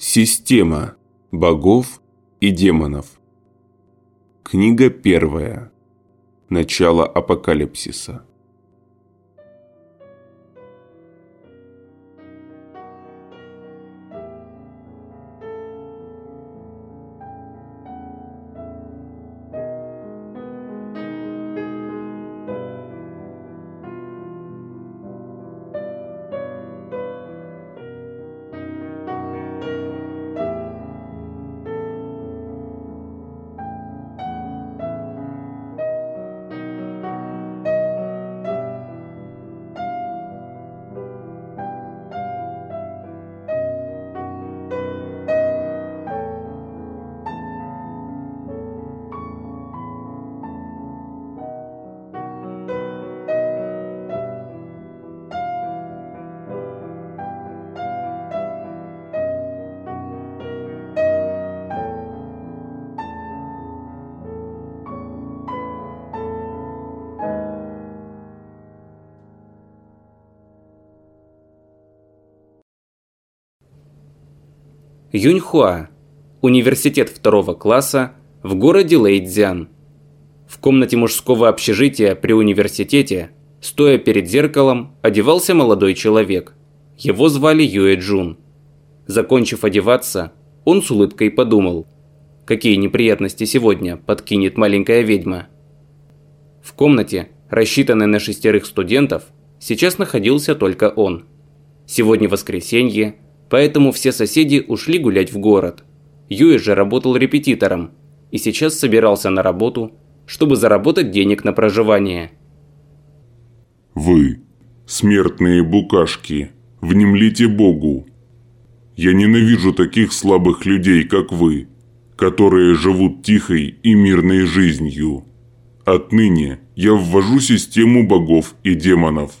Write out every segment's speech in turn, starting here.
Система богов и демонов. Книга первая. Начало апокалипсиса. Юньхуа. Университет второго класса в городе Лэйцзян. В комнате мужского общежития при университете, стоя перед зеркалом, одевался молодой человек. Его звали Юэ Джун. Закончив одеваться, он с улыбкой подумал, какие неприятности сегодня подкинет маленькая ведьма. В комнате, рассчитанной на шестерых студентов, сейчас находился только он. Сегодня воскресенье, Поэтому все соседи ушли гулять в город. Юэ же работал репетитором и сейчас собирался на работу, чтобы заработать денег на проживание. «Вы, смертные букашки, внемлите Богу. Я ненавижу таких слабых людей, как вы, которые живут тихой и мирной жизнью. Отныне я ввожу систему богов и демонов.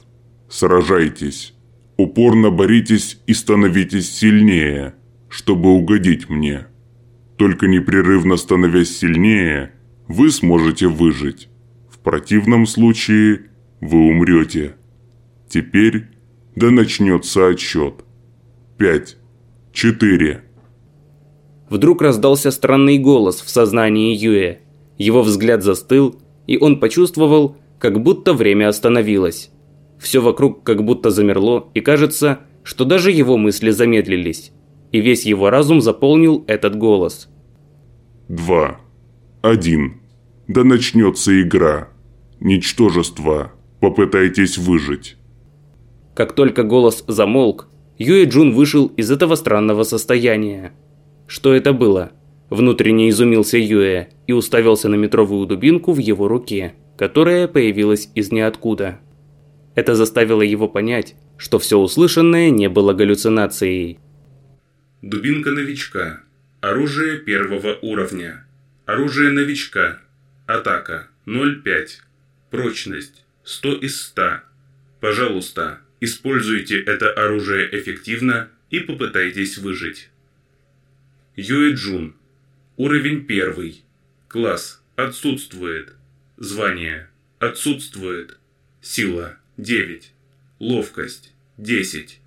Сражайтесь». Упорно боритесь и становитесь сильнее, чтобы угодить мне. Только непрерывно становясь сильнее, вы сможете выжить. В противном случае вы умрете. Теперь да начнется отсчет. Пять. Четыре. Вдруг раздался странный голос в сознании Юэ. Его взгляд застыл, и он почувствовал, как будто время остановилось. Все вокруг как будто замерло, и кажется, что даже его мысли замедлились. И весь его разум заполнил этот голос. Два. Один. Да начнется игра. Ничтожество. Попытайтесь выжить. Как только голос замолк, Юэ Джун вышел из этого странного состояния. Что это было? Внутренне изумился Юэ и уставился на метровую дубинку в его руке, которая появилась из ниоткуда. Это заставило его понять, что все услышанное не было галлюцинацией. Дубинка новичка. Оружие первого уровня. Оружие новичка. Атака 0,5. Прочность 100 из 100. Пожалуйста, используйте это оружие эффективно и попытайтесь выжить. Юэ Джун. Уровень 1. Класс. Отсутствует. Звание. Отсутствует. Сила. 9. Ловкость – 10.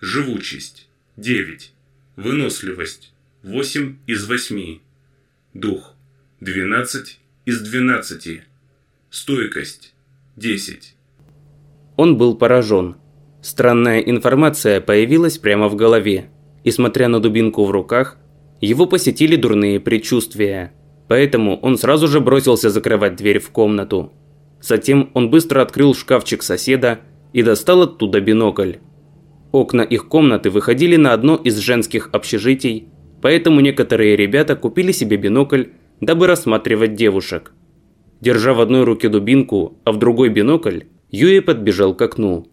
Живучесть – 9. Выносливость – 8 из 8. Дух – 12 из 12. Стойкость – 10. Он был поражен. Странная информация появилась прямо в голове. И смотря на дубинку в руках, его посетили дурные предчувствия. Поэтому он сразу же бросился закрывать дверь в комнату. Затем он быстро открыл шкафчик соседа и достал оттуда бинокль. Окна их комнаты выходили на одно из женских общежитий, поэтому некоторые ребята купили себе бинокль, дабы рассматривать девушек. Держа в одной руке дубинку, а в другой бинокль, Юэ подбежал к окну.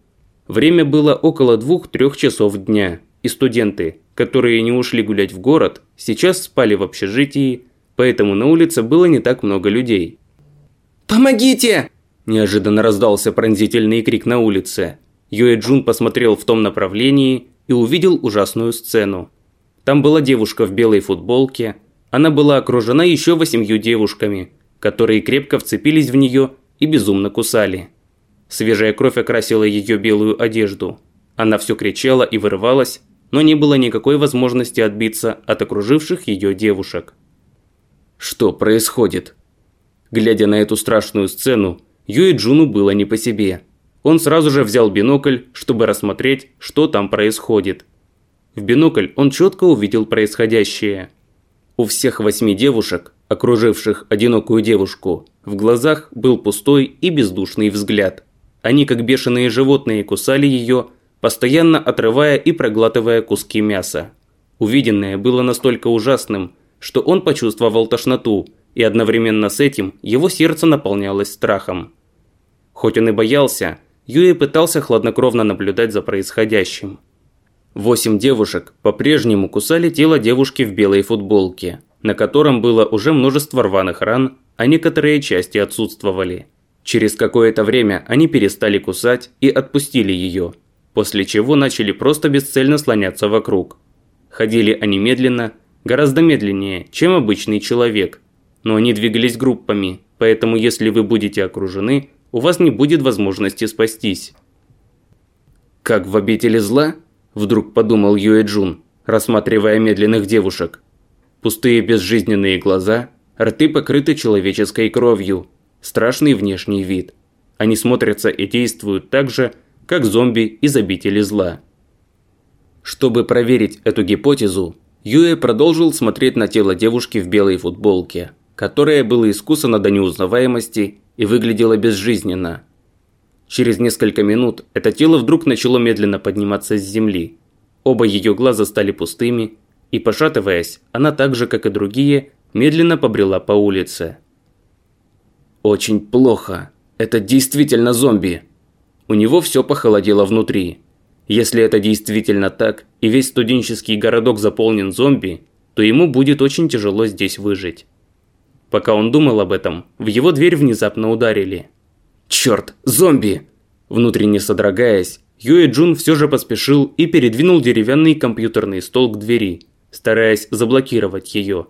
Время было около двух-трех часов дня, и студенты, которые не ушли гулять в город, сейчас спали в общежитии, поэтому на улице было не так много людей. «Помогите!» Неожиданно раздался пронзительный крик на улице. Юэ Джун посмотрел в том направлении и увидел ужасную сцену. Там была девушка в белой футболке. Она была окружена еще восемью девушками, которые крепко вцепились в нее и безумно кусали. Свежая кровь окрасила ее белую одежду. Она все кричала и вырывалась, но не было никакой возможности отбиться от окруживших ее девушек. Что происходит? Глядя на эту страшную сцену, Юэ Джуну было не по себе. Он сразу же взял бинокль, чтобы рассмотреть, что там происходит. В бинокль он четко увидел происходящее. У всех восьми девушек, окруживших одинокую девушку, в глазах был пустой и бездушный взгляд. Они, как бешеные животные, кусали ее, постоянно отрывая и проглатывая куски мяса. Увиденное было настолько ужасным, что он почувствовал тошноту, и одновременно с этим его сердце наполнялось страхом. Хоть он и боялся, Юэ пытался хладнокровно наблюдать за происходящим. Восемь девушек по-прежнему кусали тело девушки в белой футболке, на котором было уже множество рваных ран, а некоторые части отсутствовали. Через какое-то время они перестали кусать и отпустили ее, после чего начали просто бесцельно слоняться вокруг. Ходили они медленно, гораздо медленнее, чем обычный человек, но они двигались группами, поэтому если вы будете окружены, у вас не будет возможности спастись. «Как в обители зла?» – вдруг подумал Юэ Джун, рассматривая медленных девушек. Пустые безжизненные глаза, рты покрыты человеческой кровью, страшный внешний вид. Они смотрятся и действуют так же, как зомби из обители зла. Чтобы проверить эту гипотезу, Юэ продолжил смотреть на тело девушки в белой футболке, которая была искусана до неузнаваемости и выглядела безжизненно. Через несколько минут это тело вдруг начало медленно подниматься с земли. Оба ее глаза стали пустыми, и, пошатываясь, она так же, как и другие, медленно побрела по улице. «Очень плохо. Это действительно зомби!» У него все похолодело внутри. Если это действительно так, и весь студенческий городок заполнен зомби, то ему будет очень тяжело здесь выжить. Пока он думал об этом, в его дверь внезапно ударили. «Черт, зомби!» Внутренне содрогаясь, Юэ Джун все же поспешил и передвинул деревянный компьютерный стол к двери, стараясь заблокировать ее.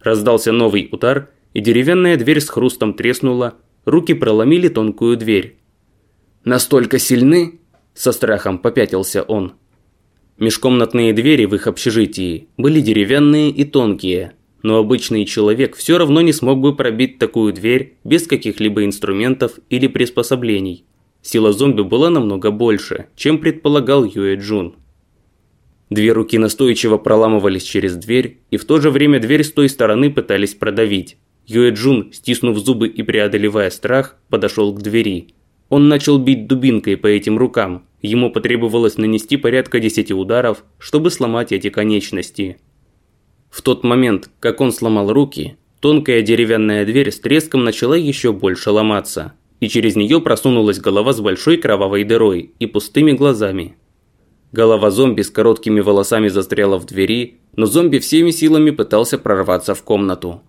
Раздался новый удар, и деревянная дверь с хрустом треснула, руки проломили тонкую дверь. «Настолько сильны?» – со страхом попятился он. Межкомнатные двери в их общежитии были деревянные и тонкие – но обычный человек все равно не смог бы пробить такую дверь без каких-либо инструментов или приспособлений. Сила зомби была намного больше, чем предполагал Юэ Джун. Две руки настойчиво проламывались через дверь, и в то же время дверь с той стороны пытались продавить. Юэ Джун, стиснув зубы и преодолевая страх, подошел к двери. Он начал бить дубинкой по этим рукам. Ему потребовалось нанести порядка 10 ударов, чтобы сломать эти конечности. В тот момент, как он сломал руки, тонкая деревянная дверь с треском начала еще больше ломаться, и через нее просунулась голова с большой кровавой дырой и пустыми глазами. Голова зомби с короткими волосами застряла в двери, но зомби всеми силами пытался прорваться в комнату.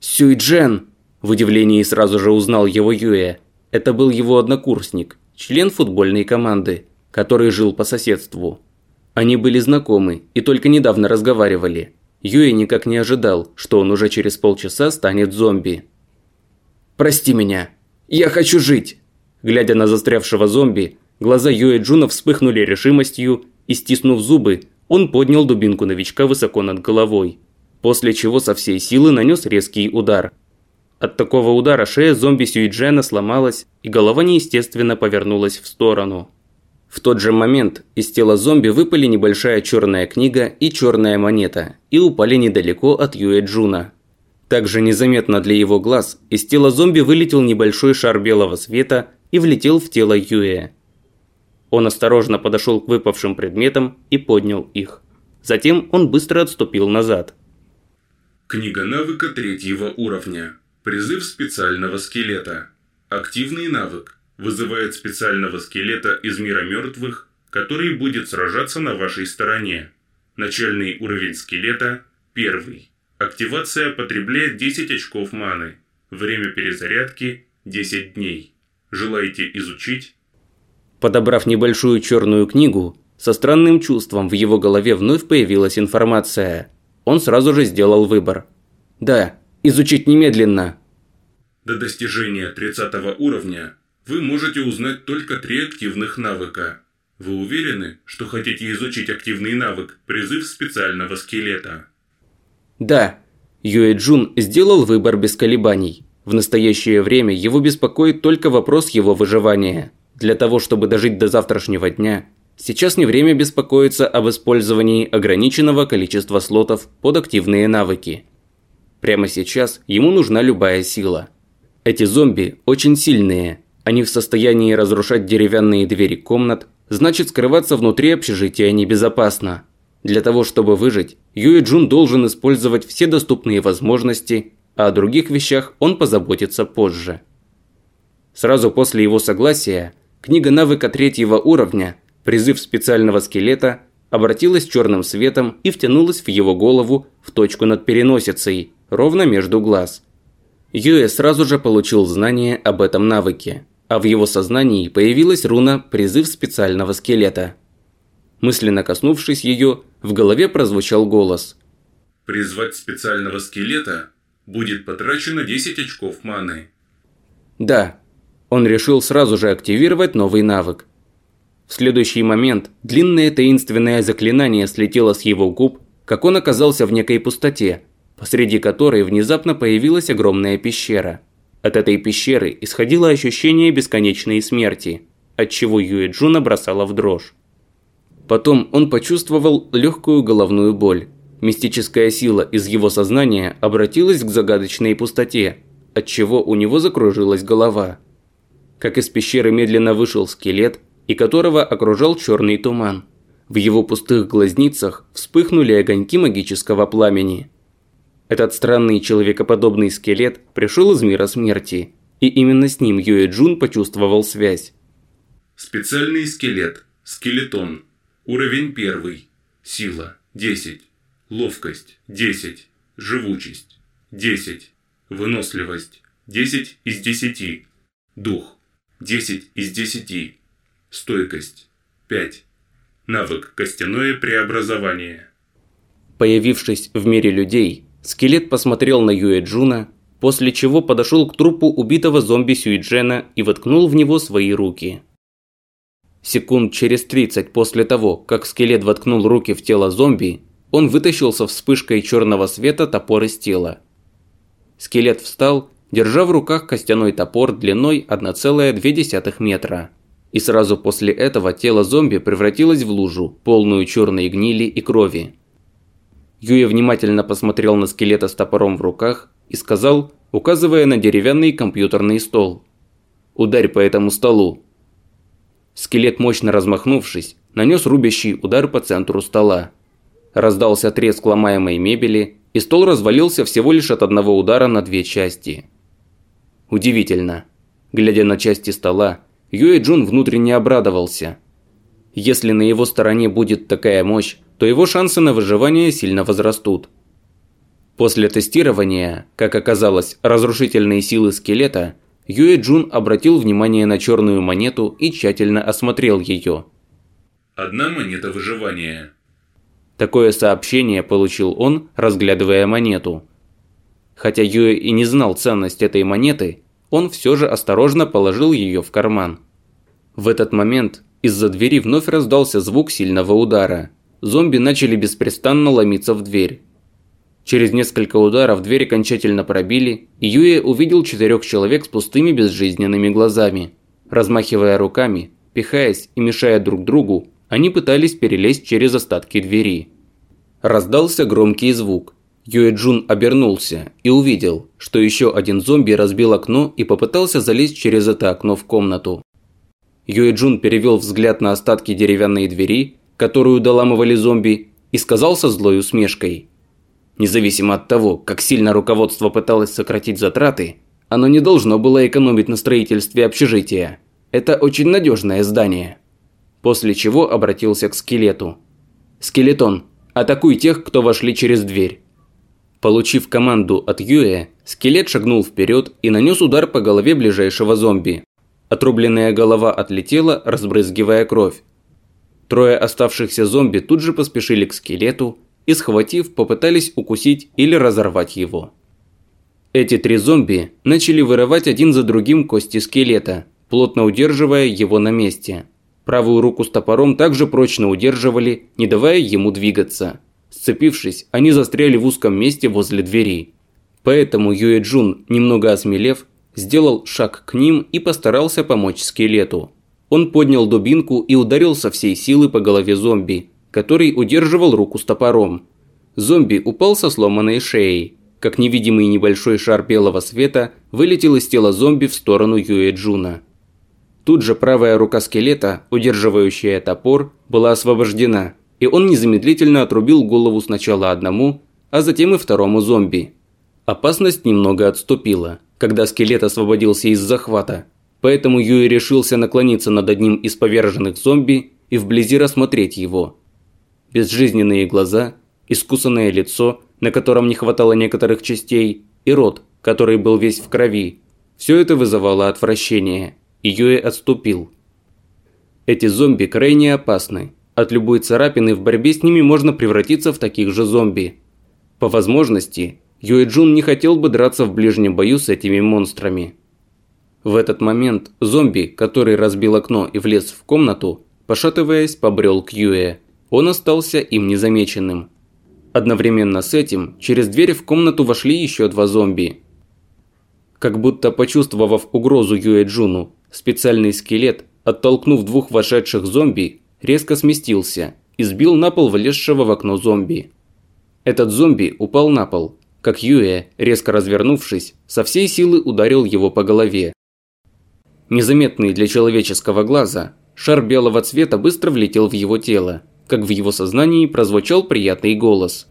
«Сюйджен!» В удивлении сразу же узнал его Юэ. Это был его однокурсник, член футбольной команды, который жил по соседству. Они были знакомы и только недавно разговаривали. Юэ никак не ожидал, что он уже через полчаса станет зомби. «Прости меня. Я хочу жить!» Глядя на застрявшего зомби, глаза Юэ Джуна вспыхнули решимостью, и стиснув зубы, он поднял дубинку новичка высоко над головой, после чего со всей силы нанес резкий удар. От такого удара шея зомби Сюиджена сломалась, и голова неестественно повернулась в сторону. В тот же момент из тела зомби выпали небольшая черная книга и черная монета и упали недалеко от Юэ Джуна. Также незаметно для его глаз из тела зомби вылетел небольшой шар белого света и влетел в тело Юэ. Он осторожно подошел к выпавшим предметам и поднял их. Затем он быстро отступил назад. Книга навыка третьего уровня. Призыв специального скелета. Активный навык вызывает специального скелета из мира мертвых, который будет сражаться на вашей стороне. Начальный уровень скелета – первый. Активация потребляет 10 очков маны. Время перезарядки – 10 дней. Желаете изучить? Подобрав небольшую черную книгу, со странным чувством в его голове вновь появилась информация. Он сразу же сделал выбор. «Да, изучить немедленно!» До достижения 30 уровня вы можете узнать только три активных навыка. Вы уверены, что хотите изучить активный навык «Призыв специального скелета»? Да. Юэ Джун сделал выбор без колебаний. В настоящее время его беспокоит только вопрос его выживания. Для того, чтобы дожить до завтрашнего дня, сейчас не время беспокоиться об использовании ограниченного количества слотов под активные навыки. Прямо сейчас ему нужна любая сила. Эти зомби очень сильные. Они в состоянии разрушать деревянные двери комнат, значит скрываться внутри общежития небезопасно. Для того, чтобы выжить, Юэ Джун должен использовать все доступные возможности, а о других вещах он позаботится позже. Сразу после его согласия, книга навыка третьего уровня «Призыв специального скелета» обратилась черным светом и втянулась в его голову в точку над переносицей, ровно между глаз. Юэ сразу же получил знание об этом навыке а в его сознании появилась руна «Призыв специального скелета». Мысленно коснувшись ее, в голове прозвучал голос. «Призвать специального скелета будет потрачено 10 очков маны». Да, он решил сразу же активировать новый навык. В следующий момент длинное таинственное заклинание слетело с его губ, как он оказался в некой пустоте, посреди которой внезапно появилась огромная пещера – от этой пещеры исходило ощущение бесконечной смерти, отчего Юэ Джуна бросала в дрожь. Потом он почувствовал легкую головную боль. Мистическая сила из его сознания обратилась к загадочной пустоте, отчего у него закружилась голова. Как из пещеры медленно вышел скелет, и которого окружал черный туман. В его пустых глазницах вспыхнули огоньки магического пламени – этот странный человекоподобный скелет пришел из мира смерти, и именно с ним Юэ Джун почувствовал связь. Специальный скелет. Скелетон. Уровень первый. Сила. 10. Ловкость. 10. Живучесть. 10. Выносливость. 10 из 10. Дух. 10 из 10. Стойкость. 5. Навык «Костяное преобразование». Появившись в мире людей, Скелет посмотрел на Юэ Джуна, после чего подошел к трупу убитого зомби Сюиджена и воткнул в него свои руки. Секунд через 30 после того, как скелет воткнул руки в тело зомби, он вытащил со вспышкой черного света топор из тела. Скелет встал, держа в руках костяной топор длиной 1,2 метра. И сразу после этого тело зомби превратилось в лужу, полную черной гнили и крови. Юя внимательно посмотрел на скелета с топором в руках и сказал, указывая на деревянный компьютерный стол. «Ударь по этому столу». Скелет, мощно размахнувшись, нанес рубящий удар по центру стола. Раздался треск ломаемой мебели, и стол развалился всего лишь от одного удара на две части. Удивительно. Глядя на части стола, Юэ Джун внутренне обрадовался. Если на его стороне будет такая мощь, то его шансы на выживание сильно возрастут. После тестирования, как оказалось, разрушительные силы скелета, Юэ Джун обратил внимание на черную монету и тщательно осмотрел ее. Одна монета выживания. Такое сообщение получил он, разглядывая монету. Хотя Юэ и не знал ценность этой монеты, он все же осторожно положил ее в карман. В этот момент из-за двери вновь раздался звук сильного удара – зомби начали беспрестанно ломиться в дверь. Через несколько ударов дверь окончательно пробили, и Юэ увидел четырех человек с пустыми безжизненными глазами. Размахивая руками, пихаясь и мешая друг другу, они пытались перелезть через остатки двери. Раздался громкий звук. Юэ Джун обернулся и увидел, что еще один зомби разбил окно и попытался залезть через это окно в комнату. Юэ Джун перевел взгляд на остатки деревянной двери которую доламывали зомби, и сказал со злой усмешкой. Независимо от того, как сильно руководство пыталось сократить затраты, оно не должно было экономить на строительстве общежития. Это очень надежное здание. После чего обратился к скелету. «Скелетон, атакуй тех, кто вошли через дверь». Получив команду от Юэ, скелет шагнул вперед и нанес удар по голове ближайшего зомби. Отрубленная голова отлетела, разбрызгивая кровь, Трое оставшихся зомби тут же поспешили к скелету и, схватив, попытались укусить или разорвать его. Эти три зомби начали вырывать один за другим кости скелета, плотно удерживая его на месте. Правую руку с топором также прочно удерживали, не давая ему двигаться. Сцепившись, они застряли в узком месте возле двери. Поэтому Юэ Джун, немного осмелев, сделал шаг к ним и постарался помочь скелету. Он поднял дубинку и ударил со всей силы по голове зомби, который удерживал руку с топором. Зомби упал со сломанной шеей. Как невидимый небольшой шар белого света вылетел из тела зомби в сторону Юэ Джуна. Тут же правая рука скелета, удерживающая топор, была освобождена, и он незамедлительно отрубил голову сначала одному, а затем и второму зомби. Опасность немного отступила, когда скелет освободился из захвата, поэтому Юй решился наклониться над одним из поверженных зомби и вблизи рассмотреть его. Безжизненные глаза, искусанное лицо, на котором не хватало некоторых частей, и рот, который был весь в крови. Все это вызывало отвращение, и Юэ отступил. Эти зомби крайне опасны. От любой царапины в борьбе с ними можно превратиться в таких же зомби. По возможности, Юэ Джун не хотел бы драться в ближнем бою с этими монстрами. В этот момент зомби, который разбил окно и влез в комнату, пошатываясь, побрел к Юэ. Он остался им незамеченным. Одновременно с этим через дверь в комнату вошли еще два зомби. Как будто почувствовав угрозу Юэ Джуну, специальный скелет, оттолкнув двух вошедших зомби, резко сместился и сбил на пол влезшего в окно зомби. Этот зомби упал на пол, как Юэ, резко развернувшись, со всей силы ударил его по голове. Незаметный для человеческого глаза, шар белого цвета быстро влетел в его тело, как в его сознании прозвучал приятный голос.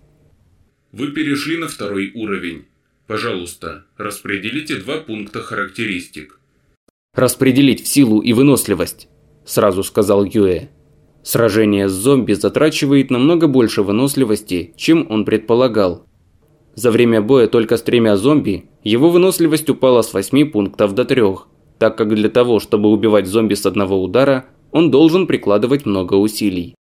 Вы перешли на второй уровень. Пожалуйста, распределите два пункта характеристик. «Распределить в силу и выносливость», – сразу сказал Юэ. Сражение с зомби затрачивает намного больше выносливости, чем он предполагал. За время боя только с тремя зомби его выносливость упала с 8 пунктов до 3, так как для того, чтобы убивать зомби с одного удара, он должен прикладывать много усилий.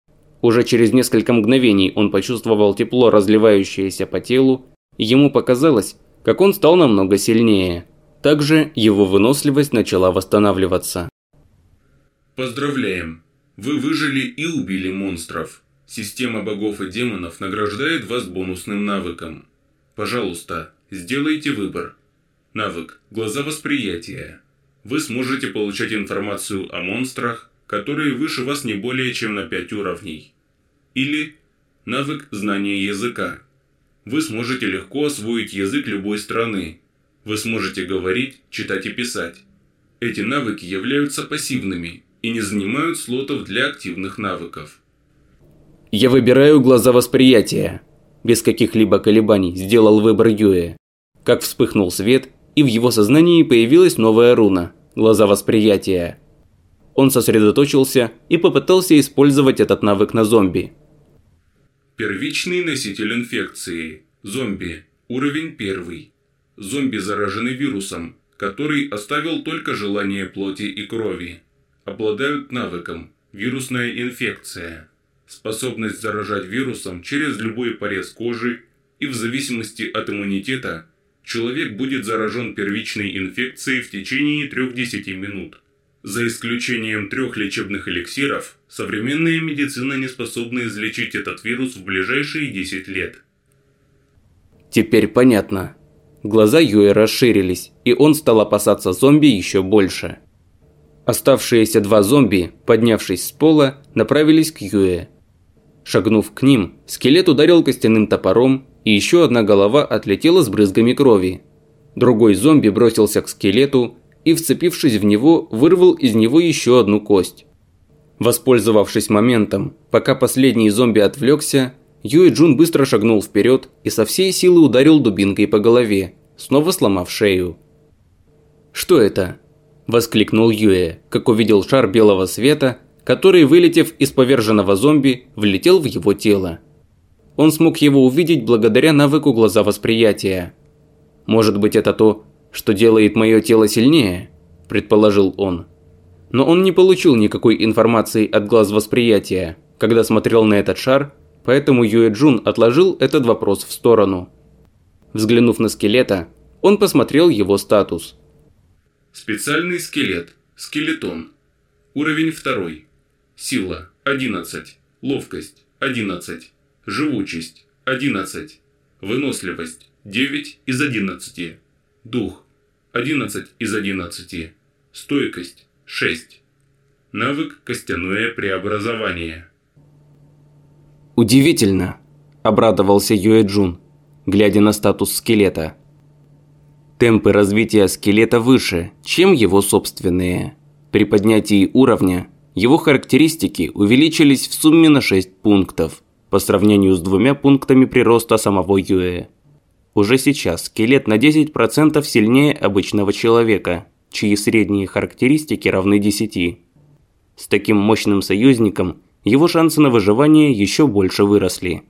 Уже через несколько мгновений он почувствовал тепло, разливающееся по телу, и ему показалось, как он стал намного сильнее. Также его выносливость начала восстанавливаться. Поздравляем! Вы выжили и убили монстров. Система богов и демонов награждает вас бонусным навыком. Пожалуйста, сделайте выбор. Навык «Глаза восприятия» вы сможете получать информацию о монстрах, которые выше вас не более чем на 5 уровней. Или навык знания языка. Вы сможете легко освоить язык любой страны. Вы сможете говорить, читать и писать. Эти навыки являются пассивными и не занимают слотов для активных навыков. Я выбираю глаза восприятия. Без каких-либо колебаний сделал выбор Юэ. Как вспыхнул свет, и в его сознании появилась новая руна – глаза восприятия. Он сосредоточился и попытался использовать этот навык на зомби. Первичный носитель инфекции. Зомби. Уровень 1. Зомби заражены вирусом, который оставил только желание плоти и крови. Обладают навыком «Вирусная инфекция». Способность заражать вирусом через любой порез кожи и в зависимости от иммунитета человек будет заражен первичной инфекцией в течение 3-10 минут. За исключением трех лечебных эликсиров, современная медицина не способна излечить этот вирус в ближайшие 10 лет. Теперь понятно. Глаза Юэ расширились, и он стал опасаться зомби еще больше. Оставшиеся два зомби, поднявшись с пола, направились к Юэ. Шагнув к ним, скелет ударил костяным топором, и еще одна голова отлетела с брызгами крови. Другой зомби бросился к скелету и, вцепившись в него, вырвал из него еще одну кость. Воспользовавшись моментом, пока последний зомби отвлекся, Юэ Джун быстро шагнул вперед и со всей силы ударил дубинкой по голове, снова сломав шею. «Что это?» – воскликнул Юэ, как увидел шар белого света, который, вылетев из поверженного зомби, влетел в его тело. Он смог его увидеть благодаря навыку глаза восприятия. «Может быть это то, что делает мое тело сильнее?» – предположил он. Но он не получил никакой информации от глаз восприятия, когда смотрел на этот шар, поэтому Юэ Джун отложил этот вопрос в сторону. Взглянув на скелета, он посмотрел его статус. Специальный скелет. Скелетон. Уровень 2. Сила – 11. Ловкость – 11. Живучесть – 11. Выносливость – 9 из 11. Дух – 11 из 11. Стойкость – 6. Навык «Костяное преобразование». «Удивительно!» – обрадовался Юэ Джун, глядя на статус скелета. Темпы развития скелета выше, чем его собственные. При поднятии уровня его характеристики увеличились в сумме на 6 пунктов, по сравнению с двумя пунктами прироста самого Юэ. Уже сейчас скелет на 10% сильнее обычного человека, чьи средние характеристики равны 10. С таким мощным союзником его шансы на выживание еще больше выросли.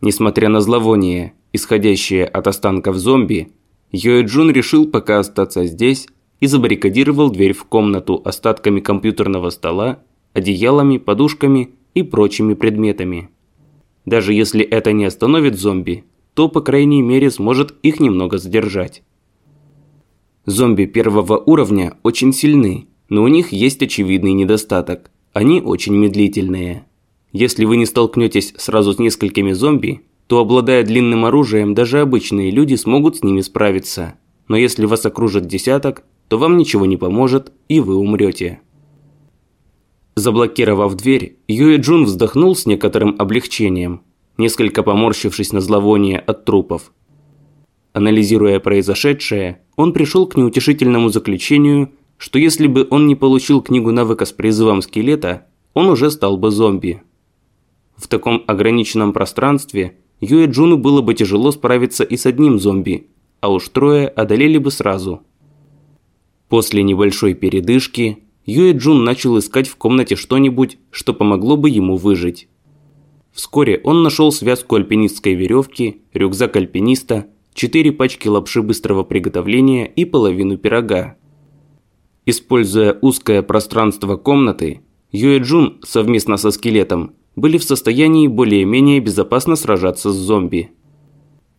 Несмотря на зловоние, исходящее от останков зомби, Йоэ Джун решил пока остаться здесь и забаррикадировал дверь в комнату остатками компьютерного стола, одеялами, подушками и прочими предметами. Даже если это не остановит зомби, то по крайней мере сможет их немного задержать. Зомби первого уровня очень сильны, но у них есть очевидный недостаток. Они очень медлительные. Если вы не столкнетесь сразу с несколькими зомби, то обладая длинным оружием, даже обычные люди смогут с ними справиться. Но если вас окружит десяток, то вам ничего не поможет, и вы умрете. Заблокировав дверь, Юэ Джун вздохнул с некоторым облегчением, несколько поморщившись на зловоние от трупов. Анализируя произошедшее, он пришел к неутешительному заключению, что если бы он не получил книгу навыка с призывом скелета, он уже стал бы зомби. В таком ограниченном пространстве Юэ Джуну было бы тяжело справиться и с одним зомби, а уж трое одолели бы сразу. После небольшой передышки Юэ Джун начал искать в комнате что-нибудь, что помогло бы ему выжить. Вскоре он нашел связку альпинистской веревки, рюкзак альпиниста, четыре пачки лапши быстрого приготовления и половину пирога. Используя узкое пространство комнаты, Юэ Джун совместно со скелетом были в состоянии более-менее безопасно сражаться с зомби.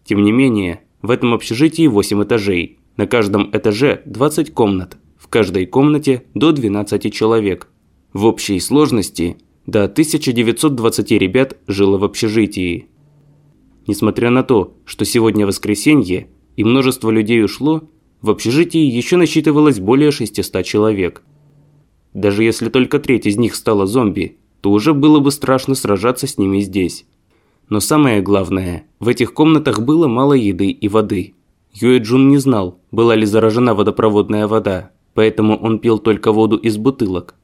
Тем не менее, в этом общежитии 8 этажей. На каждом этаже 20 комнат. Каждой комнате до 12 человек. В общей сложности до 1920 ребят жило в общежитии. Несмотря на то, что сегодня воскресенье и множество людей ушло, в общежитии еще насчитывалось более 600 человек. Даже если только треть из них стала зомби, то уже было бы страшно сражаться с ними здесь. Но самое главное, в этих комнатах было мало еды и воды. Юэ Джун не знал, была ли заражена водопроводная вода, поэтому он пил только воду из бутылок.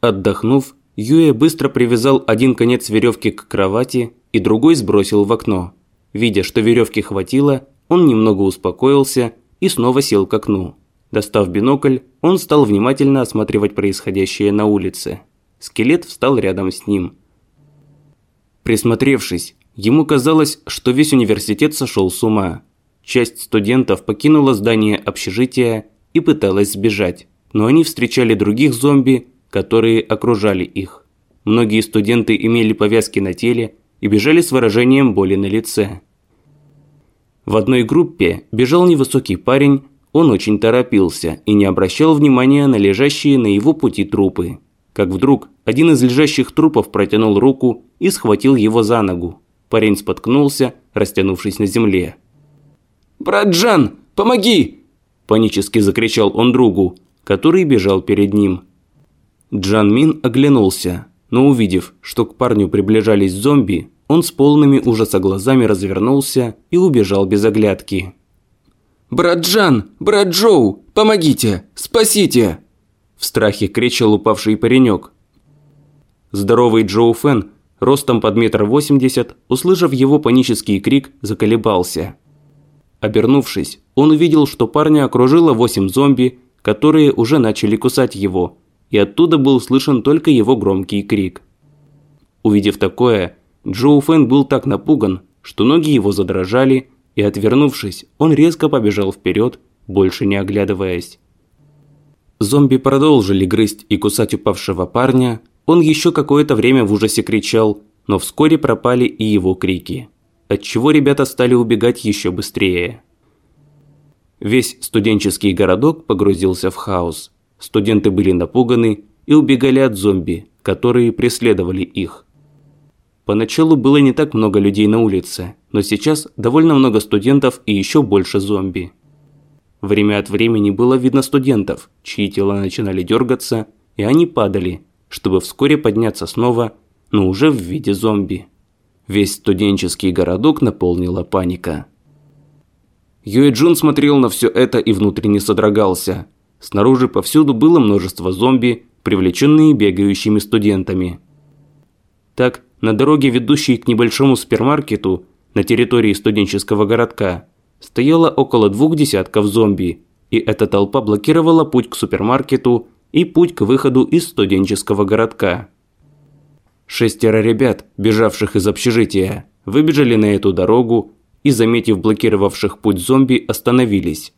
Отдохнув, Юэ быстро привязал один конец веревки к кровати и другой сбросил в окно. Видя, что веревки хватило, он немного успокоился и снова сел к окну. Достав бинокль, он стал внимательно осматривать происходящее на улице. Скелет встал рядом с ним. Присмотревшись, ему казалось, что весь университет сошел с ума. Часть студентов покинула здание общежития и пыталась сбежать, но они встречали других зомби, которые окружали их. Многие студенты имели повязки на теле и бежали с выражением боли на лице. В одной группе бежал невысокий парень, он очень торопился и не обращал внимания на лежащие на его пути трупы как вдруг один из лежащих трупов протянул руку и схватил его за ногу. Парень споткнулся, растянувшись на земле. «Брат Джан, помоги!» – панически закричал он другу, который бежал перед ним. Джан Мин оглянулся, но увидев, что к парню приближались зомби, он с полными ужаса глазами развернулся и убежал без оглядки. «Брат Джан! Брат Джоу! Помогите! Спасите!» В страхе кричал упавший паренек. Здоровый Джоу Фэн, ростом под метр восемьдесят, услышав его панический крик, заколебался. Обернувшись, он увидел, что парня окружило восемь зомби, которые уже начали кусать его, и оттуда был слышен только его громкий крик. Увидев такое, Джоу Фэн был так напуган, что ноги его задрожали, и отвернувшись, он резко побежал вперед, больше не оглядываясь. Зомби продолжили грызть и кусать упавшего парня, он еще какое-то время в ужасе кричал, но вскоре пропали и его крики, отчего ребята стали убегать еще быстрее. Весь студенческий городок погрузился в хаос. Студенты были напуганы, и убегали от зомби, которые преследовали их. Поначалу было не так много людей на улице, но сейчас довольно много студентов и еще больше зомби. Время от времени было видно студентов, чьи тела начинали дергаться, и они падали, чтобы вскоре подняться снова, но уже в виде зомби. Весь студенческий городок наполнила паника. Юэ Джун смотрел на все это и внутренне содрогался. Снаружи повсюду было множество зомби, привлеченные бегающими студентами. Так, на дороге, ведущей к небольшому супермаркету на территории студенческого городка, стояло около двух десятков зомби, и эта толпа блокировала путь к супермаркету и путь к выходу из студенческого городка. Шестеро ребят, бежавших из общежития, выбежали на эту дорогу и, заметив блокировавших путь зомби, остановились.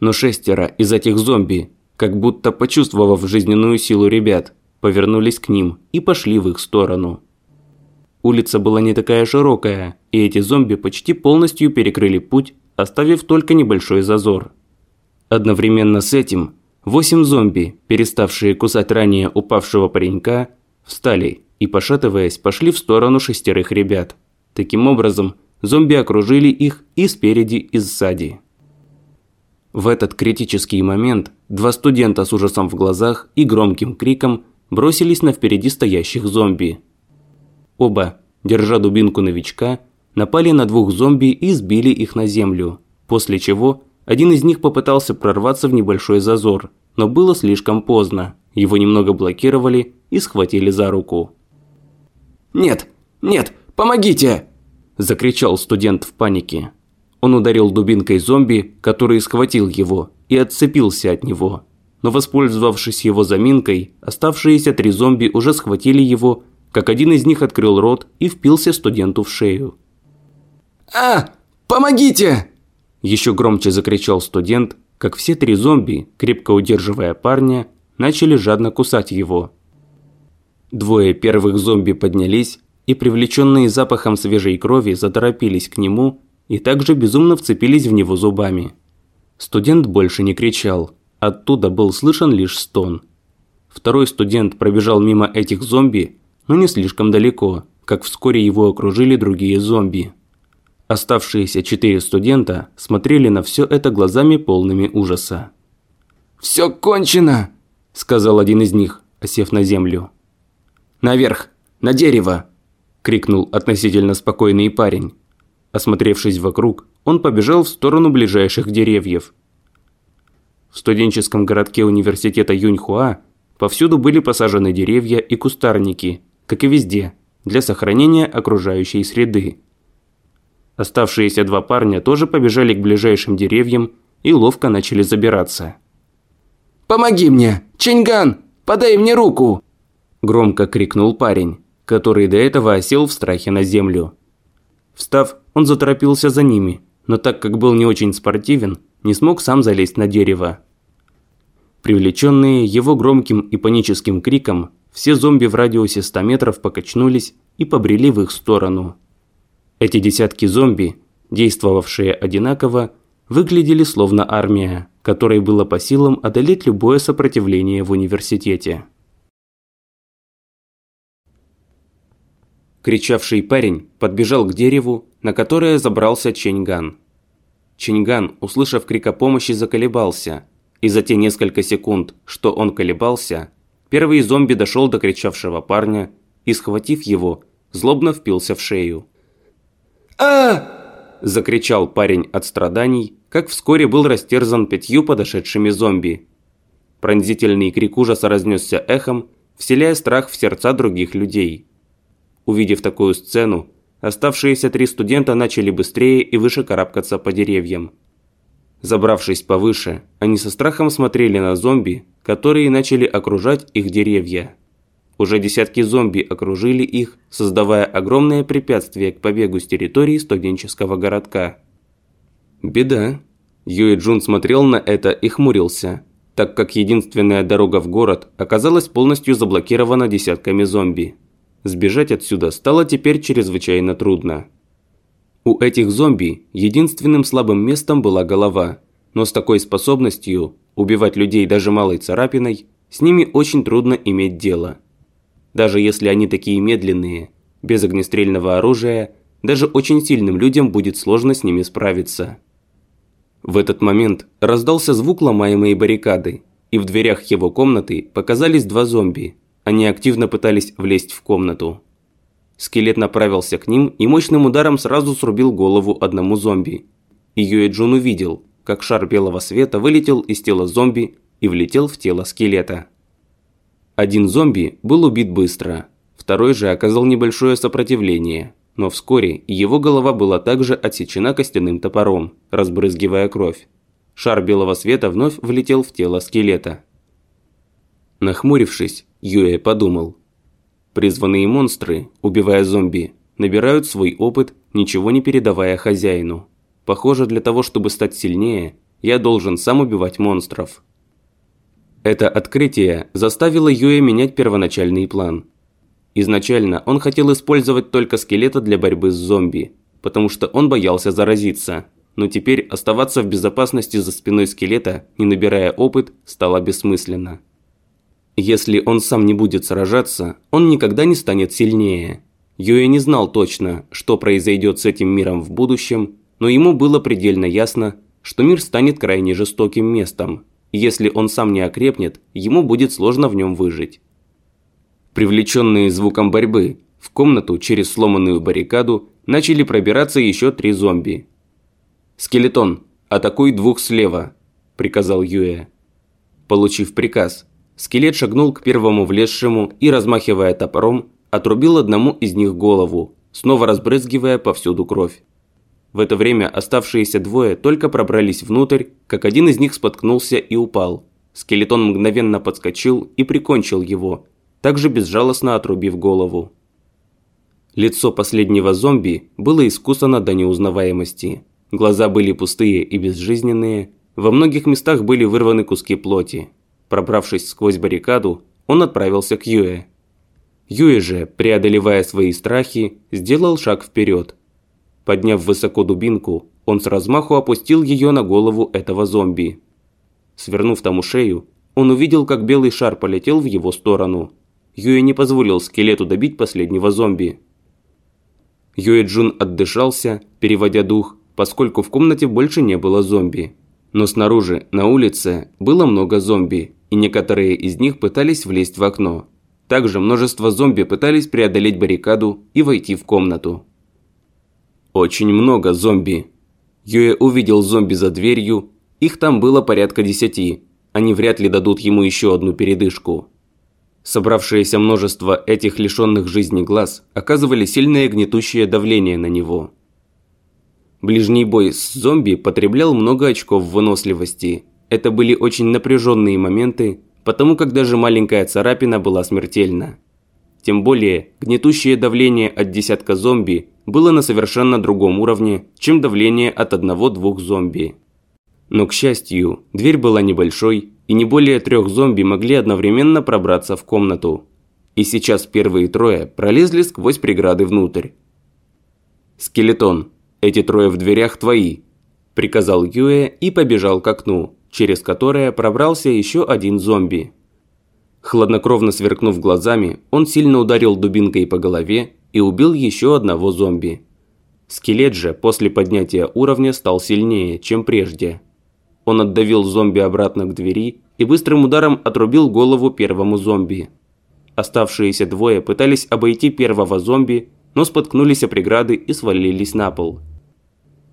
Но шестеро из этих зомби, как будто почувствовав жизненную силу ребят, повернулись к ним и пошли в их сторону. Улица была не такая широкая, и эти зомби почти полностью перекрыли путь, оставив только небольшой зазор. Одновременно с этим восемь зомби, переставшие кусать ранее упавшего паренька, встали и, пошатываясь, пошли в сторону шестерых ребят. Таким образом, зомби окружили их и спереди, и сзади. В этот критический момент два студента с ужасом в глазах и громким криком бросились на впереди стоящих зомби – Оба, держа дубинку новичка, напали на двух зомби и сбили их на землю, после чего один из них попытался прорваться в небольшой зазор, но было слишком поздно, его немного блокировали и схватили за руку. «Нет, нет, помогите!» – закричал студент в панике. Он ударил дубинкой зомби, который схватил его, и отцепился от него. Но воспользовавшись его заминкой, оставшиеся три зомби уже схватили его как один из них открыл рот и впился студенту в шею. «А, помогите!» Еще громче закричал студент, как все три зомби, крепко удерживая парня, начали жадно кусать его. Двое первых зомби поднялись и, привлеченные запахом свежей крови, заторопились к нему и также безумно вцепились в него зубами. Студент больше не кричал, оттуда был слышен лишь стон. Второй студент пробежал мимо этих зомби но не слишком далеко, как вскоре его окружили другие зомби. Оставшиеся четыре студента смотрели на все это глазами полными ужаса. «Все кончено!» – сказал один из них, осев на землю. «Наверх! На дерево!» – крикнул относительно спокойный парень. Осмотревшись вокруг, он побежал в сторону ближайших деревьев. В студенческом городке университета Юньхуа повсюду были посажены деревья и кустарники, как и везде, для сохранения окружающей среды. Оставшиеся два парня тоже побежали к ближайшим деревьям и ловко начали забираться. «Помоги мне! Чинган! Подай мне руку!» Громко крикнул парень, который до этого осел в страхе на землю. Встав, он заторопился за ними, но так как был не очень спортивен, не смог сам залезть на дерево. Привлеченные его громким и паническим криком, все зомби в радиусе 100 метров покачнулись и побрели в их сторону. Эти десятки зомби, действовавшие одинаково, выглядели словно армия, которой было по силам одолеть любое сопротивление в университете. Кричавший парень подбежал к дереву, на которое забрался Ченьган. Ченьган, услышав крик о помощи, заколебался, и за те несколько секунд, что он колебался, Первый зомби дошел до кричавшего парня и, схватив его, злобно впился в шею. а закричал парень от страданий, как вскоре был растерзан пятью подошедшими зомби. Пронзительный крик ужаса разнесся эхом, вселяя страх в сердца других людей. Увидев такую сцену, оставшиеся три студента начали быстрее и выше карабкаться по деревьям. Забравшись повыше, они со страхом смотрели на зомби, которые начали окружать их деревья. Уже десятки зомби окружили их, создавая огромное препятствие к побегу с территории студенческого городка. Беда. Юэ Джун смотрел на это и хмурился, так как единственная дорога в город оказалась полностью заблокирована десятками зомби. Сбежать отсюда стало теперь чрезвычайно трудно. У этих зомби единственным слабым местом была голова, но с такой способностью убивать людей даже малой царапиной с ними очень трудно иметь дело. Даже если они такие медленные, без огнестрельного оружия, даже очень сильным людям будет сложно с ними справиться. В этот момент раздался звук ломаемой баррикады, и в дверях его комнаты показались два зомби. Они активно пытались влезть в комнату. Скелет направился к ним и мощным ударом сразу срубил голову одному зомби. И Юэ Джун увидел, как шар белого света вылетел из тела зомби и влетел в тело скелета. Один зомби был убит быстро, второй же оказал небольшое сопротивление, но вскоре его голова была также отсечена костяным топором, разбрызгивая кровь. Шар белого света вновь влетел в тело скелета. Нахмурившись, Юэ подумал. Призванные монстры, убивая зомби, набирают свой опыт, ничего не передавая хозяину. Похоже, для того, чтобы стать сильнее, я должен сам убивать монстров. Это открытие заставило Юэ менять первоначальный план. Изначально он хотел использовать только скелета для борьбы с зомби, потому что он боялся заразиться – но теперь оставаться в безопасности за спиной скелета, не набирая опыт, стало бессмысленно. Если он сам не будет сражаться, он никогда не станет сильнее. Юэ не знал точно, что произойдет с этим миром в будущем, но ему было предельно ясно, что мир станет крайне жестоким местом, если он сам не окрепнет, ему будет сложно в нем выжить. Привлеченные звуком борьбы, в комнату через сломанную баррикаду начали пробираться еще три зомби, «Скелетон, атакуй двух слева», – приказал Юэ. Получив приказ, скелет шагнул к первому влезшему и, размахивая топором, отрубил одному из них голову, снова разбрызгивая повсюду кровь. В это время оставшиеся двое только пробрались внутрь, как один из них споткнулся и упал. Скелетон мгновенно подскочил и прикончил его, также безжалостно отрубив голову. Лицо последнего зомби было искусано до неузнаваемости. Глаза были пустые и безжизненные, во многих местах были вырваны куски плоти. Пробравшись сквозь баррикаду, он отправился к Юэ. Юэ же, преодолевая свои страхи, сделал шаг вперед. Подняв высоко дубинку, он с размаху опустил ее на голову этого зомби. Свернув тому шею, он увидел, как белый шар полетел в его сторону. Юэ не позволил скелету добить последнего зомби. Юэ Джун отдышался, переводя дух, поскольку в комнате больше не было зомби. Но снаружи, на улице, было много зомби, и некоторые из них пытались влезть в окно. Также множество зомби пытались преодолеть баррикаду и войти в комнату. Очень много зомби. Юэ увидел зомби за дверью, их там было порядка десяти. Они вряд ли дадут ему еще одну передышку. Собравшееся множество этих лишенных жизни глаз оказывали сильное гнетущее давление на него. Ближний бой с зомби потреблял много очков выносливости. Это были очень напряженные моменты, потому как даже маленькая царапина была смертельна. Тем более, гнетущее давление от десятка зомби было на совершенно другом уровне, чем давление от одного-двух зомби. Но, к счастью, дверь была небольшой, и не более трех зомби могли одновременно пробраться в комнату. И сейчас первые трое пролезли сквозь преграды внутрь. Скелетон. «Эти трое в дверях твои», – приказал Юэ и побежал к окну, через которое пробрался еще один зомби. Хладнокровно сверкнув глазами, он сильно ударил дубинкой по голове и убил еще одного зомби. Скелет же после поднятия уровня стал сильнее, чем прежде. Он отдавил зомби обратно к двери и быстрым ударом отрубил голову первому зомби. Оставшиеся двое пытались обойти первого зомби, но споткнулись о преграды и свалились на пол.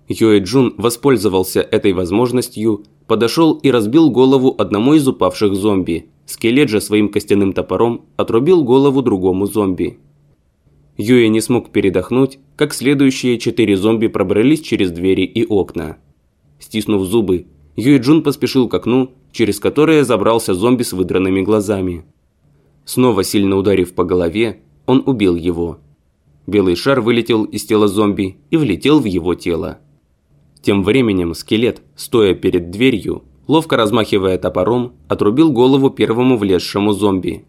Юэ Джун воспользовался этой возможностью, подошел и разбил голову одному из упавших зомби. Скелет же своим костяным топором отрубил голову другому зомби. Юэ не смог передохнуть, как следующие четыре зомби пробрались через двери и окна. Стиснув зубы, Юэ Джун поспешил к окну, через которое забрался зомби с выдранными глазами. Снова сильно ударив по голове, он убил его. Белый шар вылетел из тела зомби и влетел в его тело. Тем временем скелет, стоя перед дверью, ловко размахивая топором, отрубил голову первому влезшему зомби.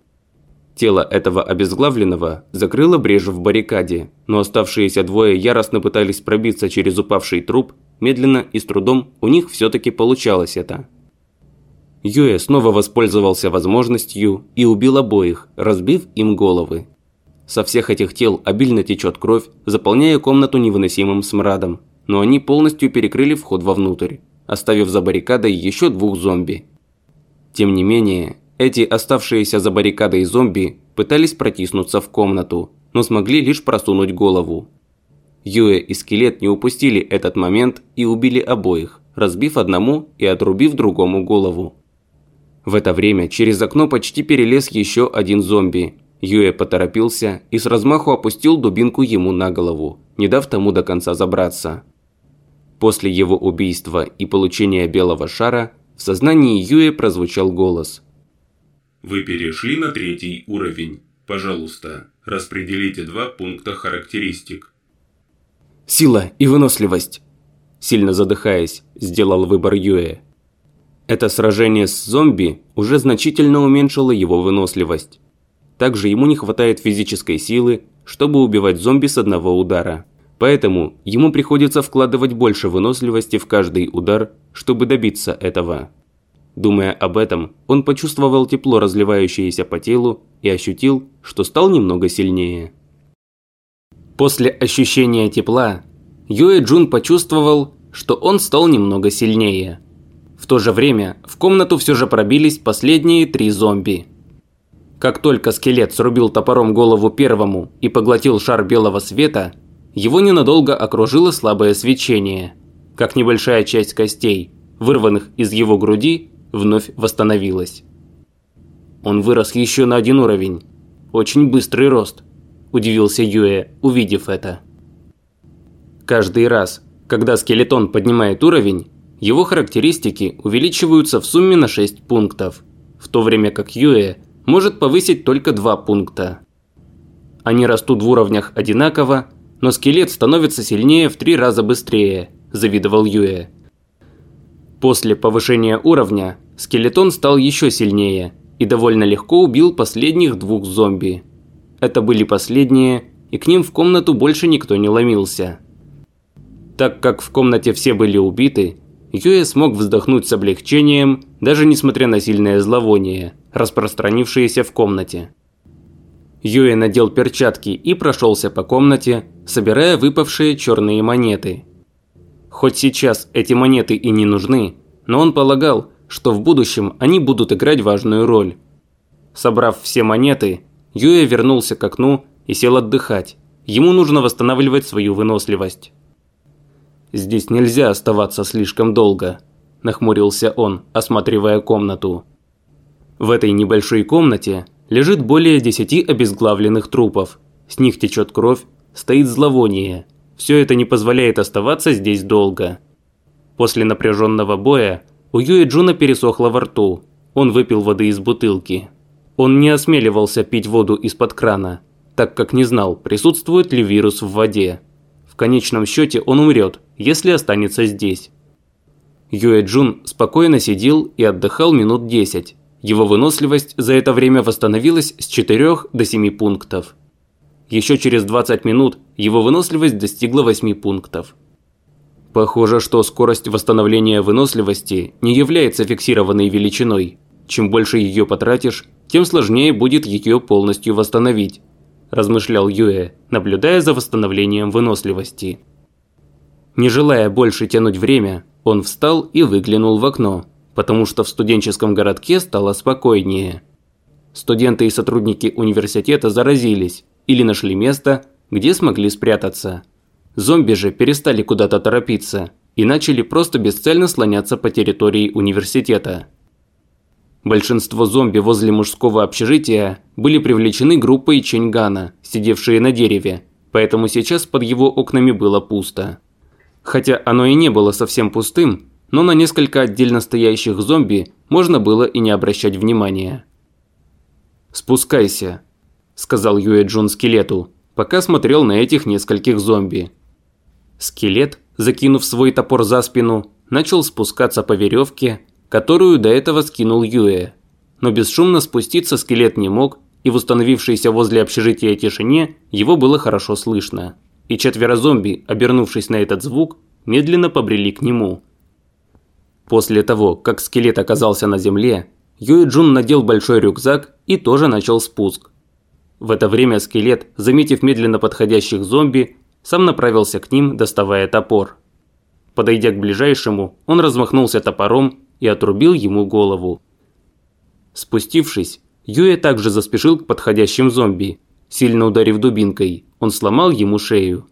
Тело этого обезглавленного закрыло брешь в баррикаде, но оставшиеся двое яростно пытались пробиться через упавший труп, медленно и с трудом у них все-таки получалось это. Юэ снова воспользовался возможностью и убил обоих, разбив им головы. Со всех этих тел обильно течет кровь, заполняя комнату невыносимым смрадом, но они полностью перекрыли вход вовнутрь, оставив за баррикадой еще двух зомби. Тем не менее, эти оставшиеся за баррикадой зомби пытались протиснуться в комнату, но смогли лишь просунуть голову. Юэ и Скелет не упустили этот момент и убили обоих, разбив одному и отрубив другому голову. В это время через окно почти перелез еще один зомби. Юэ поторопился и с размаху опустил дубинку ему на голову, не дав тому до конца забраться. После его убийства и получения белого шара в сознании Юэ прозвучал голос. «Вы перешли на третий уровень. Пожалуйста, распределите два пункта характеристик». «Сила и выносливость!» Сильно задыхаясь, сделал выбор Юэ. Это сражение с зомби уже значительно уменьшило его выносливость. Также ему не хватает физической силы, чтобы убивать зомби с одного удара. Поэтому ему приходится вкладывать больше выносливости в каждый удар, чтобы добиться этого. Думая об этом, он почувствовал тепло, разливающееся по телу, и ощутил, что стал немного сильнее. После ощущения тепла, Юэ Джун почувствовал, что он стал немного сильнее – в то же время в комнату все же пробились последние три зомби. Как только скелет срубил топором голову первому и поглотил шар белого света, его ненадолго окружило слабое свечение, как небольшая часть костей, вырванных из его груди, вновь восстановилась. Он вырос еще на один уровень. Очень быстрый рост, удивился Юэ, увидев это. Каждый раз, когда скелетон поднимает уровень, его характеристики увеличиваются в сумме на 6 пунктов, в то время как Юэ может повысить только 2 пункта. Они растут в уровнях одинаково, но скелет становится сильнее в 3 раза быстрее, завидовал Юэ. После повышения уровня скелетон стал еще сильнее и довольно легко убил последних двух зомби. Это были последние, и к ним в комнату больше никто не ломился. Так как в комнате все были убиты, Юэ смог вздохнуть с облегчением, даже несмотря на сильное зловоние, распространившееся в комнате. Юэ надел перчатки и прошелся по комнате, собирая выпавшие черные монеты. Хоть сейчас эти монеты и не нужны, но он полагал, что в будущем они будут играть важную роль. Собрав все монеты, Юэ вернулся к окну и сел отдыхать. Ему нужно восстанавливать свою выносливость. «Здесь нельзя оставаться слишком долго», – нахмурился он, осматривая комнату. В этой небольшой комнате лежит более десяти обезглавленных трупов. С них течет кровь, стоит зловоние. Все это не позволяет оставаться здесь долго. После напряженного боя у Юэ Джуна пересохло во рту. Он выпил воды из бутылки. Он не осмеливался пить воду из-под крана, так как не знал, присутствует ли вирус в воде конечном счете он умрет, если останется здесь. Юэ Джун спокойно сидел и отдыхал минут 10. Его выносливость за это время восстановилась с 4 до 7 пунктов. Еще через 20 минут его выносливость достигла 8 пунктов. Похоже, что скорость восстановления выносливости не является фиксированной величиной. Чем больше ее потратишь, тем сложнее будет ее полностью восстановить размышлял Юэ, наблюдая за восстановлением выносливости. Не желая больше тянуть время, он встал и выглянул в окно, потому что в студенческом городке стало спокойнее. Студенты и сотрудники университета заразились или нашли место, где смогли спрятаться. Зомби же перестали куда-то торопиться и начали просто бесцельно слоняться по территории университета. Большинство зомби возле мужского общежития были привлечены группой Ченьгана, сидевшие на дереве, поэтому сейчас под его окнами было пусто. Хотя оно и не было совсем пустым, но на несколько отдельно стоящих зомби можно было и не обращать внимания. «Спускайся», – сказал Юэ Джун скелету, пока смотрел на этих нескольких зомби. Скелет, закинув свой топор за спину, начал спускаться по веревке, которую до этого скинул Юэ. Но бесшумно спуститься скелет не мог, и в установившейся возле общежития тишине его было хорошо слышно. И четверо зомби, обернувшись на этот звук, медленно побрели к нему. После того, как скелет оказался на земле, Юэ Джун надел большой рюкзак и тоже начал спуск. В это время скелет, заметив медленно подходящих зомби, сам направился к ним, доставая топор. Подойдя к ближайшему, он размахнулся топором и отрубил ему голову. Спустившись, Юэ также заспешил к подходящим зомби. Сильно ударив дубинкой, он сломал ему шею.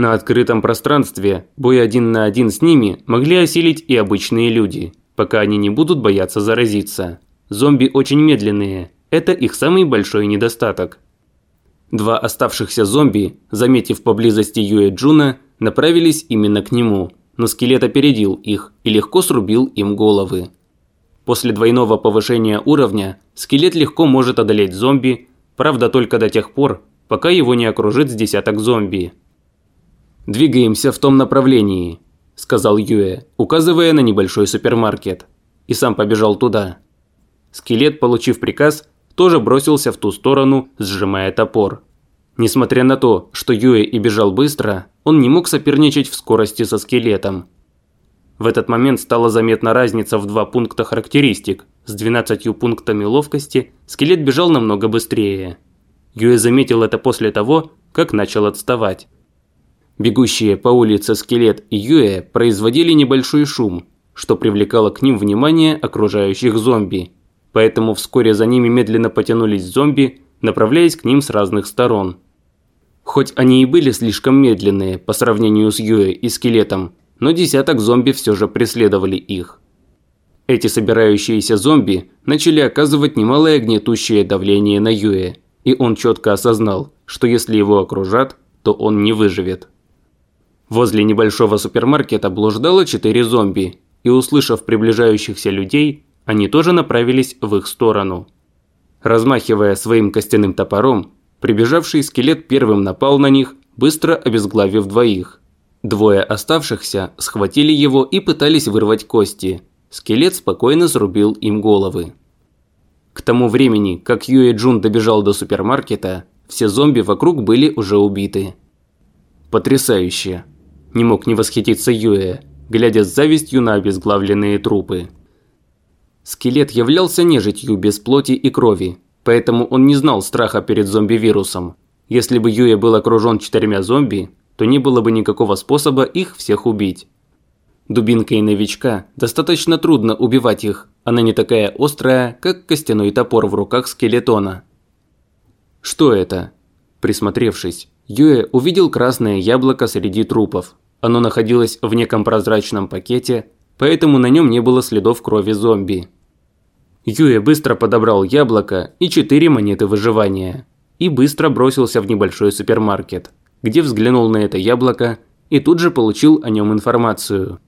На открытом пространстве бой один на один с ними могли осилить и обычные люди, пока они не будут бояться заразиться. Зомби очень медленные, это их самый большой недостаток. Два оставшихся зомби, заметив поблизости Юэ Джуна, направились именно к нему, но скелет опередил их и легко срубил им головы. После двойного повышения уровня скелет легко может одолеть зомби, правда только до тех пор, пока его не окружит с десяток зомби. «Двигаемся в том направлении», – сказал Юэ, указывая на небольшой супермаркет. И сам побежал туда. Скелет, получив приказ, тоже бросился в ту сторону, сжимая топор. Несмотря на то, что Юэ и бежал быстро, он не мог соперничать в скорости со скелетом. В этот момент стала заметна разница в два пункта характеристик. С 12 пунктами ловкости скелет бежал намного быстрее. Юэ заметил это после того, как начал отставать. Бегущие по улице Скелет и Юэ производили небольшой шум, что привлекало к ним внимание окружающих зомби. Поэтому вскоре за ними медленно потянулись зомби, направляясь к ним с разных сторон. Хоть они и были слишком медленные по сравнению с Юэ и Скелетом, но десяток зомби все же преследовали их. Эти собирающиеся зомби начали оказывать немалое гнетущее давление на Юэ, и он четко осознал, что если его окружат, то он не выживет. Возле небольшого супермаркета блуждало четыре зомби, и услышав приближающихся людей, они тоже направились в их сторону. Размахивая своим костяным топором, прибежавший скелет первым напал на них, быстро обезглавив двоих. Двое оставшихся схватили его и пытались вырвать кости. Скелет спокойно срубил им головы. К тому времени, как Юэ Джун добежал до супермаркета, все зомби вокруг были уже убиты. Потрясающе. Не мог не восхититься Юэ, глядя с завистью на обезглавленные трупы. Скелет являлся нежитью без плоти и крови, поэтому он не знал страха перед зомби-вирусом. Если бы Юэ был окружен четырьмя зомби, то не было бы никакого способа их всех убить. Дубинкой новичка достаточно трудно убивать их, она не такая острая, как костяной топор в руках скелетона. Что это? Присмотревшись, Юэ увидел красное яблоко среди трупов. Оно находилось в неком прозрачном пакете, поэтому на нем не было следов крови зомби. Юэ быстро подобрал яблоко и четыре монеты выживания. И быстро бросился в небольшой супермаркет, где взглянул на это яблоко и тут же получил о нем информацию.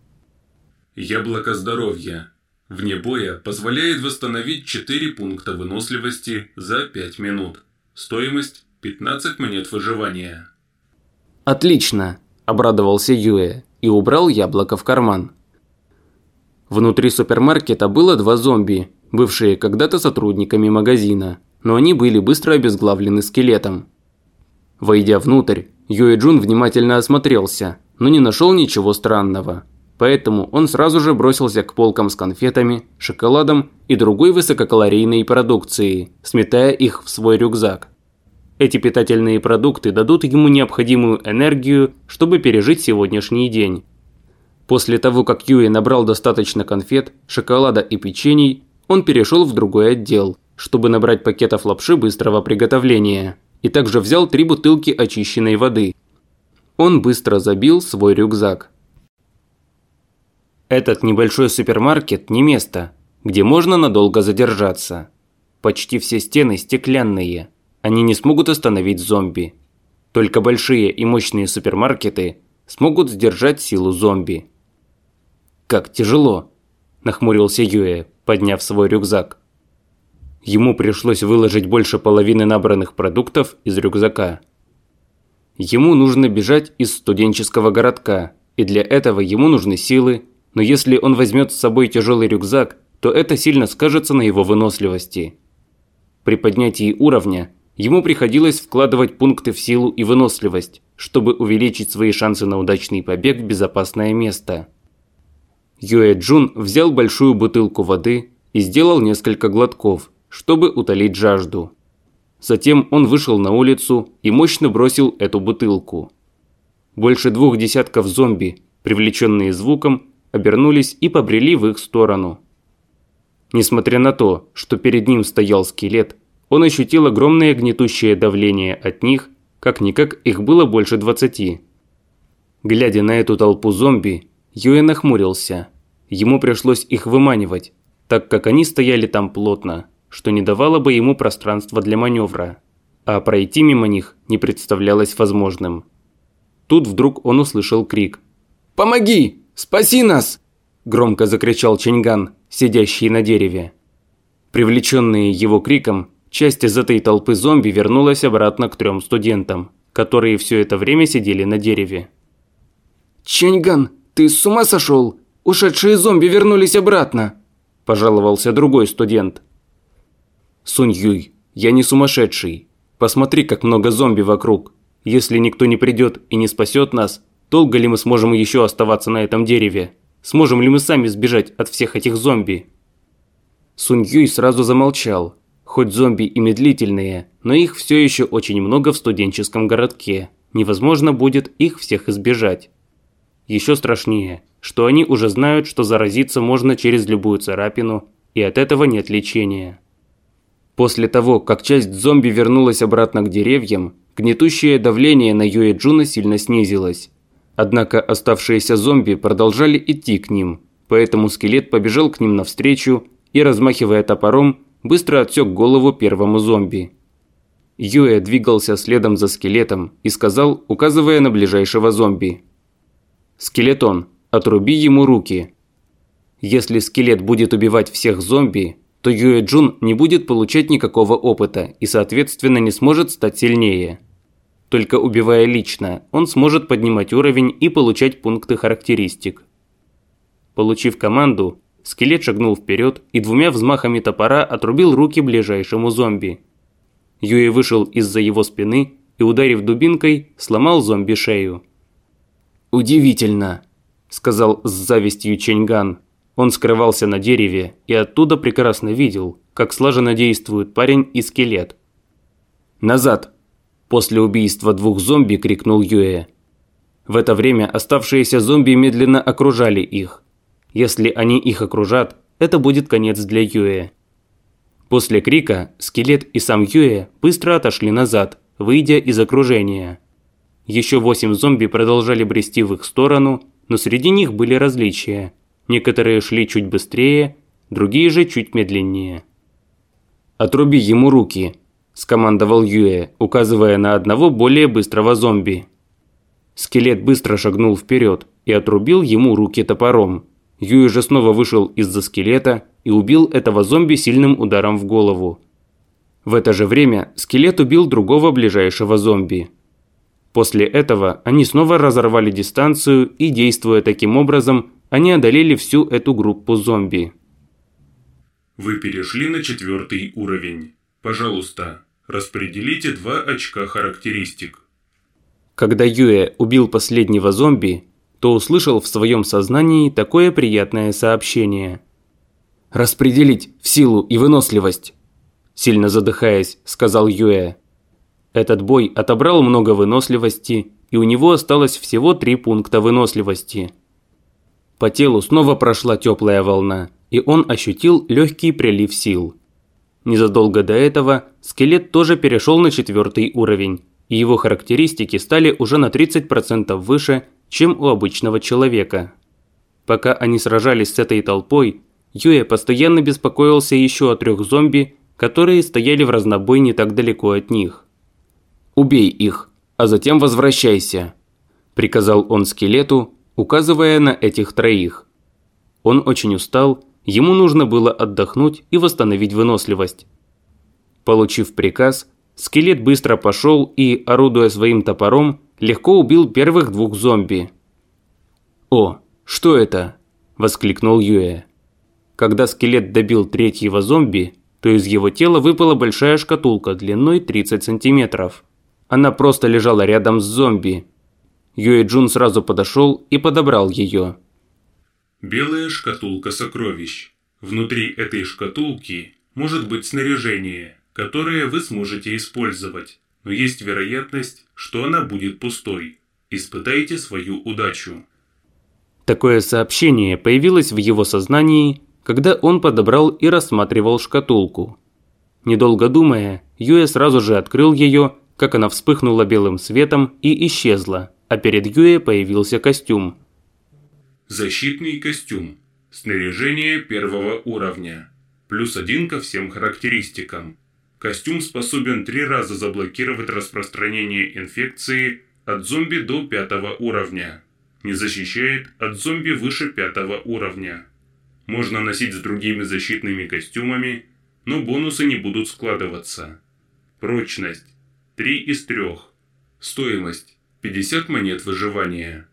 Яблоко здоровья. Вне боя позволяет восстановить 4 пункта выносливости за 5 минут. Стоимость 15 монет выживания. Отлично, обрадовался Юэ и убрал яблоко в карман. Внутри супермаркета было два зомби, бывшие когда-то сотрудниками магазина, но они были быстро обезглавлены скелетом. Войдя внутрь, Юэ Джун внимательно осмотрелся, но не нашел ничего странного. Поэтому он сразу же бросился к полкам с конфетами, шоколадом и другой высококалорийной продукцией, сметая их в свой рюкзак. Эти питательные продукты дадут ему необходимую энергию, чтобы пережить сегодняшний день. После того, как Юи набрал достаточно конфет, шоколада и печений, он перешел в другой отдел, чтобы набрать пакетов лапши быстрого приготовления, и также взял три бутылки очищенной воды. Он быстро забил свой рюкзак. Этот небольшой супермаркет не место, где можно надолго задержаться. Почти все стены стеклянные. Они не смогут остановить зомби. Только большие и мощные супермаркеты смогут сдержать силу зомби. «Как тяжело!» – нахмурился Юэ, подняв свой рюкзак. Ему пришлось выложить больше половины набранных продуктов из рюкзака. Ему нужно бежать из студенческого городка, и для этого ему нужны силы, но если он возьмет с собой тяжелый рюкзак, то это сильно скажется на его выносливости. При поднятии уровня ему приходилось вкладывать пункты в силу и выносливость, чтобы увеличить свои шансы на удачный побег в безопасное место. Юэ Джун взял большую бутылку воды и сделал несколько глотков, чтобы утолить жажду. Затем он вышел на улицу и мощно бросил эту бутылку. Больше двух десятков зомби, привлеченные звуком, обернулись и побрели в их сторону. Несмотря на то, что перед ним стоял скелет, он ощутил огромное гнетущее давление от них, как-никак их было больше двадцати. Глядя на эту толпу зомби, Юэ нахмурился. Ему пришлось их выманивать, так как они стояли там плотно, что не давало бы ему пространства для маневра, а пройти мимо них не представлялось возможным. Тут вдруг он услышал крик. «Помоги! Спаси нас!» – громко закричал Ченьган, сидящий на дереве. Привлеченные его криком, часть из этой толпы зомби вернулась обратно к трем студентам, которые все это время сидели на дереве. «Ченьган, ты с ума сошел? Ушедшие зомби вернулись обратно!» – пожаловался другой студент. «Сунь Юй, я не сумасшедший. Посмотри, как много зомби вокруг. Если никто не придет и не спасет нас, долго ли мы сможем еще оставаться на этом дереве? Сможем ли мы сами сбежать от всех этих зомби?» Сунь Юй сразу замолчал. Хоть зомби и медлительные, но их все еще очень много в студенческом городке. Невозможно будет их всех избежать. Еще страшнее, что они уже знают, что заразиться можно через любую царапину, и от этого нет лечения. После того, как часть зомби вернулась обратно к деревьям, гнетущее давление на Юэ Джуна сильно снизилось. Однако оставшиеся зомби продолжали идти к ним, поэтому скелет побежал к ним навстречу и, размахивая топором, быстро отсек голову первому зомби. Юэ двигался следом за скелетом и сказал, указывая на ближайшего зомби. «Скелетон, отруби ему руки». Если скелет будет убивать всех зомби, то Юэ Джун не будет получать никакого опыта и, соответственно, не сможет стать сильнее. Только убивая лично, он сможет поднимать уровень и получать пункты характеристик. Получив команду, скелет шагнул вперед и двумя взмахами топора отрубил руки ближайшему зомби. Юэ вышел из-за его спины и, ударив дубинкой, сломал зомби шею. «Удивительно», – сказал с завистью Ченьган. Он скрывался на дереве и оттуда прекрасно видел, как слаженно действуют парень и скелет. «Назад!» – после убийства двух зомби крикнул Юэ. В это время оставшиеся зомби медленно окружали их. Если они их окружат, это будет конец для Юэ. После крика скелет и сам Юэ быстро отошли назад, выйдя из окружения. Еще восемь зомби продолжали брести в их сторону, но среди них были различия – Некоторые шли чуть быстрее, другие же чуть медленнее. «Отруби ему руки», – скомандовал Юэ, указывая на одного более быстрого зомби. Скелет быстро шагнул вперед и отрубил ему руки топором. Юэ же снова вышел из-за скелета и убил этого зомби сильным ударом в голову. В это же время скелет убил другого ближайшего зомби. После этого они снова разорвали дистанцию и, действуя таким образом, они одолели всю эту группу зомби. Вы перешли на четвертый уровень. Пожалуйста, распределите два очка характеристик. Когда Юэ убил последнего зомби, то услышал в своем сознании такое приятное сообщение. «Распределить в силу и выносливость!» Сильно задыхаясь, сказал Юэ. Этот бой отобрал много выносливости, и у него осталось всего три пункта выносливости – по телу снова прошла теплая волна, и он ощутил легкий прилив сил. Незадолго до этого скелет тоже перешел на четвертый уровень, и его характеристики стали уже на 30% выше, чем у обычного человека. Пока они сражались с этой толпой, Юэ постоянно беспокоился еще о трех зомби, которые стояли в разнобой не так далеко от них. «Убей их, а затем возвращайся», – приказал он скелету, указывая на этих троих. Он очень устал, ему нужно было отдохнуть и восстановить выносливость. Получив приказ, скелет быстро пошел и, орудуя своим топором, легко убил первых двух зомби. «О, что это?» – воскликнул Юэ. Когда скелет добил третьего зомби, то из его тела выпала большая шкатулка длиной 30 сантиметров. Она просто лежала рядом с зомби, Юэ Джун сразу подошел и подобрал ее. Белая шкатулка сокровищ. Внутри этой шкатулки может быть снаряжение, которое вы сможете использовать, но есть вероятность, что она будет пустой. Испытайте свою удачу. Такое сообщение появилось в его сознании, когда он подобрал и рассматривал шкатулку. Недолго думая, Юэ сразу же открыл ее, как она вспыхнула белым светом и исчезла, а перед Юэ появился костюм. Защитный костюм. Снаряжение первого уровня. Плюс один ко всем характеристикам. Костюм способен три раза заблокировать распространение инфекции от зомби до пятого уровня. Не защищает от зомби выше пятого уровня. Можно носить с другими защитными костюмами, но бонусы не будут складываться. Прочность 3 из 3. Стоимость 50 монет выживания.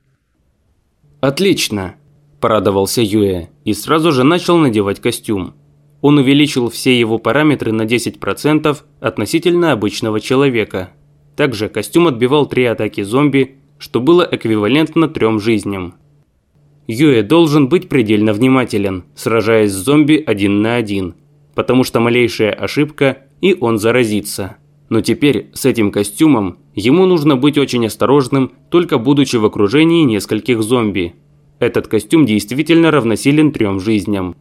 «Отлично!» – порадовался Юэ и сразу же начал надевать костюм. Он увеличил все его параметры на 10% относительно обычного человека. Также костюм отбивал три атаки зомби, что было эквивалентно трем жизням. Юэ должен быть предельно внимателен, сражаясь с зомби один на один, потому что малейшая ошибка и он заразится. Но теперь с этим костюмом ему нужно быть очень осторожным, только будучи в окружении нескольких зомби. Этот костюм действительно равносилен трем жизням.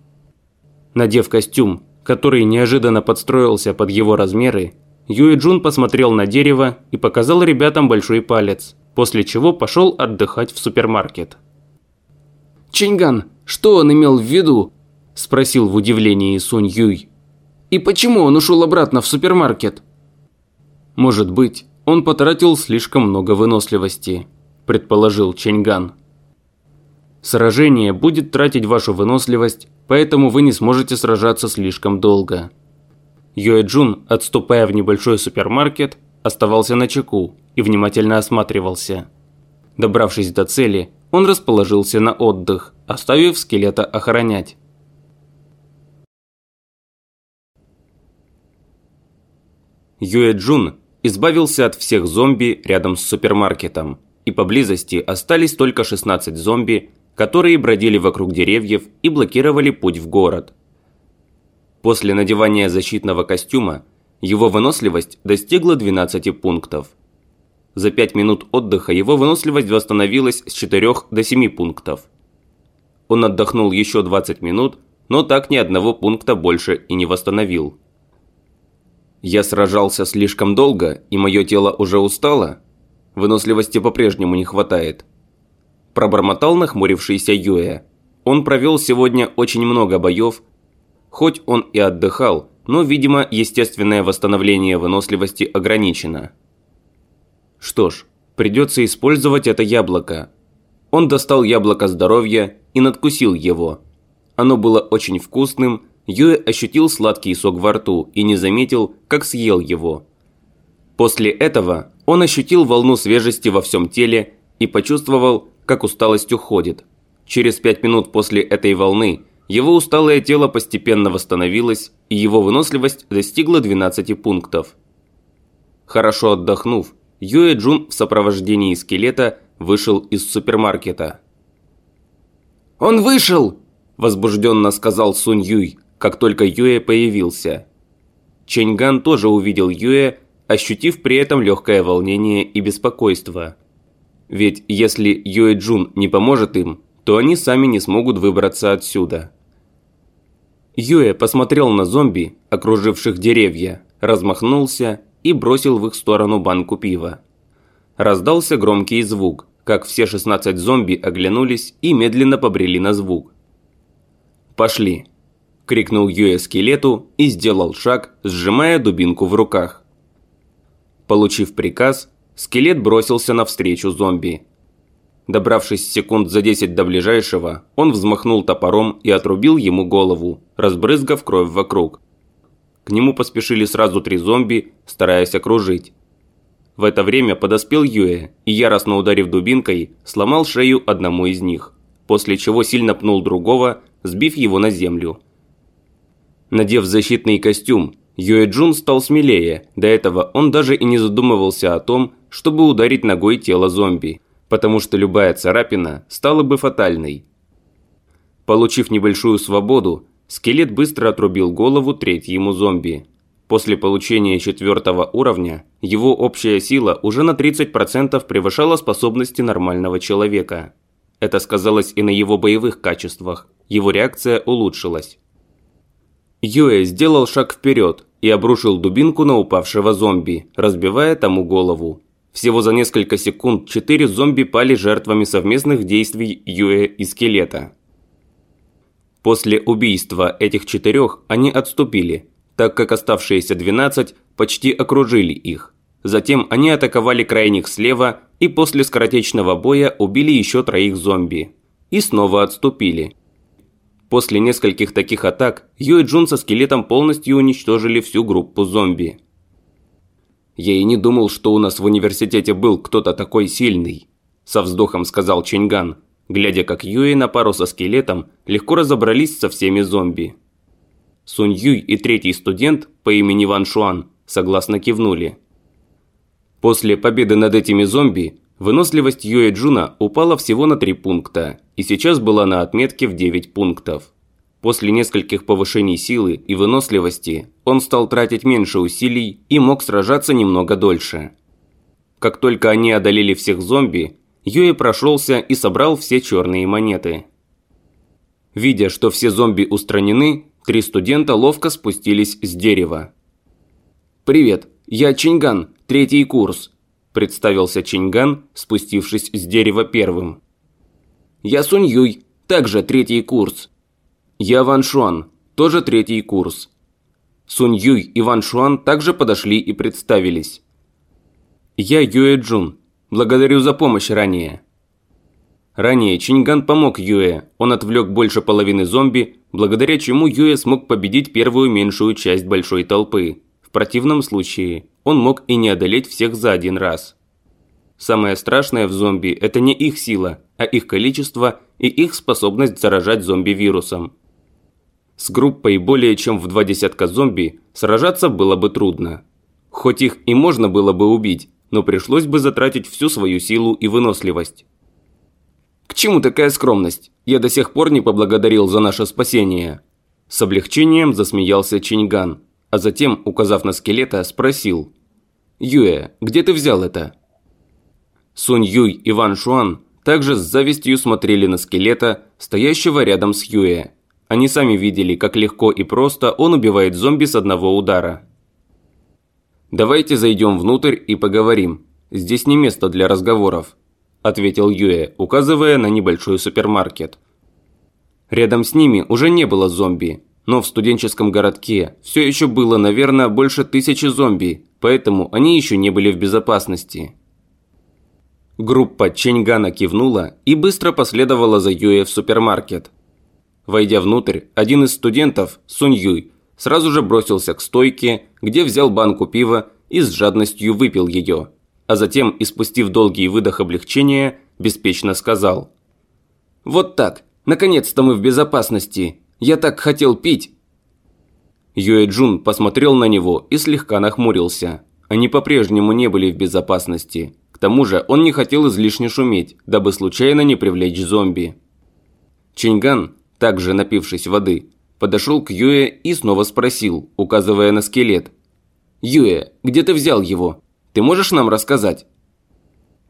Надев костюм, который неожиданно подстроился под его размеры, Юэ Джун посмотрел на дерево и показал ребятам большой палец, после чего пошел отдыхать в супермаркет. «Чинган, что он имел в виду?» – спросил в удивлении Сунь Юй. «И почему он ушел обратно в супермаркет?» «Может быть, он потратил слишком много выносливости», – предположил Ченьган. «Сражение будет тратить вашу выносливость, поэтому вы не сможете сражаться слишком долго». Юэджун, отступая в небольшой супермаркет, оставался на чеку и внимательно осматривался. Добравшись до цели, он расположился на отдых, оставив скелета охранять. Юэджун избавился от всех зомби рядом с супермаркетом, и поблизости остались только 16 зомби, которые бродили вокруг деревьев и блокировали путь в город. После надевания защитного костюма его выносливость достигла 12 пунктов. За 5 минут отдыха его выносливость восстановилась с 4 до 7 пунктов. Он отдохнул еще 20 минут, но так ни одного пункта больше и не восстановил. Я сражался слишком долго, и мое тело уже устало. Выносливости по-прежнему не хватает. Пробормотал нахмурившийся Юэ. Он провел сегодня очень много боев, хоть он и отдыхал, но, видимо, естественное восстановление выносливости ограничено. Что ж, придется использовать это яблоко. Он достал яблоко здоровья и надкусил его. Оно было очень вкусным, Юэ ощутил сладкий сок во рту и не заметил, как съел его. После этого он ощутил волну свежести во всем теле и почувствовал, как усталость уходит. Через пять минут после этой волны его усталое тело постепенно восстановилось, и его выносливость достигла 12 пунктов. Хорошо отдохнув, Юэ Джун в сопровождении скелета вышел из супермаркета. «Он вышел!» – возбужденно сказал Сунь Юй как только Юэ появился. Чэньган тоже увидел Юэ, ощутив при этом легкое волнение и беспокойство. Ведь если Юэ Джун не поможет им, то они сами не смогут выбраться отсюда. Юэ посмотрел на зомби, окруживших деревья, размахнулся и бросил в их сторону банку пива. Раздался громкий звук, как все 16 зомби оглянулись и медленно побрели на звук. «Пошли», крикнул Юэ скелету и сделал шаг, сжимая дубинку в руках. Получив приказ, скелет бросился навстречу зомби. Добравшись секунд за 10 до ближайшего, он взмахнул топором и отрубил ему голову, разбрызгав кровь вокруг. К нему поспешили сразу три зомби, стараясь окружить. В это время подоспел Юэ и, яростно ударив дубинкой, сломал шею одному из них, после чего сильно пнул другого, сбив его на землю. Надев защитный костюм, Юэ Джун стал смелее, до этого он даже и не задумывался о том, чтобы ударить ногой тело зомби, потому что любая царапина стала бы фатальной. Получив небольшую свободу, скелет быстро отрубил голову третьему зомби. После получения четвертого уровня, его общая сила уже на 30% превышала способности нормального человека. Это сказалось и на его боевых качествах, его реакция улучшилась. Юэ сделал шаг вперед и обрушил дубинку на упавшего зомби, разбивая тому голову. Всего за несколько секунд четыре зомби пали жертвами совместных действий Юэ и скелета. После убийства этих четырех они отступили, так как оставшиеся 12 почти окружили их. Затем они атаковали крайних слева и после скоротечного боя убили еще троих зомби. И снова отступили. После нескольких таких атак Юэ Джун со скелетом полностью уничтожили всю группу зомби. «Я и не думал, что у нас в университете был кто-то такой сильный», – со вздохом сказал Ченган, глядя как Юэ на пару со скелетом легко разобрались со всеми зомби. Сунь Юй и третий студент по имени Ван Шуан согласно кивнули. После победы над этими зомби Выносливость Юэ Джуна упала всего на 3 пункта и сейчас была на отметке в 9 пунктов. После нескольких повышений силы и выносливости он стал тратить меньше усилий и мог сражаться немного дольше. Как только они одолели всех зомби, Юэ прошелся и собрал все черные монеты. Видя, что все зомби устранены, три студента ловко спустились с дерева. «Привет, я Чинган, третий курс», представился Чинган, спустившись с дерева первым. «Я Сунь Юй, также третий курс». «Я Ван Шуан, тоже третий курс». Сунь Юй и Ван Шуан также подошли и представились. «Я Юэ Джун. Благодарю за помощь ранее». Ранее Чинган помог Юэ, он отвлек больше половины зомби, благодаря чему Юэ смог победить первую меньшую часть большой толпы. В противном случае он мог и не одолеть всех за один раз. Самое страшное в зомби – это не их сила, а их количество и их способность заражать зомби вирусом. С группой более чем в два десятка зомби сражаться было бы трудно. Хоть их и можно было бы убить, но пришлось бы затратить всю свою силу и выносливость. «К чему такая скромность? Я до сих пор не поблагодарил за наше спасение». С облегчением засмеялся Чинган, а затем, указав на скелета, спросил – Юэ, где ты взял это?» Сунь Юй и Ван Шуан также с завистью смотрели на скелета, стоящего рядом с Юэ. Они сами видели, как легко и просто он убивает зомби с одного удара. «Давайте зайдем внутрь и поговорим. Здесь не место для разговоров», – ответил Юэ, указывая на небольшой супермаркет. Рядом с ними уже не было зомби, но в студенческом городке все еще было, наверное, больше тысячи зомби, поэтому они еще не были в безопасности. Группа Ченьгана кивнула и быстро последовала за Юэ в супермаркет. Войдя внутрь, один из студентов, Сунь Юй, сразу же бросился к стойке, где взял банку пива и с жадностью выпил ее, а затем, испустив долгий выдох облегчения, беспечно сказал. «Вот так, наконец-то мы в безопасности. Я так хотел пить, Юэ Джун посмотрел на него и слегка нахмурился. Они по-прежнему не были в безопасности. К тому же он не хотел излишне шуметь, дабы случайно не привлечь зомби. Ченган, также напившись воды, подошел к Юэ и снова спросил, указывая на скелет. «Юэ, где ты взял его? Ты можешь нам рассказать?»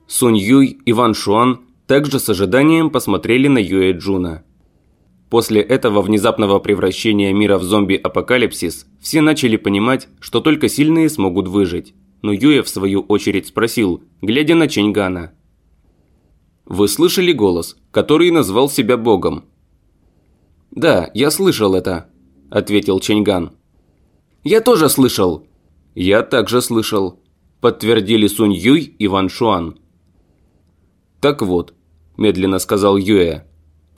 Сунь Юй и Ван Шуан также с ожиданием посмотрели на Юэ Джуна. После этого внезапного превращения мира в зомби-апокалипсис все начали понимать, что только сильные смогут выжить. Но Юэ в свою очередь спросил, глядя на Ченьгана. «Вы слышали голос, который назвал себя богом?» «Да, я слышал это», – ответил Ченьган. «Я тоже слышал». «Я также слышал», – подтвердили Сунь Юй и Ван Шуан. «Так вот», – медленно сказал Юэ,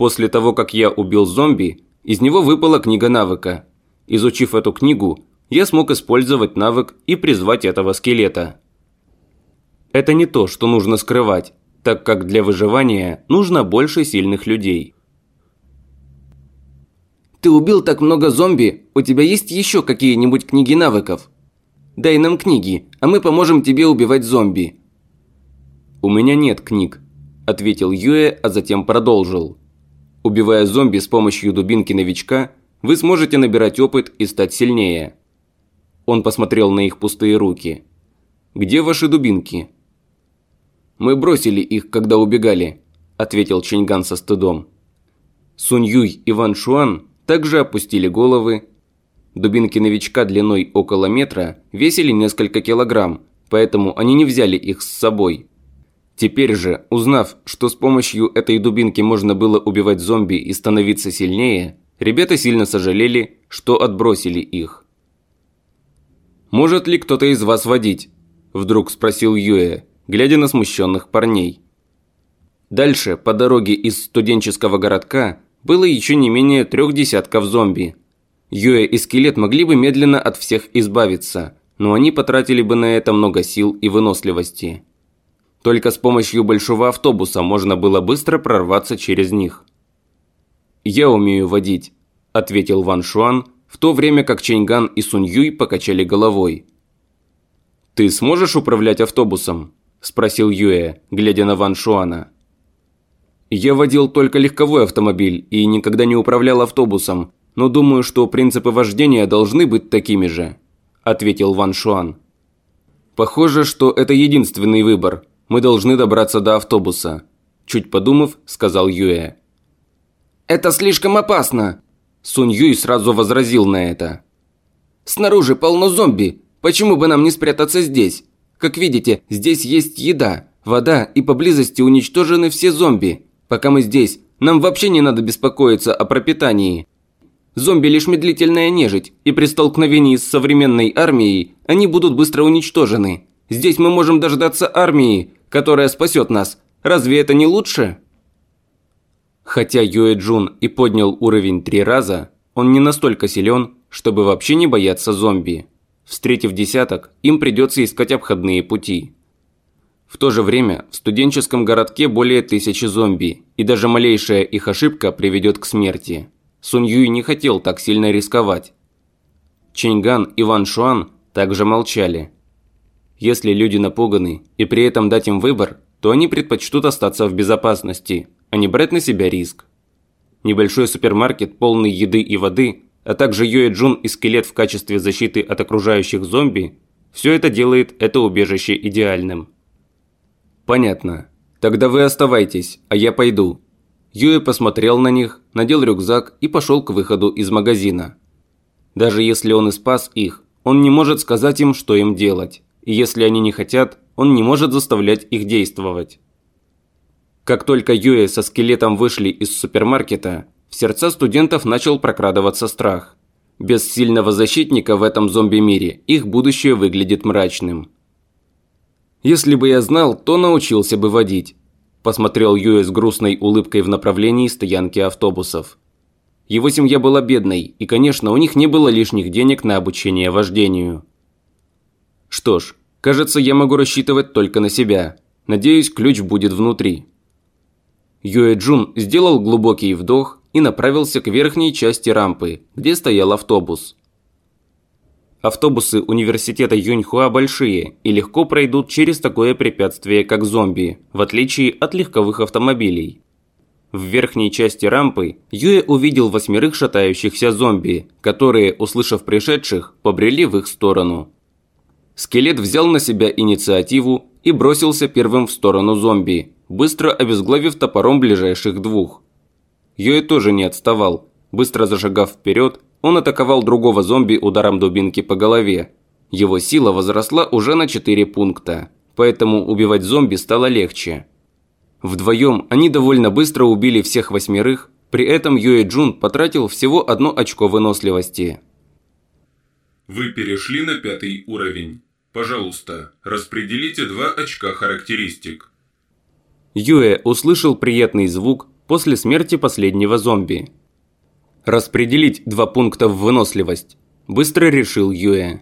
После того, как я убил зомби, из него выпала книга навыка. Изучив эту книгу, я смог использовать навык и призвать этого скелета. Это не то, что нужно скрывать, так как для выживания нужно больше сильных людей. Ты убил так много зомби, у тебя есть еще какие-нибудь книги навыков? Дай нам книги, а мы поможем тебе убивать зомби. У меня нет книг, ответил Юэ, а затем продолжил. Убивая зомби с помощью дубинки новичка, вы сможете набирать опыт и стать сильнее. Он посмотрел на их пустые руки. «Где ваши дубинки?» «Мы бросили их, когда убегали», – ответил Ченьган со стыдом. Сунь Юй и Ван Шуан также опустили головы. Дубинки новичка длиной около метра весили несколько килограмм, поэтому они не взяли их с собой. Теперь же, узнав, что с помощью этой дубинки можно было убивать зомби и становиться сильнее, ребята сильно сожалели, что отбросили их. «Может ли кто-то из вас водить?» – вдруг спросил Юэ, глядя на смущенных парней. Дальше, по дороге из студенческого городка, было еще не менее трех десятков зомби. Юэ и Скелет могли бы медленно от всех избавиться, но они потратили бы на это много сил и выносливости. Только с помощью большого автобуса можно было быстро прорваться через них. «Я умею водить», – ответил Ван Шуан, в то время как Чэньган и Сунь Юй покачали головой. «Ты сможешь управлять автобусом?» – спросил Юэ, глядя на Ван Шуана. «Я водил только легковой автомобиль и никогда не управлял автобусом, но думаю, что принципы вождения должны быть такими же», – ответил Ван Шуан. «Похоже, что это единственный выбор», мы должны добраться до автобуса», – чуть подумав, сказал Юэ. «Это слишком опасно!» Сунь Юй сразу возразил на это. «Снаружи полно зомби. Почему бы нам не спрятаться здесь? Как видите, здесь есть еда, вода и поблизости уничтожены все зомби. Пока мы здесь, нам вообще не надо беспокоиться о пропитании. Зомби лишь медлительная нежить, и при столкновении с современной армией они будут быстро уничтожены. Здесь мы можем дождаться армии, которая спасет нас. Разве это не лучше? Хотя Юэ Джун и поднял уровень три раза, он не настолько силен, чтобы вообще не бояться зомби. Встретив десяток, им придется искать обходные пути. В то же время в студенческом городке более тысячи зомби, и даже малейшая их ошибка приведет к смерти. Сунь Юй не хотел так сильно рисковать. Чэньган и Ван Шуан также молчали. Если люди напуганы и при этом дать им выбор, то они предпочтут остаться в безопасности, а не брать на себя риск. Небольшой супермаркет, полный еды и воды, а также Йоэ Джун и скелет в качестве защиты от окружающих зомби – все это делает это убежище идеальным. Понятно. Тогда вы оставайтесь, а я пойду. Юэ посмотрел на них, надел рюкзак и пошел к выходу из магазина. Даже если он и спас их, он не может сказать им, что им делать и если они не хотят, он не может заставлять их действовать. Как только Юэ со скелетом вышли из супермаркета, в сердца студентов начал прокрадываться страх. Без сильного защитника в этом зомби-мире их будущее выглядит мрачным. «Если бы я знал, то научился бы водить», – посмотрел Юэ с грустной улыбкой в направлении стоянки автобусов. Его семья была бедной, и, конечно, у них не было лишних денег на обучение вождению. Что ж, кажется, я могу рассчитывать только на себя. Надеюсь, ключ будет внутри. Юэ Джун сделал глубокий вдох и направился к верхней части рампы, где стоял автобус. Автобусы университета Юньхуа большие и легко пройдут через такое препятствие, как зомби, в отличие от легковых автомобилей. В верхней части рампы Юэ увидел восьмерых шатающихся зомби, которые, услышав пришедших, побрели в их сторону. Скелет взял на себя инициативу и бросился первым в сторону зомби, быстро обезглавив топором ближайших двух. Йоэ тоже не отставал. Быстро зашагав вперед, он атаковал другого зомби ударом дубинки по голове. Его сила возросла уже на 4 пункта, поэтому убивать зомби стало легче. Вдвоем они довольно быстро убили всех восьмерых, при этом Юэ Джун потратил всего одно очко выносливости. Вы перешли на пятый уровень. Пожалуйста, распределите два очка характеристик. Юэ услышал приятный звук после смерти последнего зомби. Распределить два пункта в выносливость. Быстро решил Юэ.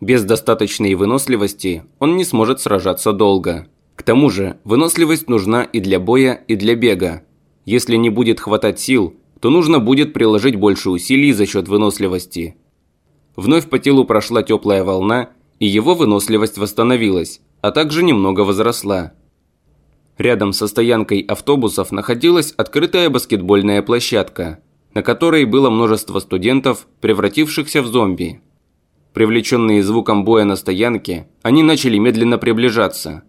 Без достаточной выносливости он не сможет сражаться долго. К тому же, выносливость нужна и для боя, и для бега. Если не будет хватать сил, то нужно будет приложить больше усилий за счет выносливости. Вновь по телу прошла теплая волна, и его выносливость восстановилась, а также немного возросла. Рядом со стоянкой автобусов находилась открытая баскетбольная площадка, на которой было множество студентов, превратившихся в зомби. Привлеченные звуком боя на стоянке, они начали медленно приближаться.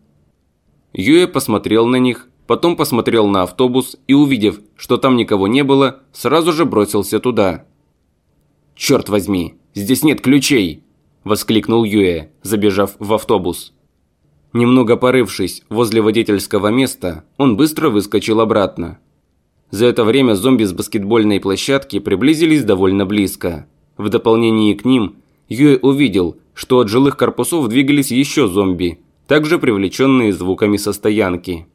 Юэ посмотрел на них, потом посмотрел на автобус и, увидев, что там никого не было, сразу же бросился туда. «Черт возьми, здесь нет ключей!» – воскликнул Юэ, забежав в автобус. Немного порывшись возле водительского места, он быстро выскочил обратно. За это время зомби с баскетбольной площадки приблизились довольно близко. В дополнение к ним, Юэ увидел, что от жилых корпусов двигались еще зомби, также привлеченные звуками со стоянки.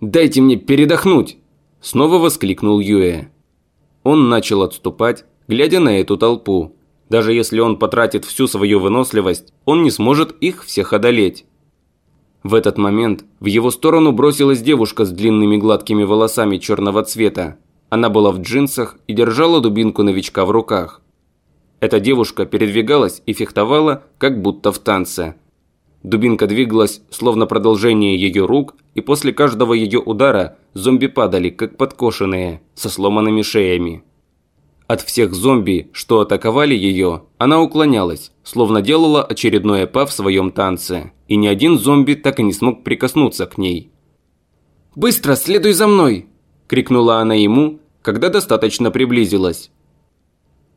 «Дайте мне передохнуть!» – снова воскликнул Юэ. Он начал отступать, глядя на эту толпу. Даже если он потратит всю свою выносливость, он не сможет их всех одолеть. В этот момент в его сторону бросилась девушка с длинными гладкими волосами черного цвета. Она была в джинсах и держала дубинку новичка в руках. Эта девушка передвигалась и фехтовала, как будто в танце. Дубинка двигалась, словно продолжение ее рук, и после каждого ее удара зомби падали, как подкошенные, со сломанными шеями. От всех зомби, что атаковали ее, она уклонялась, словно делала очередное па в своем танце, и ни один зомби так и не смог прикоснуться к ней. «Быстро, следуй за мной!» – крикнула она ему, когда достаточно приблизилась.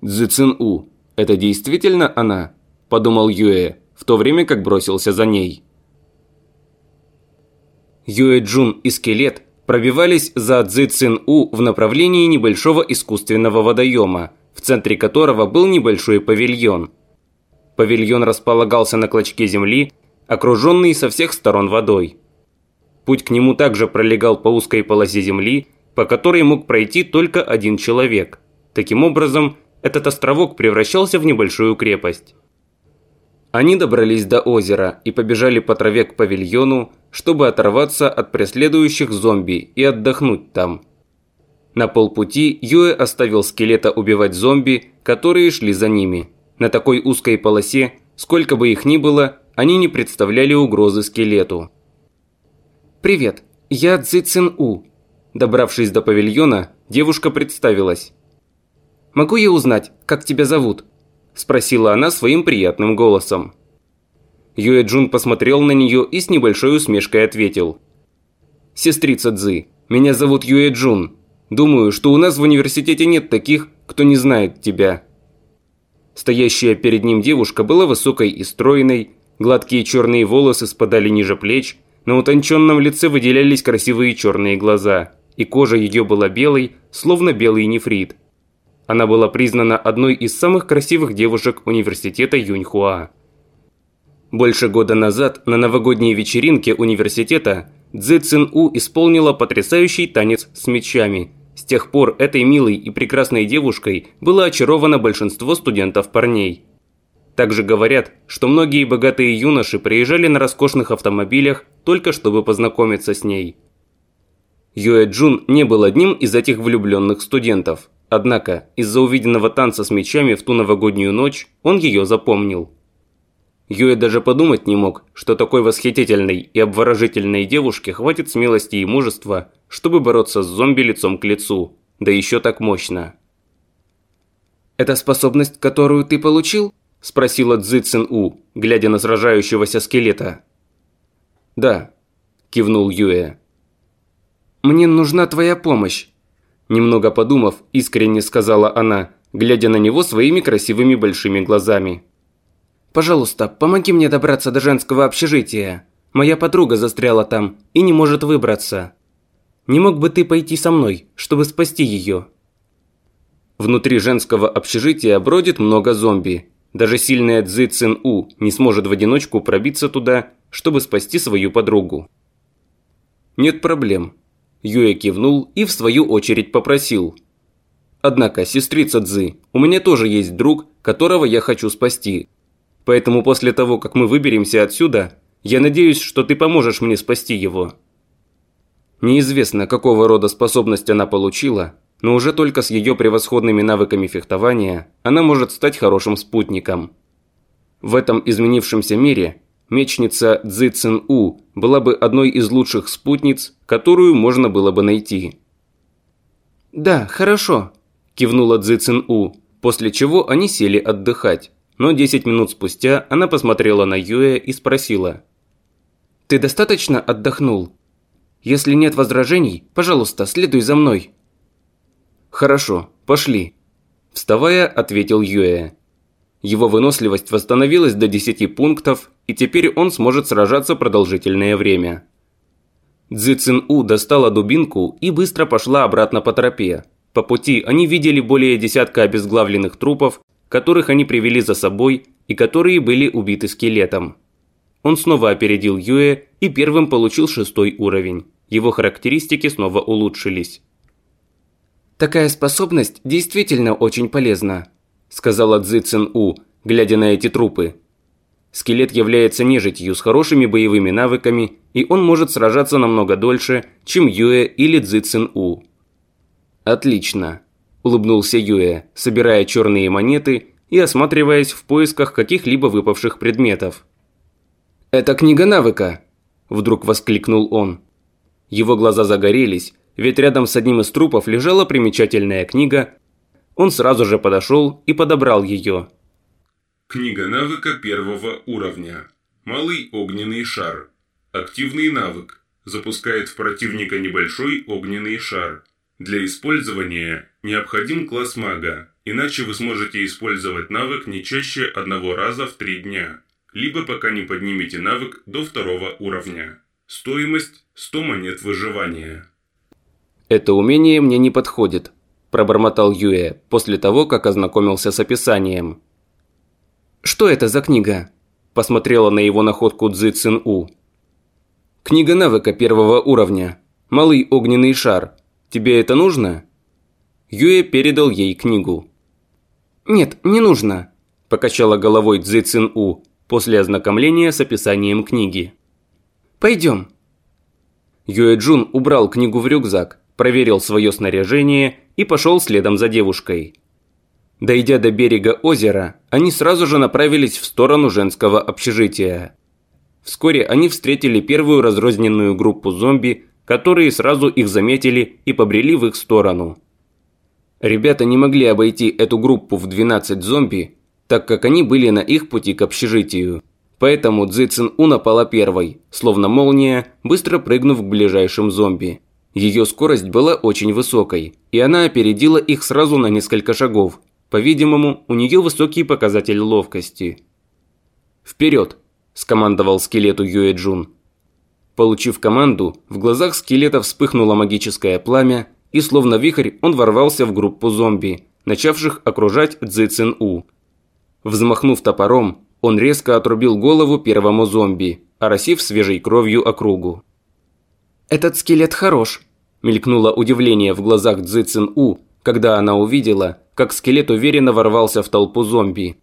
«Цзэцин У, это действительно она?» – подумал Юэ, в то время как бросился за ней. Юэ Джун и Скелет пробивались за Цзи Цин У в направлении небольшого искусственного водоема, в центре которого был небольшой павильон. Павильон располагался на клочке земли, окруженный со всех сторон водой. Путь к нему также пролегал по узкой полосе земли, по которой мог пройти только один человек. Таким образом, этот островок превращался в небольшую крепость. Они добрались до озера и побежали по траве к павильону, чтобы оторваться от преследующих зомби и отдохнуть там. На полпути Юэ оставил скелета убивать зомби, которые шли за ними. На такой узкой полосе, сколько бы их ни было, они не представляли угрозы скелету. «Привет, я Цзи Цин У». Добравшись до павильона, девушка представилась. «Могу я узнать, как тебя зовут?» – спросила она своим приятным голосом. Юэ Джун посмотрел на нее и с небольшой усмешкой ответил. «Сестрица Цзы, меня зовут Юэ Джун. Думаю, что у нас в университете нет таких, кто не знает тебя». Стоящая перед ним девушка была высокой и стройной, гладкие черные волосы спадали ниже плеч, на утонченном лице выделялись красивые черные глаза, и кожа ее была белой, словно белый нефрит. Она была признана одной из самых красивых девушек университета Юньхуа. Больше года назад на новогодней вечеринке университета Цзи Цин У исполнила потрясающий танец с мечами. С тех пор этой милой и прекрасной девушкой было очаровано большинство студентов-парней. Также говорят, что многие богатые юноши приезжали на роскошных автомобилях только чтобы познакомиться с ней. Юэ Джун не был одним из этих влюбленных студентов. Однако, из-за увиденного танца с мечами в ту новогоднюю ночь, он ее запомнил. Юэ даже подумать не мог, что такой восхитительной и обворожительной девушке хватит смелости и мужества, чтобы бороться с зомби лицом к лицу, да еще так мощно. «Это способность, которую ты получил?» – спросила Цзы Цин У, глядя на сражающегося скелета. «Да», – кивнул Юэ. «Мне нужна твоя помощь», – немного подумав, искренне сказала она, глядя на него своими красивыми большими глазами. Пожалуйста, помоги мне добраться до женского общежития. Моя подруга застряла там и не может выбраться. Не мог бы ты пойти со мной, чтобы спасти ее?» Внутри женского общежития бродит много зомби. Даже сильная Цзи Цин У не сможет в одиночку пробиться туда, чтобы спасти свою подругу. «Нет проблем», – Юэ кивнул и в свою очередь попросил. «Однако, сестрица Цзи, у меня тоже есть друг, которого я хочу спасти. Поэтому после того, как мы выберемся отсюда, я надеюсь, что ты поможешь мне спасти его». Неизвестно, какого рода способность она получила, но уже только с ее превосходными навыками фехтования она может стать хорошим спутником. В этом изменившемся мире Мечница Цзи Цин У была бы одной из лучших спутниц, которую можно было бы найти. «Да, хорошо», – кивнула Цзи Цин У, после чего они сели отдыхать. Но 10 минут спустя она посмотрела на Юэ и спросила. «Ты достаточно отдохнул? Если нет возражений, пожалуйста, следуй за мной». «Хорошо, пошли», – вставая, ответил Юэ. Его выносливость восстановилась до 10 пунктов, и теперь он сможет сражаться продолжительное время. Цзи Цин У достала дубинку и быстро пошла обратно по тропе. По пути они видели более десятка обезглавленных трупов, которых они привели за собой и которые были убиты скелетом. Он снова опередил Юэ и первым получил шестой уровень. Его характеристики снова улучшились. «Такая способность действительно очень полезна», – сказала Цзи Цин У, глядя на эти трупы. Скелет является нежитью с хорошими боевыми навыками, и он может сражаться намного дольше, чем Юэ или Цзи Цин У. «Отлично», – улыбнулся Юэ, собирая черные монеты и осматриваясь в поисках каких-либо выпавших предметов. «Это книга навыка!» – вдруг воскликнул он. Его глаза загорелись, ведь рядом с одним из трупов лежала примечательная книга. Он сразу же подошел и подобрал ее. Книга навыка первого уровня. Малый огненный шар. Активный навык. Запускает в противника небольшой огненный шар. Для использования необходим класс мага, иначе вы сможете использовать навык не чаще одного раза в три дня, либо пока не поднимете навык до второго уровня. Стоимость 100 монет выживания. «Это умение мне не подходит», – пробормотал Юэ после того, как ознакомился с описанием. «Что это за книга?» – посмотрела на его находку Цзи Цин У. «Книга навыка первого уровня. Малый огненный шар. Тебе это нужно?» Юэ передал ей книгу. «Нет, не нужно», – покачала головой Цзи Цин У после ознакомления с описанием книги. «Пойдем». Юэ Джун убрал книгу в рюкзак, проверил свое снаряжение и пошел следом за девушкой. Дойдя до берега озера, они сразу же направились в сторону женского общежития. Вскоре они встретили первую разрозненную группу зомби, которые сразу их заметили и побрели в их сторону. Ребята не могли обойти эту группу в 12 зомби, так как они были на их пути к общежитию. Поэтому Цзэцин У напала первой, словно молния, быстро прыгнув к ближайшим зомби. Ее скорость была очень высокой, и она опередила их сразу на несколько шагов. По-видимому, у нее высокий показатель ловкости. «Вперед!» – скомандовал скелету Юэ Джун. Получив команду, в глазах скелета вспыхнуло магическое пламя, и словно вихрь он ворвался в группу зомби, начавших окружать Цзи Цин У. Взмахнув топором, он резко отрубил голову первому зомби, оросив свежей кровью округу. «Этот скелет хорош», – мелькнуло удивление в глазах Цзи Цин У, когда она увидела, как скелет уверенно ворвался в толпу зомби.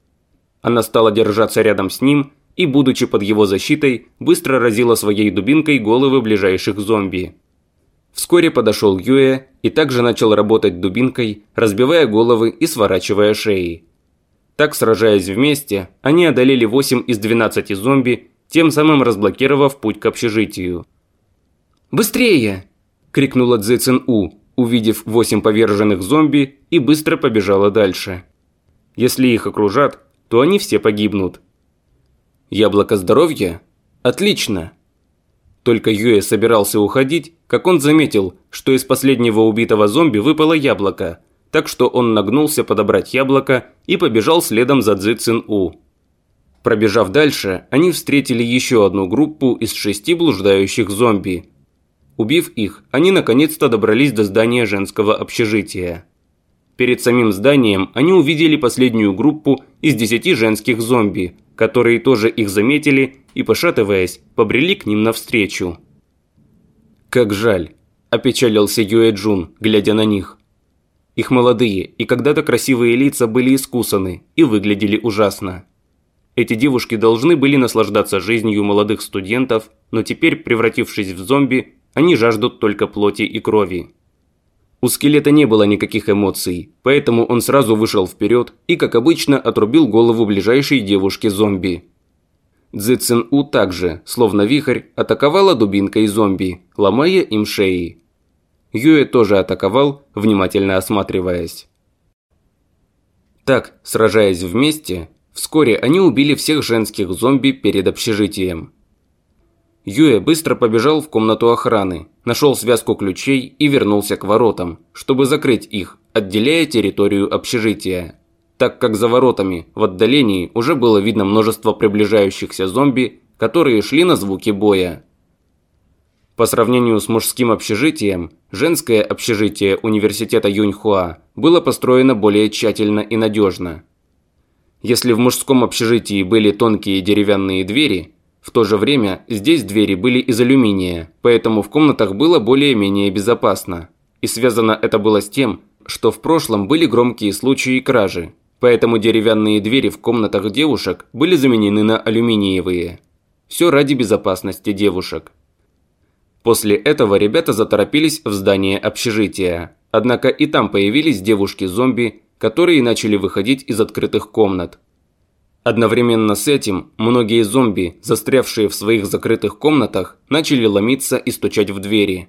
Она стала держаться рядом с ним и, будучи под его защитой, быстро разила своей дубинкой головы ближайших зомби. Вскоре подошел Юэ и также начал работать дубинкой, разбивая головы и сворачивая шеи. Так, сражаясь вместе, они одолели 8 из 12 зомби, тем самым разблокировав путь к общежитию. «Быстрее!» – крикнула Цзэцин У, увидев восемь поверженных зомби и быстро побежала дальше. Если их окружат, то они все погибнут. Яблоко здоровья? Отлично! Только Юэ собирался уходить, как он заметил, что из последнего убитого зомби выпало яблоко, так что он нагнулся подобрать яблоко и побежал следом за Цзэцин У. Пробежав дальше, они встретили еще одну группу из шести блуждающих зомби – Убив их, они наконец-то добрались до здания женского общежития. Перед самим зданием они увидели последнюю группу из десяти женских зомби, которые тоже их заметили и, пошатываясь, побрели к ним навстречу. «Как жаль», – опечалился Юэ Джун, глядя на них. Их молодые и когда-то красивые лица были искусаны и выглядели ужасно. Эти девушки должны были наслаждаться жизнью молодых студентов, но теперь, превратившись в зомби, они жаждут только плоти и крови. У скелета не было никаких эмоций, поэтому он сразу вышел вперед и, как обычно, отрубил голову ближайшей девушке-зомби. Цзэцин У также, словно вихрь, атаковала дубинкой зомби, ломая им шеи. Юэ тоже атаковал, внимательно осматриваясь. Так, сражаясь вместе, вскоре они убили всех женских зомби перед общежитием. Юэ быстро побежал в комнату охраны, нашел связку ключей и вернулся к воротам, чтобы закрыть их, отделяя территорию общежития. Так как за воротами, в отдалении, уже было видно множество приближающихся зомби, которые шли на звуки боя. По сравнению с мужским общежитием, женское общежитие университета Юньхуа было построено более тщательно и надежно. Если в мужском общежитии были тонкие деревянные двери – в то же время здесь двери были из алюминия, поэтому в комнатах было более-менее безопасно. И связано это было с тем, что в прошлом были громкие случаи кражи, поэтому деревянные двери в комнатах девушек были заменены на алюминиевые. Все ради безопасности девушек. После этого ребята заторопились в здание общежития, однако и там появились девушки-зомби, которые начали выходить из открытых комнат, Одновременно с этим многие зомби, застрявшие в своих закрытых комнатах, начали ломиться и стучать в двери.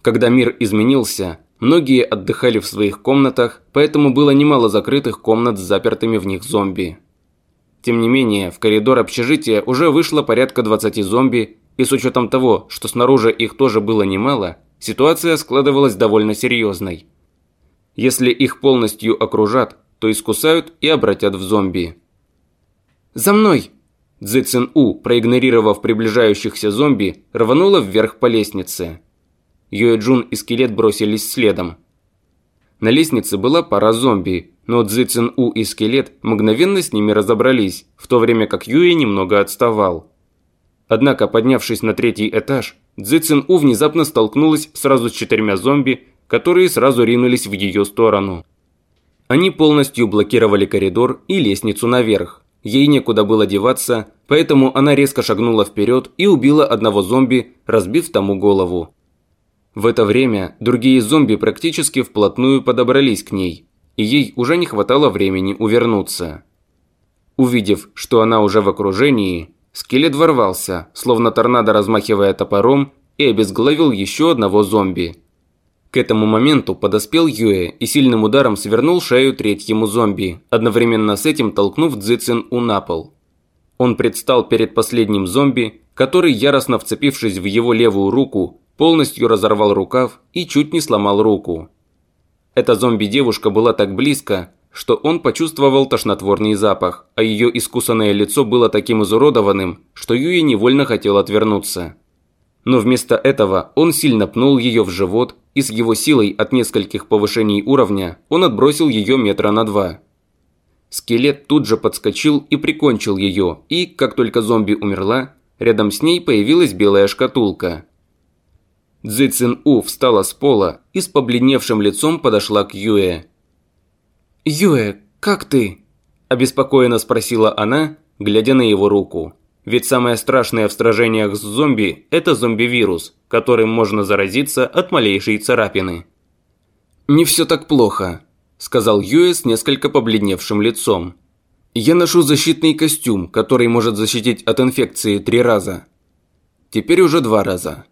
Когда мир изменился, многие отдыхали в своих комнатах, поэтому было немало закрытых комнат с запертыми в них зомби. Тем не менее, в коридор общежития уже вышло порядка 20 зомби, и с учетом того, что снаружи их тоже было немало, ситуация складывалась довольно серьезной. Если их полностью окружат, то искусают и обратят в зомби. «За мной!» Цзэ Цин У, проигнорировав приближающихся зомби, рванула вверх по лестнице. Юэ Джун и скелет бросились следом. На лестнице была пара зомби, но Цзэ Цин У и скелет мгновенно с ними разобрались, в то время как Юэ немного отставал. Однако, поднявшись на третий этаж, Цзэ Цин У внезапно столкнулась сразу с четырьмя зомби, которые сразу ринулись в ее сторону. Они полностью блокировали коридор и лестницу наверх. Ей некуда было деваться, поэтому она резко шагнула вперед и убила одного зомби, разбив тому голову. В это время другие зомби практически вплотную подобрались к ней, и ей уже не хватало времени увернуться. Увидев, что она уже в окружении, скелет ворвался, словно торнадо размахивая топором, и обезглавил еще одного зомби. К этому моменту подоспел Юэ и сильным ударом свернул шею третьему зомби, одновременно с этим толкнув Цзицин У на пол. Он предстал перед последним зомби, который, яростно вцепившись в его левую руку, полностью разорвал рукав и чуть не сломал руку. Эта зомби-девушка была так близко, что он почувствовал тошнотворный запах, а ее искусанное лицо было таким изуродованным, что Юи невольно хотел отвернуться. Но вместо этого он сильно пнул ее в живот и с его силой от нескольких повышений уровня он отбросил ее метра на два. Скелет тут же подскочил и прикончил ее, и, как только зомби умерла, рядом с ней появилась белая шкатулка. Цзы У встала с пола и с побледневшим лицом подошла к Юэ. «Юэ, как ты?» – обеспокоенно спросила она, глядя на его руку. Ведь самое страшное в сражениях с зомби – это зомби-вирус, которым можно заразиться от малейшей царапины. «Не все так плохо», – сказал Юэ с несколько побледневшим лицом. «Я ношу защитный костюм, который может защитить от инфекции три раза. Теперь уже два раза».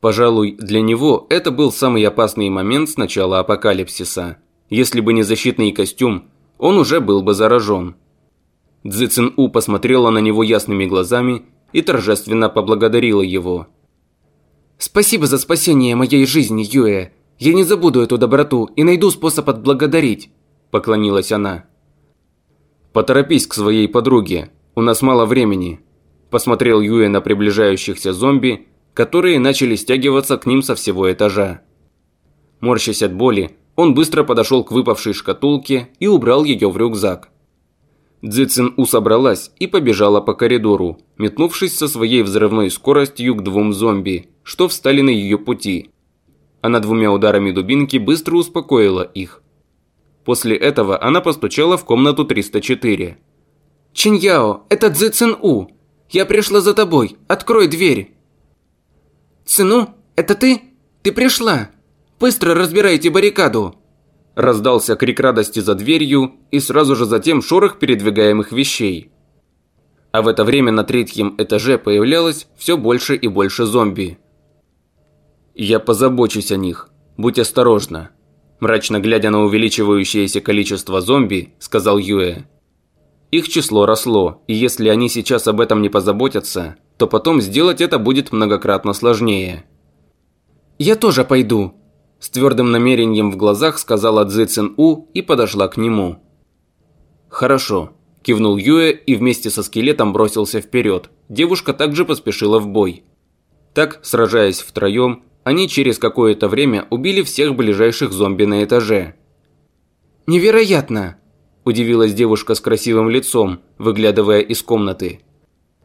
Пожалуй, для него это был самый опасный момент с начала апокалипсиса. Если бы не защитный костюм, он уже был бы заражен. Цзы У посмотрела на него ясными глазами и торжественно поблагодарила его. «Спасибо за спасение моей жизни, Юэ. Я не забуду эту доброту и найду способ отблагодарить», – поклонилась она. «Поторопись к своей подруге, у нас мало времени», – посмотрел Юэ на приближающихся зомби, которые начали стягиваться к ним со всего этажа. Морщась от боли, он быстро подошел к выпавшей шкатулке и убрал ее в рюкзак. Цзэцин У собралась и побежала по коридору, метнувшись со своей взрывной скоростью к двум зомби, что встали на ее пути. Она двумя ударами дубинки быстро успокоила их. После этого она постучала в комнату 304. «Чиньяо, это Цзэцин У! Я пришла за тобой! Открой дверь!» «Цину, это ты? Ты пришла! Быстро разбирайте баррикаду!» Раздался крик радости за дверью и сразу же затем шорох передвигаемых вещей. А в это время на третьем этаже появлялось все больше и больше зомби. «Я позабочусь о них. Будь осторожна», – мрачно глядя на увеличивающееся количество зомби, сказал Юэ. Их число росло, и если они сейчас об этом не позаботятся, то потом сделать это будет многократно сложнее. «Я тоже пойду», – с твердым намерением в глазах сказала Цзэ Цин У и подошла к нему. «Хорошо», – кивнул Юэ и вместе со скелетом бросился вперед. Девушка также поспешила в бой. Так, сражаясь втроем, они через какое-то время убили всех ближайших зомби на этаже. «Невероятно!» – удивилась девушка с красивым лицом, выглядывая из комнаты.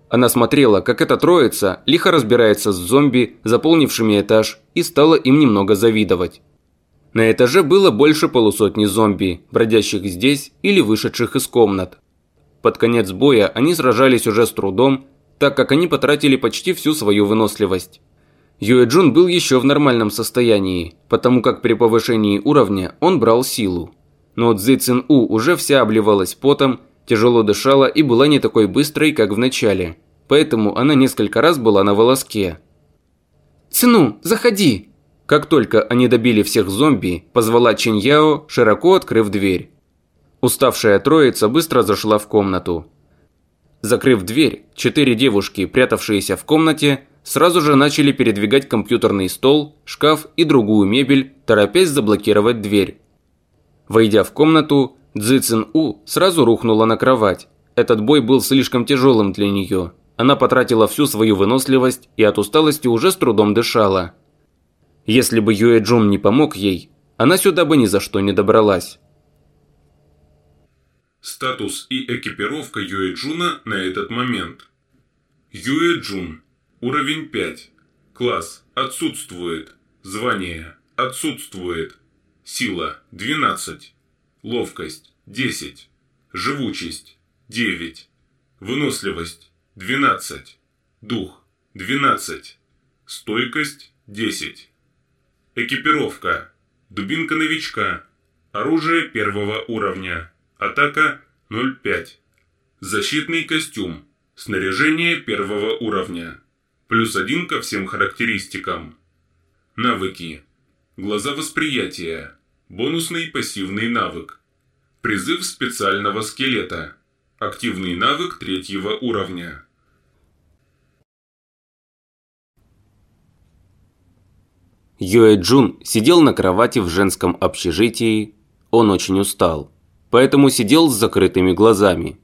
Она смотрела, как эта троица лихо разбирается с зомби, заполнившими этаж, и стала им немного завидовать. На этаже было больше полусотни зомби, бродящих здесь или вышедших из комнат. Под конец боя они сражались уже с трудом, так как они потратили почти всю свою выносливость. Юэджун был еще в нормальном состоянии, потому как при повышении уровня он брал силу. Но Цзи Цин У уже вся обливалась потом, тяжело дышала и была не такой быстрой, как в начале. Поэтому она несколько раз была на волоске. «Цину, заходи!» Как только они добили всех зомби, позвала Чинь Яо, широко открыв дверь. Уставшая троица быстро зашла в комнату. Закрыв дверь, четыре девушки, прятавшиеся в комнате, сразу же начали передвигать компьютерный стол, шкаф и другую мебель, торопясь заблокировать дверь. Войдя в комнату, Цзи Цин У сразу рухнула на кровать. Этот бой был слишком тяжелым для нее. Она потратила всю свою выносливость и от усталости уже с трудом дышала. Если бы Юэ Джун не помог ей, она сюда бы ни за что не добралась. Статус и экипировка Юэ Джуна на этот момент. Юэ Джун Уровень 5. Класс отсутствует. Звание отсутствует. Сила 12. Ловкость 10. Живучесть 9. Выносливость 12. Дух 12. Стойкость 10. Экипировка. Дубинка новичка. Оружие первого уровня. Атака 0,5. Защитный костюм. Снаряжение первого уровня. Плюс один ко всем характеристикам. Навыки. Глаза восприятия. Бонусный пассивный навык. Призыв специального скелета. Активный навык третьего уровня. Юэ Джун сидел на кровати в женском общежитии. Он очень устал, поэтому сидел с закрытыми глазами.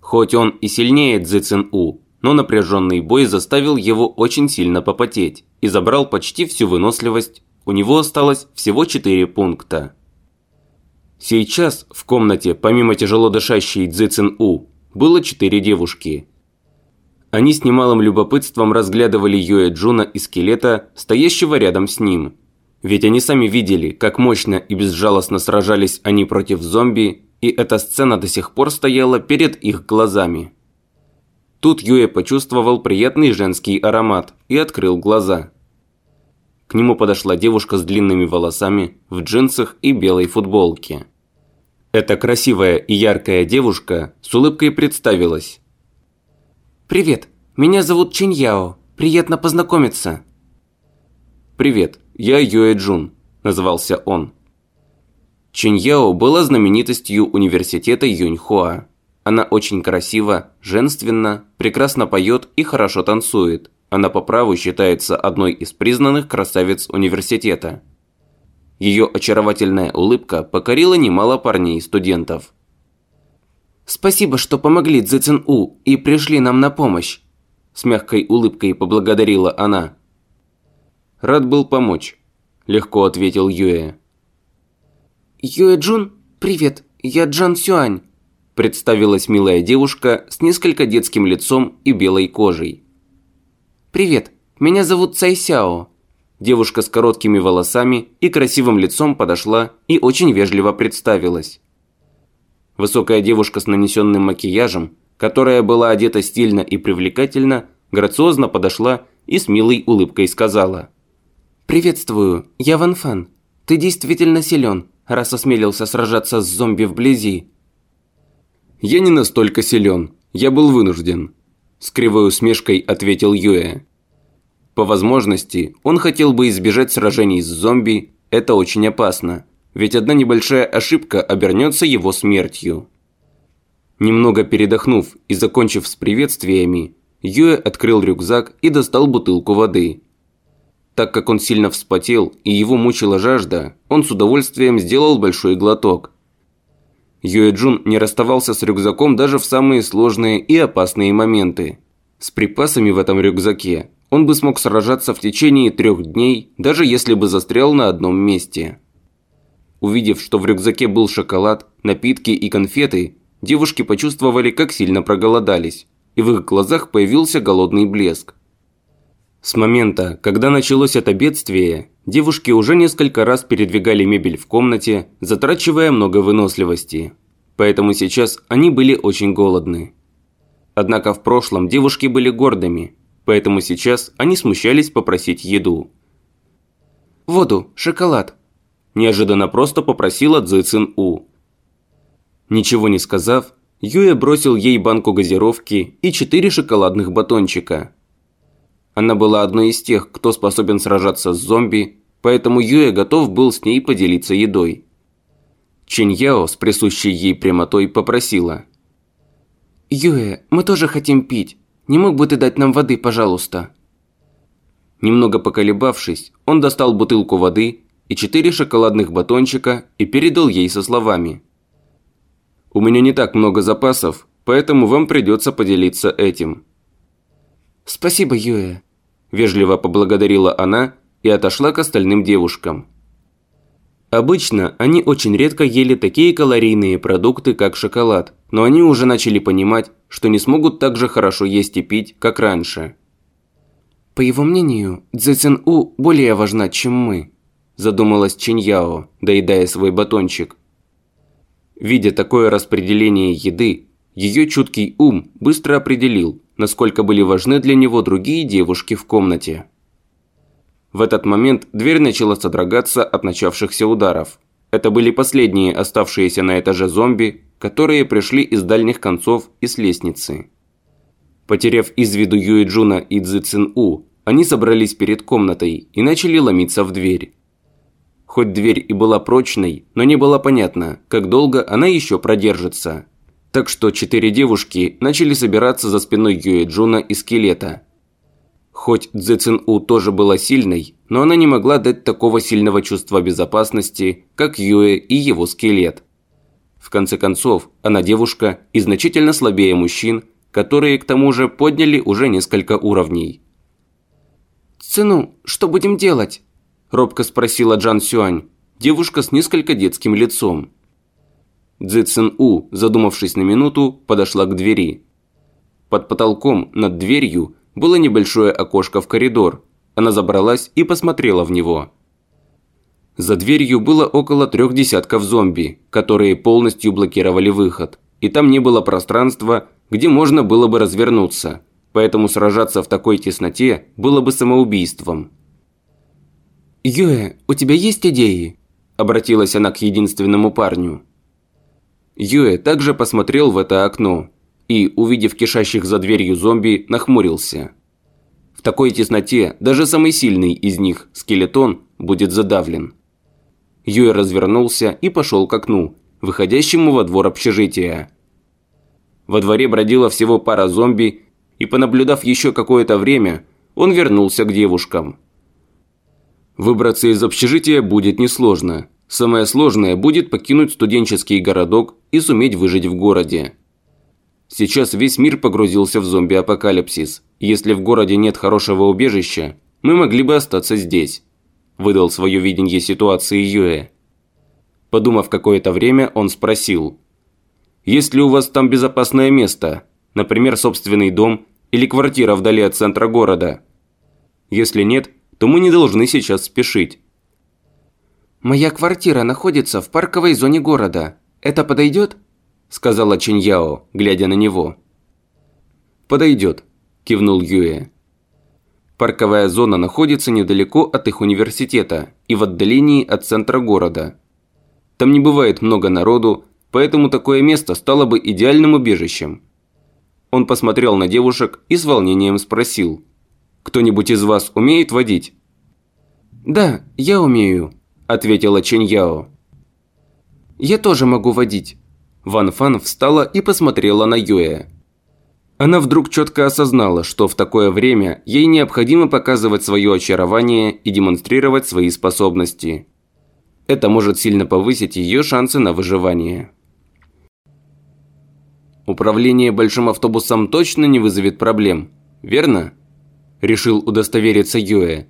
Хоть он и сильнее Цзэ Цин У, но напряженный бой заставил его очень сильно попотеть и забрал почти всю выносливость, у него осталось всего 4 пункта. Сейчас в комнате, помимо тяжело дышащей Цзэцин У, было четыре девушки. Они с немалым любопытством разглядывали Юэ Джуна и скелета, стоящего рядом с ним. Ведь они сами видели, как мощно и безжалостно сражались они против зомби, и эта сцена до сих пор стояла перед их глазами. Тут Юэ почувствовал приятный женский аромат и открыл глаза. К нему подошла девушка с длинными волосами, в джинсах и белой футболке. Эта красивая и яркая девушка с улыбкой представилась. «Привет, меня зовут Чинь Яо. Приятно познакомиться». «Привет, я Юэ Джун», – назывался он. Чинь Яо была знаменитостью университета Юньхуа. Она очень красива, женственна, прекрасно поет и хорошо танцует. Она по праву считается одной из признанных красавиц университета. Ее очаровательная улыбка покорила немало парней и студентов. «Спасибо, что помогли Цзэцин У и пришли нам на помощь», с мягкой улыбкой поблагодарила она. «Рад был помочь», – легко ответил Юэ. «Юэ Джун, привет, я Джан Сюань представилась милая девушка с несколько детским лицом и белой кожей. «Привет, меня зовут Цай Сяо». Девушка с короткими волосами и красивым лицом подошла и очень вежливо представилась. Высокая девушка с нанесенным макияжем, которая была одета стильно и привлекательно, грациозно подошла и с милой улыбкой сказала. «Приветствую, я Ван Фан. Ты действительно силен, раз осмелился сражаться с зомби вблизи. «Я не настолько силен», Я был вынужден. С кривой усмешкой ответил Юэ. По возможности, он хотел бы избежать сражений с зомби, это очень опасно, ведь одна небольшая ошибка обернется его смертью. Немного передохнув и закончив с приветствиями, Юэ открыл рюкзак и достал бутылку воды. Так как он сильно вспотел и его мучила жажда, он с удовольствием сделал большой глоток. Юэ Джун не расставался с рюкзаком даже в самые сложные и опасные моменты. С припасами в этом рюкзаке он бы смог сражаться в течение трех дней, даже если бы застрял на одном месте. Увидев, что в рюкзаке был шоколад, напитки и конфеты, девушки почувствовали, как сильно проголодались, и в их глазах появился голодный блеск. С момента, когда началось это бедствие, девушки уже несколько раз передвигали мебель в комнате, затрачивая много выносливости. Поэтому сейчас они были очень голодны. Однако в прошлом девушки были гордыми, поэтому сейчас они смущались попросить еду. «Воду, шоколад», – неожиданно просто попросила Цзы Цин У. Ничего не сказав, Юя бросил ей банку газировки и четыре шоколадных батончика. Она была одной из тех, кто способен сражаться с зомби, поэтому Юя готов был с ней поделиться едой. Чэнь Яо с присущей ей прямотой попросила. «Юэ, мы тоже хотим пить. Не мог бы ты дать нам воды, пожалуйста?» Немного поколебавшись, он достал бутылку воды и четыре шоколадных батончика и передал ей со словами. «У меня не так много запасов, поэтому вам придется поделиться этим». «Спасибо, Юэ», – вежливо поблагодарила она и отошла к остальным девушкам. Обычно они очень редко ели такие калорийные продукты, как шоколад, но они уже начали понимать, что не смогут так же хорошо есть и пить, как раньше. «По его мнению, Цзэцэн У более важна, чем мы», – задумалась Чиньяо, доедая свой батончик. Видя такое распределение еды, ее чуткий ум быстро определил, насколько были важны для него другие девушки в комнате. В этот момент дверь начала содрогаться от начавшихся ударов. Это были последние оставшиеся на этаже зомби, которые пришли из дальних концов и с лестницы. Потеряв из виду Юэ Джуна и Цзы Цин У, они собрались перед комнатой и начали ломиться в дверь. Хоть дверь и была прочной, но не было понятно, как долго она еще продержится. Так что четыре девушки начали собираться за спиной Юэ Джуна и скелета. Хоть Цзэ Цин У тоже была сильной, но она не могла дать такого сильного чувства безопасности, как Юэ и его скелет. В конце концов, она девушка и значительно слабее мужчин, которые к тому же подняли уже несколько уровней. «Цину, что будем делать?» – робко спросила Джан Сюань, девушка с несколько детским лицом. Цзы Цин У, задумавшись на минуту, подошла к двери. Под потолком, над дверью, было небольшое окошко в коридор. Она забралась и посмотрела в него. За дверью было около трех десятков зомби, которые полностью блокировали выход. И там не было пространства, где можно было бы развернуться. Поэтому сражаться в такой тесноте было бы самоубийством. «Юэ, у тебя есть идеи?» – обратилась она к единственному парню. Юэ также посмотрел в это окно и, увидев кишащих за дверью зомби, нахмурился. В такой тесноте даже самый сильный из них, скелетон, будет задавлен. Юэ развернулся и пошел к окну, выходящему во двор общежития. Во дворе бродила всего пара зомби, и понаблюдав еще какое-то время, он вернулся к девушкам. Выбраться из общежития будет несложно. Самое сложное будет покинуть студенческий городок и суметь выжить в городе. Сейчас весь мир погрузился в зомби-апокалипсис. Если в городе нет хорошего убежища, мы могли бы остаться здесь выдал свое видение ситуации Юэ. Подумав какое-то время, он спросил. «Есть ли у вас там безопасное место? Например, собственный дом или квартира вдали от центра города? Если нет, то мы не должны сейчас спешить». «Моя квартира находится в парковой зоне города. Это подойдет?» – сказала Чиньяо, глядя на него. «Подойдет», – кивнул Юэ. Парковая зона находится недалеко от их университета и в отдалении от центра города. Там не бывает много народу, поэтому такое место стало бы идеальным убежищем. Он посмотрел на девушек и с волнением спросил. «Кто-нибудь из вас умеет водить?» «Да, я умею», – ответила Чэнь Яо. «Я тоже могу водить». Ван Фан встала и посмотрела на Юэ. Она вдруг четко осознала, что в такое время ей необходимо показывать свое очарование и демонстрировать свои способности. Это может сильно повысить ее шансы на выживание. Управление большим автобусом точно не вызовет проблем, верно? Решил удостовериться Юэ.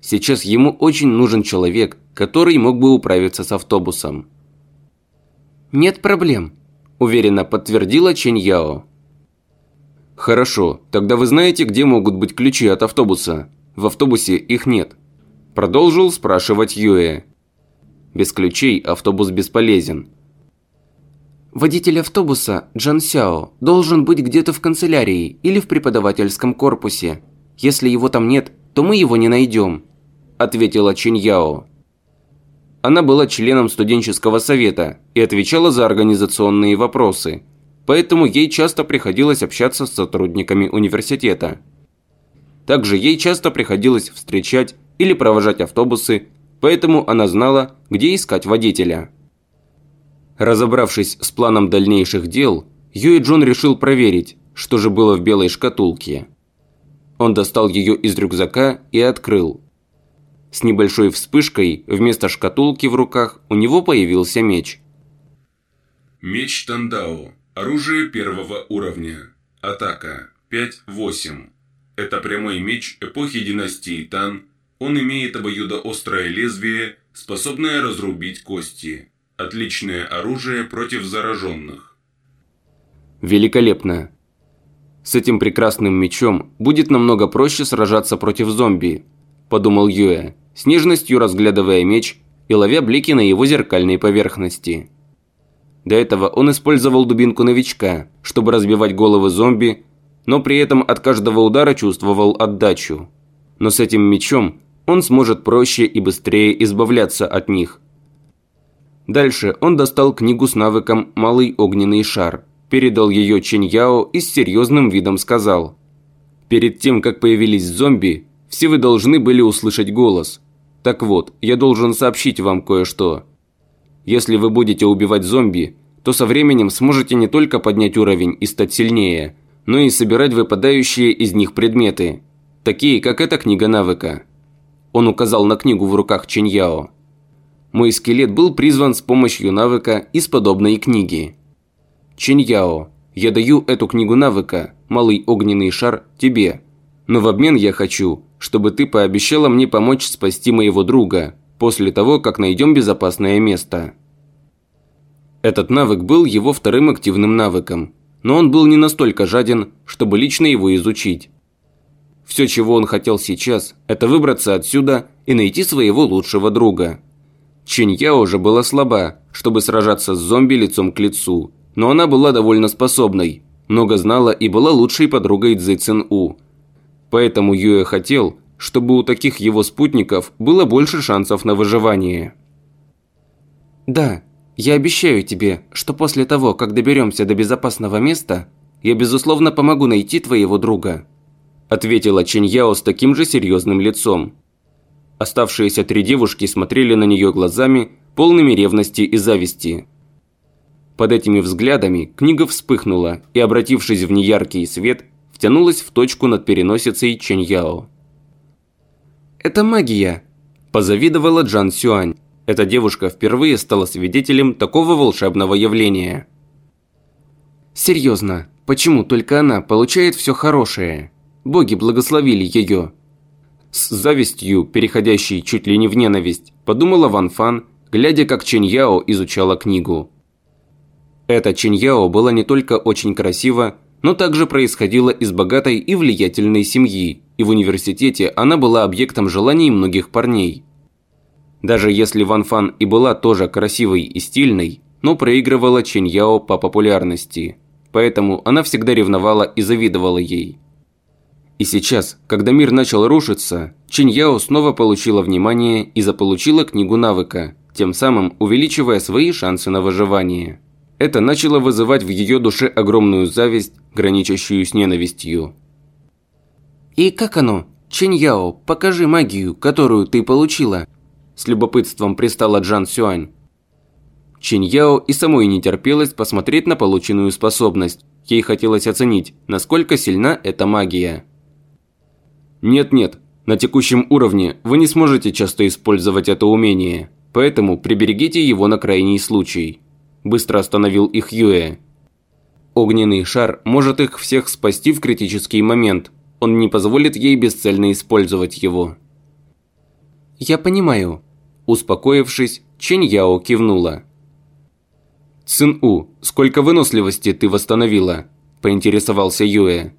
Сейчас ему очень нужен человек, который мог бы управиться с автобусом. «Нет проблем», – уверенно подтвердила Чэнь Яо. «Хорошо, тогда вы знаете, где могут быть ключи от автобуса? В автобусе их нет». Продолжил спрашивать Юэ. Без ключей автобус бесполезен. Водитель автобуса, Джан Сяо, должен быть где-то в канцелярии или в преподавательском корпусе. Если его там нет, то мы его не найдем», – ответила Чин Яо. Она была членом студенческого совета и отвечала за организационные вопросы – поэтому ей часто приходилось общаться с сотрудниками университета. Также ей часто приходилось встречать или провожать автобусы, поэтому она знала, где искать водителя. Разобравшись с планом дальнейших дел, Юэ Джон решил проверить, что же было в белой шкатулке. Он достал ее из рюкзака и открыл. С небольшой вспышкой вместо шкатулки в руках у него появился меч. Меч Тандао Оружие первого уровня. Атака 5-8. Это прямой меч эпохи династии Тан. Он имеет обоюдоострое лезвие, способное разрубить кости. Отличное оружие против зараженных. Великолепно. С этим прекрасным мечом будет намного проще сражаться против зомби, подумал Юэ, с нежностью разглядывая меч и ловя блики на его зеркальной поверхности. До этого он использовал дубинку новичка, чтобы разбивать головы зомби, но при этом от каждого удара чувствовал отдачу. Но с этим мечом он сможет проще и быстрее избавляться от них. Дальше он достал книгу с навыком «Малый огненный шар», передал ее Чэнь Яо и с серьезным видом сказал. «Перед тем, как появились зомби, все вы должны были услышать голос. Так вот, я должен сообщить вам кое-что». Если вы будете убивать зомби, то со временем сможете не только поднять уровень и стать сильнее, но и собирать выпадающие из них предметы, такие как эта книга навыка. Он указал на книгу в руках Чиньяо. Мой скелет был призван с помощью навыка из подобной книги. Чиньяо, я даю эту книгу навыка, малый огненный шар, тебе. Но в обмен я хочу, чтобы ты пообещала мне помочь спасти моего друга, после того, как найдем безопасное место. Этот навык был его вторым активным навыком, но он был не настолько жаден, чтобы лично его изучить. Все, чего он хотел сейчас, это выбраться отсюда и найти своего лучшего друга. Чинья уже была слаба, чтобы сражаться с зомби лицом к лицу, но она была довольно способной, много знала и была лучшей подругой Цзэ Цин У. Поэтому Юэ хотел, чтобы у таких его спутников было больше шансов на выживание. «Да, я обещаю тебе, что после того, как доберемся до безопасного места, я безусловно помогу найти твоего друга», ответила Чиньяо с таким же серьезным лицом. Оставшиеся три девушки смотрели на нее глазами, полными ревности и зависти. Под этими взглядами книга вспыхнула и, обратившись в неяркий свет, втянулась в точку над переносицей Чэньяо. «Это магия!» – позавидовала Джан Сюань. Эта девушка впервые стала свидетелем такого волшебного явления. «Серьезно, почему только она получает все хорошее? Боги благословили ее!» С завистью, переходящей чуть ли не в ненависть, подумала Ван Фан, глядя, как Чэнь Яо изучала книгу. Эта Чэнь Яо была не только очень красива, но также происходила из богатой и влиятельной семьи, и в университете она была объектом желаний многих парней. Даже если Ван Фан и была тоже красивой и стильной, но проигрывала Чэнь Яо по популярности, поэтому она всегда ревновала и завидовала ей. И сейчас, когда мир начал рушиться, Чэнь Яо снова получила внимание и заполучила книгу навыка, тем самым увеличивая свои шансы на выживание. Это начало вызывать в ее душе огромную зависть, граничащую с ненавистью. «И как оно? Чэнь-Яо, покажи магию, которую ты получила!» С любопытством пристала Джан Сюань. Чиньяо и самой не терпелось посмотреть на полученную способность. Ей хотелось оценить, насколько сильна эта магия. Нет-нет, на текущем уровне вы не сможете часто использовать это умение, поэтому приберегите его на крайний случай. Быстро остановил их Юэ. Огненный шар может их всех спасти в критический момент. Он не позволит ей бесцельно использовать его. «Я понимаю». Успокоившись, Чэнь Яо кивнула. «Цин-У, сколько выносливости ты восстановила?» – поинтересовался Юэ.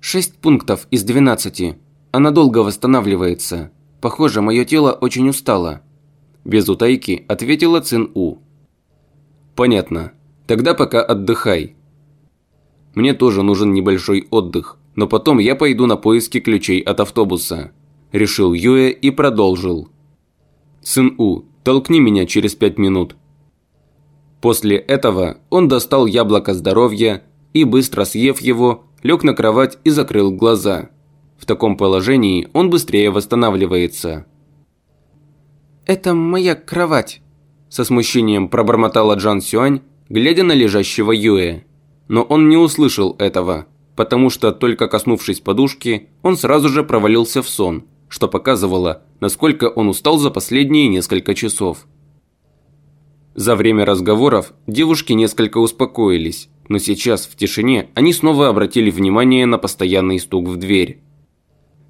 «Шесть пунктов из двенадцати. Она долго восстанавливается. Похоже, мое тело очень устало». Без утайки ответила Цин-У. «Понятно. Тогда пока отдыхай. Мне тоже нужен небольшой отдых, но потом я пойду на поиски ключей от автобуса», – решил Юэ и продолжил. «Цин-У, толкни меня через пять минут». После этого он достал яблоко здоровья и, быстро съев его, лег на кровать и закрыл глаза. В таком положении он быстрее восстанавливается. «Это моя кровать», – со смущением пробормотала Джан Сюань, глядя на лежащего Юэ. Но он не услышал этого, потому что, только коснувшись подушки, он сразу же провалился в сон, что показывало, насколько он устал за последние несколько часов. За время разговоров девушки несколько успокоились, но сейчас в тишине они снова обратили внимание на постоянный стук в дверь.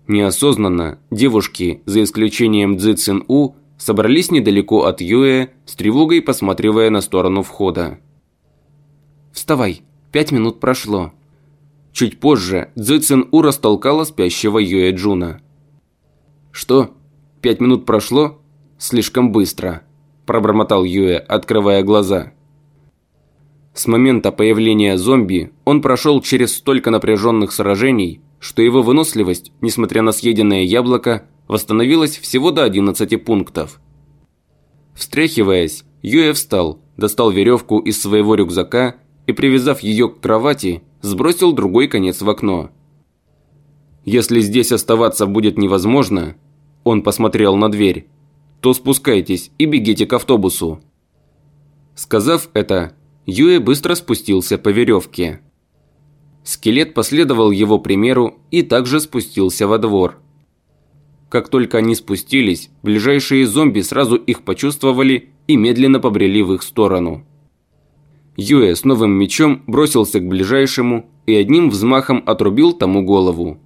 Неосознанно девушки, за исключением Цзи Цин У, собрались недалеко от Юэ, с тревогой посматривая на сторону входа. «Вставай, пять минут прошло». Чуть позже Цзи Цин У растолкала спящего Юэ Джуна. «Что? Пять минут прошло? Слишком быстро» пробормотал Юэ, открывая глаза. С момента появления зомби он прошел через столько напряженных сражений, что его выносливость, несмотря на съеденное яблоко, восстановилась всего до 11 пунктов. Встряхиваясь, Юэ встал, достал веревку из своего рюкзака и, привязав ее к кровати, сбросил другой конец в окно. «Если здесь оставаться будет невозможно», он посмотрел на дверь, то спускайтесь и бегите к автобусу». Сказав это, Юэ быстро спустился по веревке. Скелет последовал его примеру и также спустился во двор. Как только они спустились, ближайшие зомби сразу их почувствовали и медленно побрели в их сторону. Юэ с новым мечом бросился к ближайшему и одним взмахом отрубил тому голову.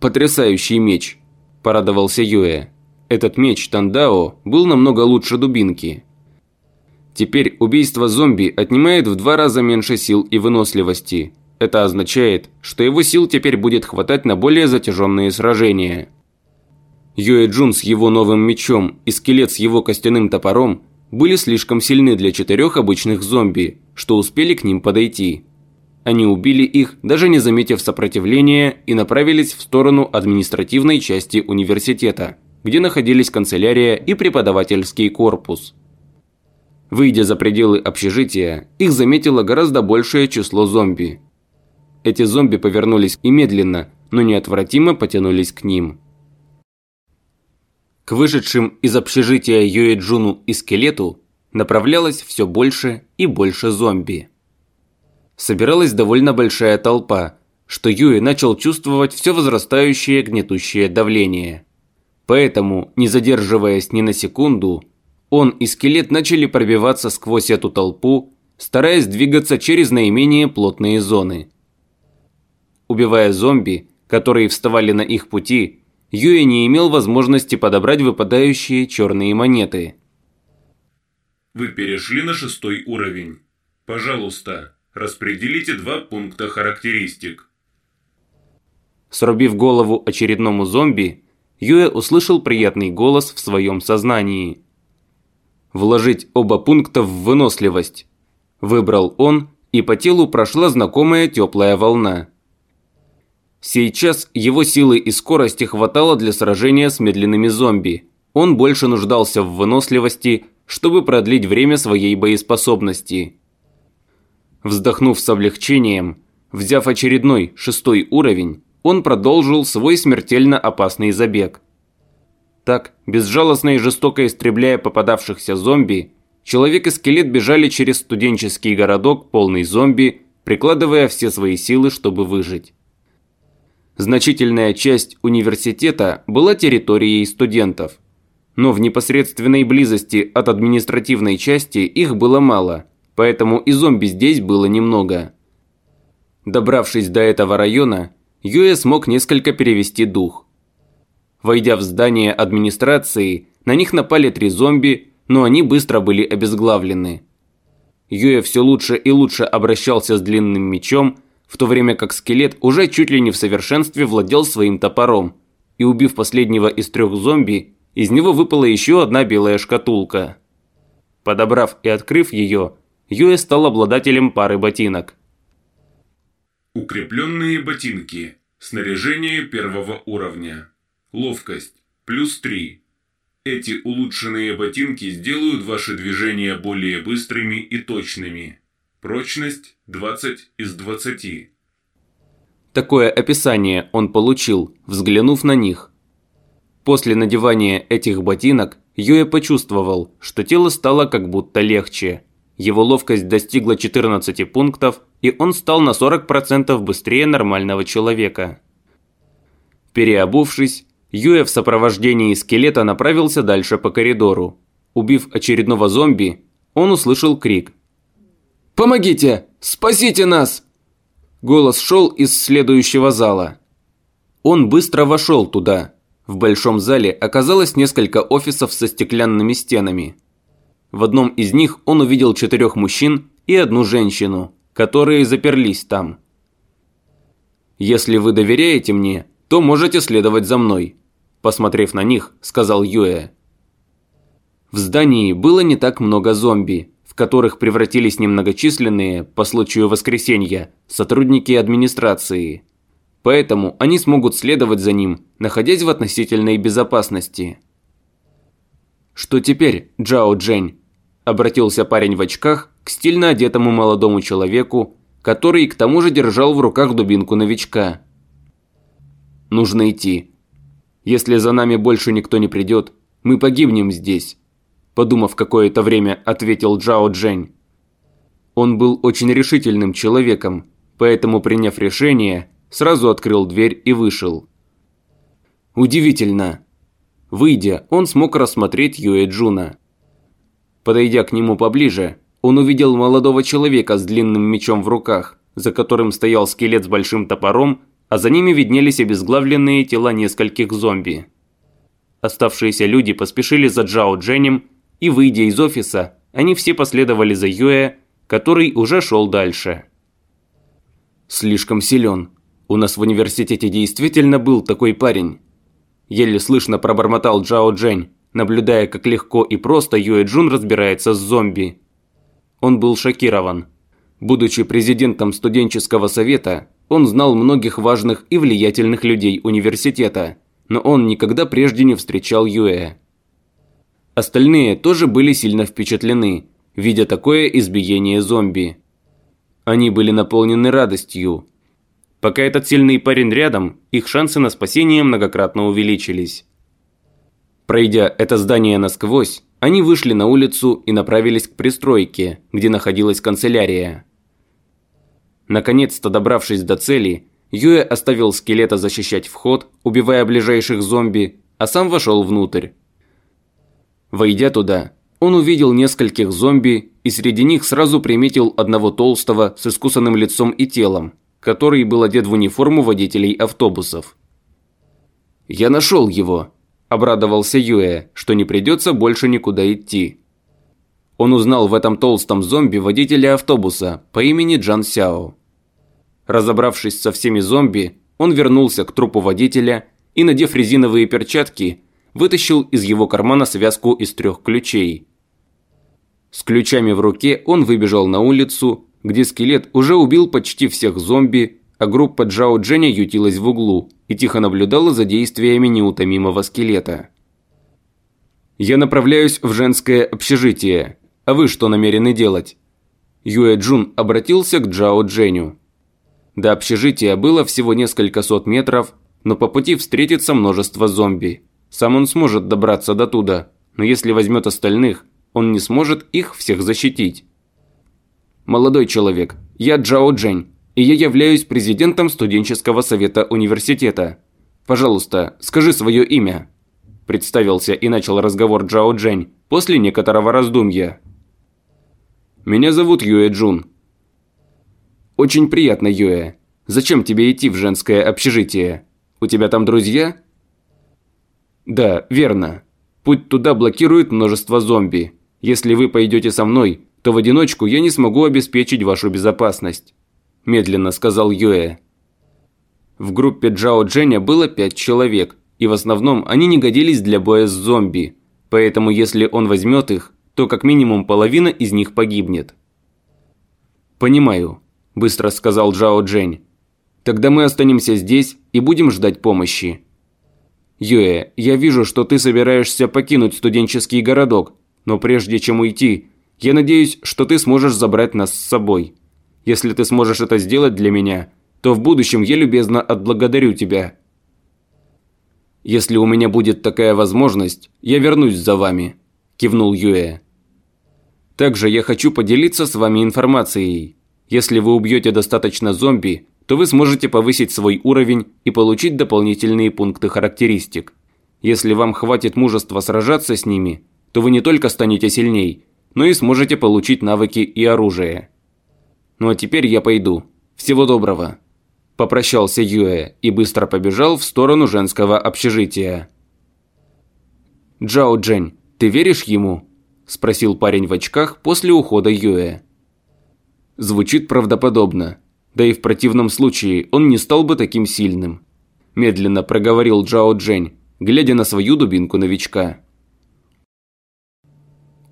«Потрясающий меч!» – порадовался Юэ. Этот меч Тандао был намного лучше дубинки. Теперь убийство зомби отнимает в два раза меньше сил и выносливости. Это означает, что его сил теперь будет хватать на более затяженные сражения. Юэ Джун с его новым мечом и скелет с его костяным топором были слишком сильны для четырех обычных зомби, что успели к ним подойти. Они убили их, даже не заметив сопротивления, и направились в сторону административной части университета где находились канцелярия и преподавательский корпус. Выйдя за пределы общежития, их заметило гораздо большее число зомби. Эти зомби повернулись и медленно, но неотвратимо потянулись к ним. К вышедшим из общежития Юэджуну и скелету направлялось все больше и больше зомби. Собиралась довольно большая толпа, что Юэ начал чувствовать все возрастающее гнетущее давление. Поэтому, не задерживаясь ни на секунду, он и скелет начали пробиваться сквозь эту толпу, стараясь двигаться через наименее плотные зоны. Убивая зомби, которые вставали на их пути, Юэ не имел возможности подобрать выпадающие черные монеты. Вы перешли на шестой уровень. Пожалуйста, распределите два пункта характеристик. Срубив голову очередному зомби, Юэ услышал приятный голос в своем сознании. «Вложить оба пункта в выносливость», – выбрал он, и по телу прошла знакомая теплая волна. Сейчас его силы и скорости хватало для сражения с медленными зомби. Он больше нуждался в выносливости, чтобы продлить время своей боеспособности. Вздохнув с облегчением, взяв очередной шестой уровень, он продолжил свой смертельно опасный забег. Так, безжалостно и жестоко истребляя попадавшихся зомби, человек и скелет бежали через студенческий городок, полный зомби, прикладывая все свои силы, чтобы выжить. Значительная часть университета была территорией студентов. Но в непосредственной близости от административной части их было мало, поэтому и зомби здесь было немного. Добравшись до этого района, Юэ смог несколько перевести дух. Войдя в здание администрации, на них напали три зомби, но они быстро были обезглавлены. Юэ все лучше и лучше обращался с длинным мечом, в то время как скелет уже чуть ли не в совершенстве владел своим топором, и убив последнего из трех зомби, из него выпала еще одна белая шкатулка. Подобрав и открыв ее, Юэ стал обладателем пары ботинок. Укрепленные ботинки. Снаряжение первого уровня. Ловкость. Плюс 3. Эти улучшенные ботинки сделают ваши движения более быстрыми и точными. Прочность 20 из 20. Такое описание он получил, взглянув на них. После надевания этих ботинок Юэ почувствовал, что тело стало как будто легче. Его ловкость достигла 14 пунктов, и он стал на 40% быстрее нормального человека. Переобувшись, Юэ в сопровождении скелета направился дальше по коридору. Убив очередного зомби, он услышал крик, Помогите! Спасите нас!» Голос шел из следующего зала. Он быстро вошел туда. В большом зале оказалось несколько офисов со стеклянными стенами. В одном из них он увидел четырех мужчин и одну женщину, которые заперлись там. «Если вы доверяете мне, то можете следовать за мной», посмотрев на них, сказал Юэ. В здании было не так много зомби, которых превратились немногочисленные, по случаю воскресенья, сотрудники администрации. Поэтому они смогут следовать за ним, находясь в относительной безопасности. «Что теперь, Джао Джень?» – обратился парень в очках к стильно одетому молодому человеку, который к тому же держал в руках дубинку новичка. «Нужно идти. Если за нами больше никто не придет, мы погибнем здесь подумав какое-то время, ответил Джао Джень. Он был очень решительным человеком, поэтому, приняв решение, сразу открыл дверь и вышел. Удивительно. Выйдя, он смог рассмотреть Юэ Джуна. Подойдя к нему поближе, он увидел молодого человека с длинным мечом в руках, за которым стоял скелет с большим топором, а за ними виднелись обезглавленные тела нескольких зомби. Оставшиеся люди поспешили за Джао Дженем и, выйдя из офиса, они все последовали за Юэ, который уже шел дальше. «Слишком силен. У нас в университете действительно был такой парень». Еле слышно пробормотал Джао Джень, наблюдая, как легко и просто Юэ Джун разбирается с зомби. Он был шокирован. Будучи президентом студенческого совета, он знал многих важных и влиятельных людей университета, но он никогда прежде не встречал Юэ. Остальные тоже были сильно впечатлены, видя такое избиение зомби. Они были наполнены радостью. Пока этот сильный парень рядом, их шансы на спасение многократно увеличились. Пройдя это здание насквозь, они вышли на улицу и направились к пристройке, где находилась канцелярия. Наконец-то добравшись до цели, Юэ оставил скелета защищать вход, убивая ближайших зомби, а сам вошел внутрь. Войдя туда, он увидел нескольких зомби и среди них сразу приметил одного толстого с искусанным лицом и телом, который был одет в униформу водителей автобусов. «Я нашел его», – обрадовался Юэ, что не придется больше никуда идти. Он узнал в этом толстом зомби водителя автобуса по имени Джан Сяо. Разобравшись со всеми зомби, он вернулся к трупу водителя и, надев резиновые перчатки, вытащил из его кармана связку из трех ключей. С ключами в руке он выбежал на улицу, где скелет уже убил почти всех зомби, а группа Джао Дженя ютилась в углу и тихо наблюдала за действиями неутомимого скелета. Я направляюсь в женское общежитие. А вы что намерены делать? Юэ Джун обратился к Джао Дженю. До общежития было всего несколько сот метров, но по пути встретится множество зомби. Сам он сможет добраться до туда, но если возьмет остальных, он не сможет их всех защитить. Молодой человек, я Джао Джень, и я являюсь президентом студенческого совета университета. Пожалуйста, скажи свое имя. Представился и начал разговор Джао Джень после некоторого раздумья. Меня зовут Юэ Джун. Очень приятно, Юэ. Зачем тебе идти в женское общежитие? У тебя там друзья? Да, верно. Путь туда блокирует множество зомби. Если вы пойдете со мной, то в одиночку я не смогу обеспечить вашу безопасность», – медленно сказал Юэ. В группе Джао Дженя было пять человек, и в основном они не годились для боя с зомби, поэтому если он возьмет их, то как минимум половина из них погибнет. «Понимаю», – быстро сказал Джао Джень. «Тогда мы останемся здесь и будем ждать помощи». «Юэ, я вижу, что ты собираешься покинуть студенческий городок, но прежде чем уйти, я надеюсь, что ты сможешь забрать нас с собой. Если ты сможешь это сделать для меня, то в будущем я любезно отблагодарю тебя. Если у меня будет такая возможность, я вернусь за вами», – кивнул Юэ. «Также я хочу поделиться с вами информацией. Если вы убьете достаточно зомби, то вы сможете повысить свой уровень и получить дополнительные пункты характеристик. Если вам хватит мужества сражаться с ними, то вы не только станете сильней, но и сможете получить навыки и оружие. Ну а теперь я пойду. Всего доброго. Попрощался Юэ и быстро побежал в сторону женского общежития. «Джао Джень, ты веришь ему?» – спросил парень в очках после ухода Юэ. Звучит правдоподобно. Да и в противном случае он не стал бы таким сильным. Медленно проговорил Джао Джень, глядя на свою дубинку новичка.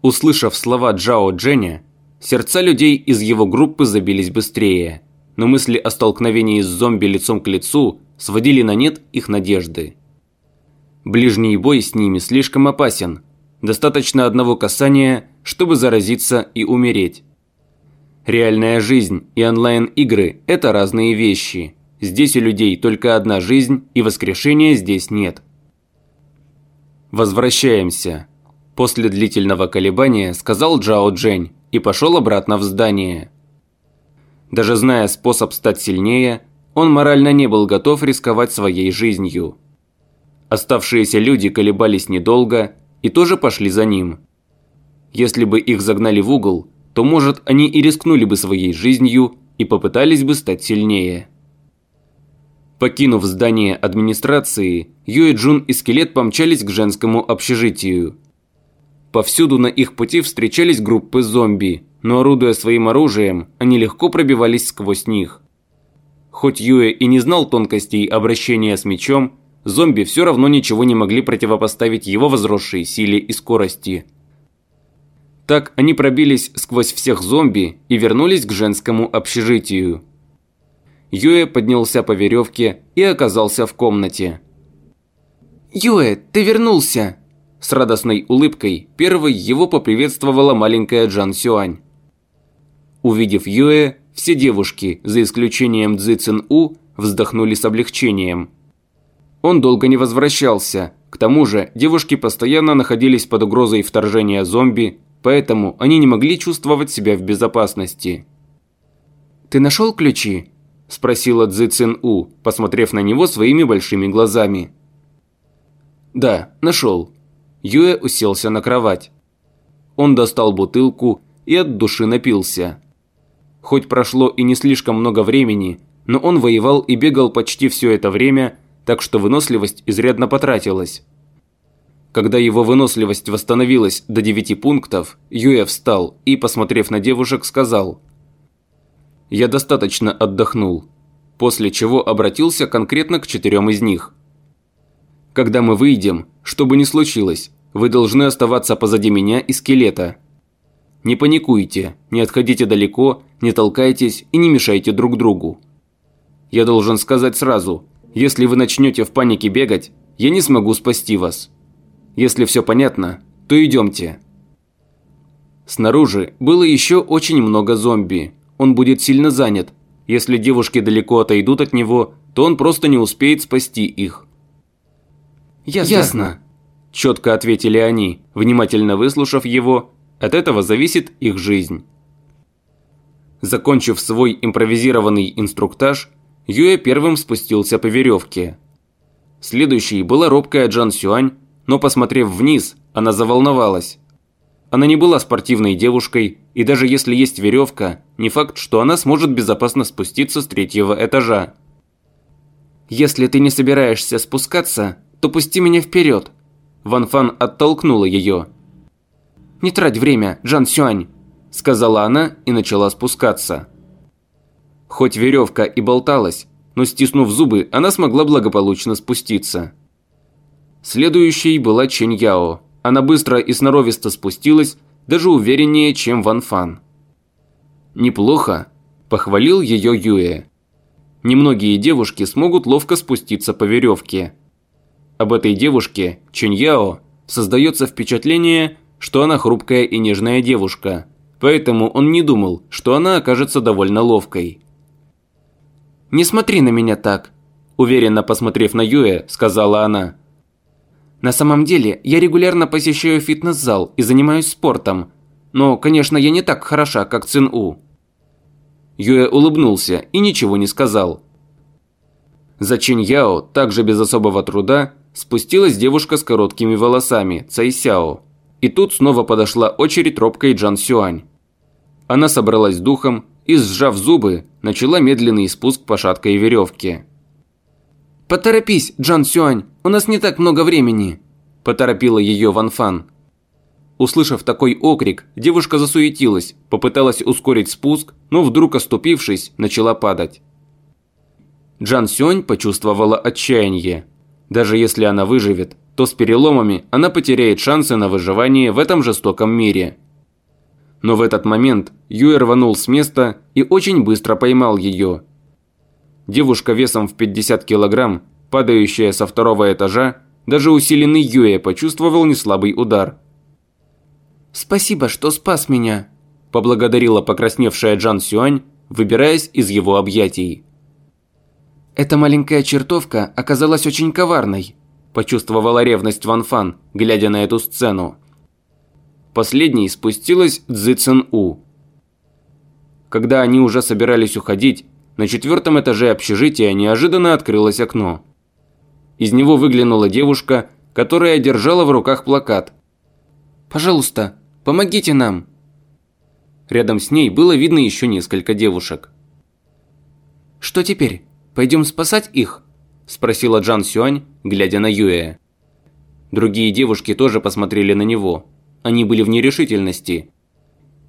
Услышав слова Джао Дженя, сердца людей из его группы забились быстрее, но мысли о столкновении с зомби лицом к лицу сводили на нет их надежды. Ближний бой с ними слишком опасен. Достаточно одного касания, чтобы заразиться и умереть. Реальная жизнь и онлайн-игры – это разные вещи. Здесь у людей только одна жизнь, и воскрешения здесь нет. Возвращаемся. После длительного колебания сказал Джао Джень и пошел обратно в здание. Даже зная способ стать сильнее, он морально не был готов рисковать своей жизнью. Оставшиеся люди колебались недолго и тоже пошли за ним. Если бы их загнали в угол, то, может, они и рискнули бы своей жизнью и попытались бы стать сильнее. Покинув здание администрации, Юэ Джун и Скелет помчались к женскому общежитию. Повсюду на их пути встречались группы зомби, но орудуя своим оружием, они легко пробивались сквозь них. Хоть Юэ и не знал тонкостей обращения с мечом, зомби все равно ничего не могли противопоставить его возросшей силе и скорости. Так они пробились сквозь всех зомби и вернулись к женскому общежитию. Юэ поднялся по веревке и оказался в комнате. «Юэ, ты вернулся!» С радостной улыбкой первой его поприветствовала маленькая Джан Сюань. Увидев Юэ, все девушки, за исключением Цзи Цин У, вздохнули с облегчением. Он долго не возвращался, к тому же девушки постоянно находились под угрозой вторжения зомби, поэтому они не могли чувствовать себя в безопасности. «Ты нашел ключи?» – спросила Цзи Цин У, посмотрев на него своими большими глазами. «Да, нашел», Юэ уселся на кровать. Он достал бутылку и от души напился. Хоть прошло и не слишком много времени, но он воевал и бегал почти все это время, так что выносливость изрядно потратилась. Когда его выносливость восстановилась до 9 пунктов, Юэ встал и, посмотрев на девушек, сказал «Я достаточно отдохнул», после чего обратился конкретно к четырем из них. «Когда мы выйдем, что бы ни случилось, вы должны оставаться позади меня и скелета. Не паникуйте, не отходите далеко, не толкайтесь и не мешайте друг другу. Я должен сказать сразу, если вы начнете в панике бегать, я не смогу спасти вас. Если все понятно, то идемте. Снаружи было еще очень много зомби. Он будет сильно занят. Если девушки далеко отойдут от него, то он просто не успеет спасти их. Ясно. Ясно. Четко ответили они, внимательно выслушав его. От этого зависит их жизнь. Закончив свой импровизированный инструктаж, Юэ первым спустился по веревке. Следующей была робкая Джан Сюань, но посмотрев вниз, она заволновалась. Она не была спортивной девушкой, и даже если есть веревка, не факт, что она сможет безопасно спуститься с третьего этажа. «Если ты не собираешься спускаться, то пусти меня вперед!» Ван Фан оттолкнула ее. «Не трать время, Джан Сюань!» – сказала она и начала спускаться. Хоть веревка и болталась, но стиснув зубы, она смогла благополучно спуститься. Следующей была Чэнь Яо. Она быстро и сноровисто спустилась, даже увереннее, чем Ван Фан. «Неплохо», – похвалил ее Юэ. Немногие девушки смогут ловко спуститься по веревке. Об этой девушке, Чэнь Яо, создается впечатление, что она хрупкая и нежная девушка, поэтому он не думал, что она окажется довольно ловкой. «Не смотри на меня так», – уверенно посмотрев на Юэ, сказала она. «На самом деле, я регулярно посещаю фитнес-зал и занимаюсь спортом, но, конечно, я не так хороша, как Цин У». Юэ улыбнулся и ничего не сказал. За Чин Яо, также без особого труда, спустилась девушка с короткими волосами, Цай Сяо. И тут снова подошла очередь робкой Джан Сюань. Она собралась духом и, сжав зубы, начала медленный спуск по шаткой веревке. «Поторопись, Джан Сюань, у нас не так много времени», – поторопила ее Ван Фан. Услышав такой окрик, девушка засуетилась, попыталась ускорить спуск, но вдруг оступившись, начала падать. Джан Сюань почувствовала отчаяние. Даже если она выживет, то с переломами она потеряет шансы на выживание в этом жестоком мире. Но в этот момент Юэ рванул с места и очень быстро поймал ее. Девушка весом в 50 килограмм, падающая со второго этажа, даже усиленный Юэ почувствовал неслабый удар – «Спасибо, что спас меня», – поблагодарила покрасневшая Джан Сюань, выбираясь из его объятий. «Эта маленькая чертовка оказалась очень коварной», – почувствовала ревность Ван Фан, глядя на эту сцену. Последней спустилась Цзи Цин У. Когда они уже собирались уходить, на четвертом этаже общежития неожиданно открылось окно. Из него выглянула девушка, которая держала в руках плакат. «Пожалуйста, Помогите нам!» Рядом с ней было видно еще несколько девушек. «Что теперь? Пойдем спасать их?» – спросила Джан Сюань, глядя на Юэ. Другие девушки тоже посмотрели на него. Они были в нерешительности.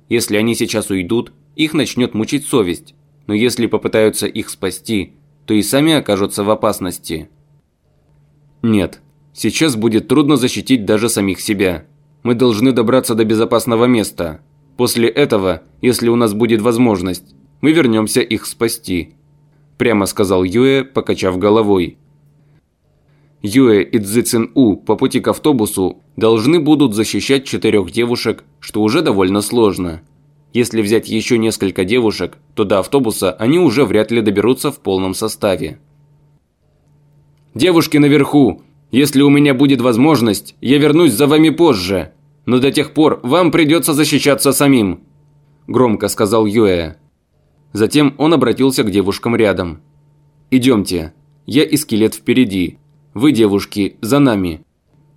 Если они сейчас уйдут, их начнет мучить совесть, но если попытаются их спасти, то и сами окажутся в опасности. Нет, сейчас будет трудно защитить даже самих себя. Мы должны добраться до безопасного места. После этого, если у нас будет возможность, мы вернемся их спасти», – прямо сказал Юэ, покачав головой. Юэ и Цзицин У по пути к автобусу должны будут защищать четырех девушек, что уже довольно сложно. Если взять еще несколько девушек, то до автобуса они уже вряд ли доберутся в полном составе. «Девушки наверху! Если у меня будет возможность, я вернусь за вами позже!» но до тех пор вам придется защищаться самим», – громко сказал Юэ. Затем он обратился к девушкам рядом. «Идемте. Я и скелет впереди. Вы, девушки, за нами.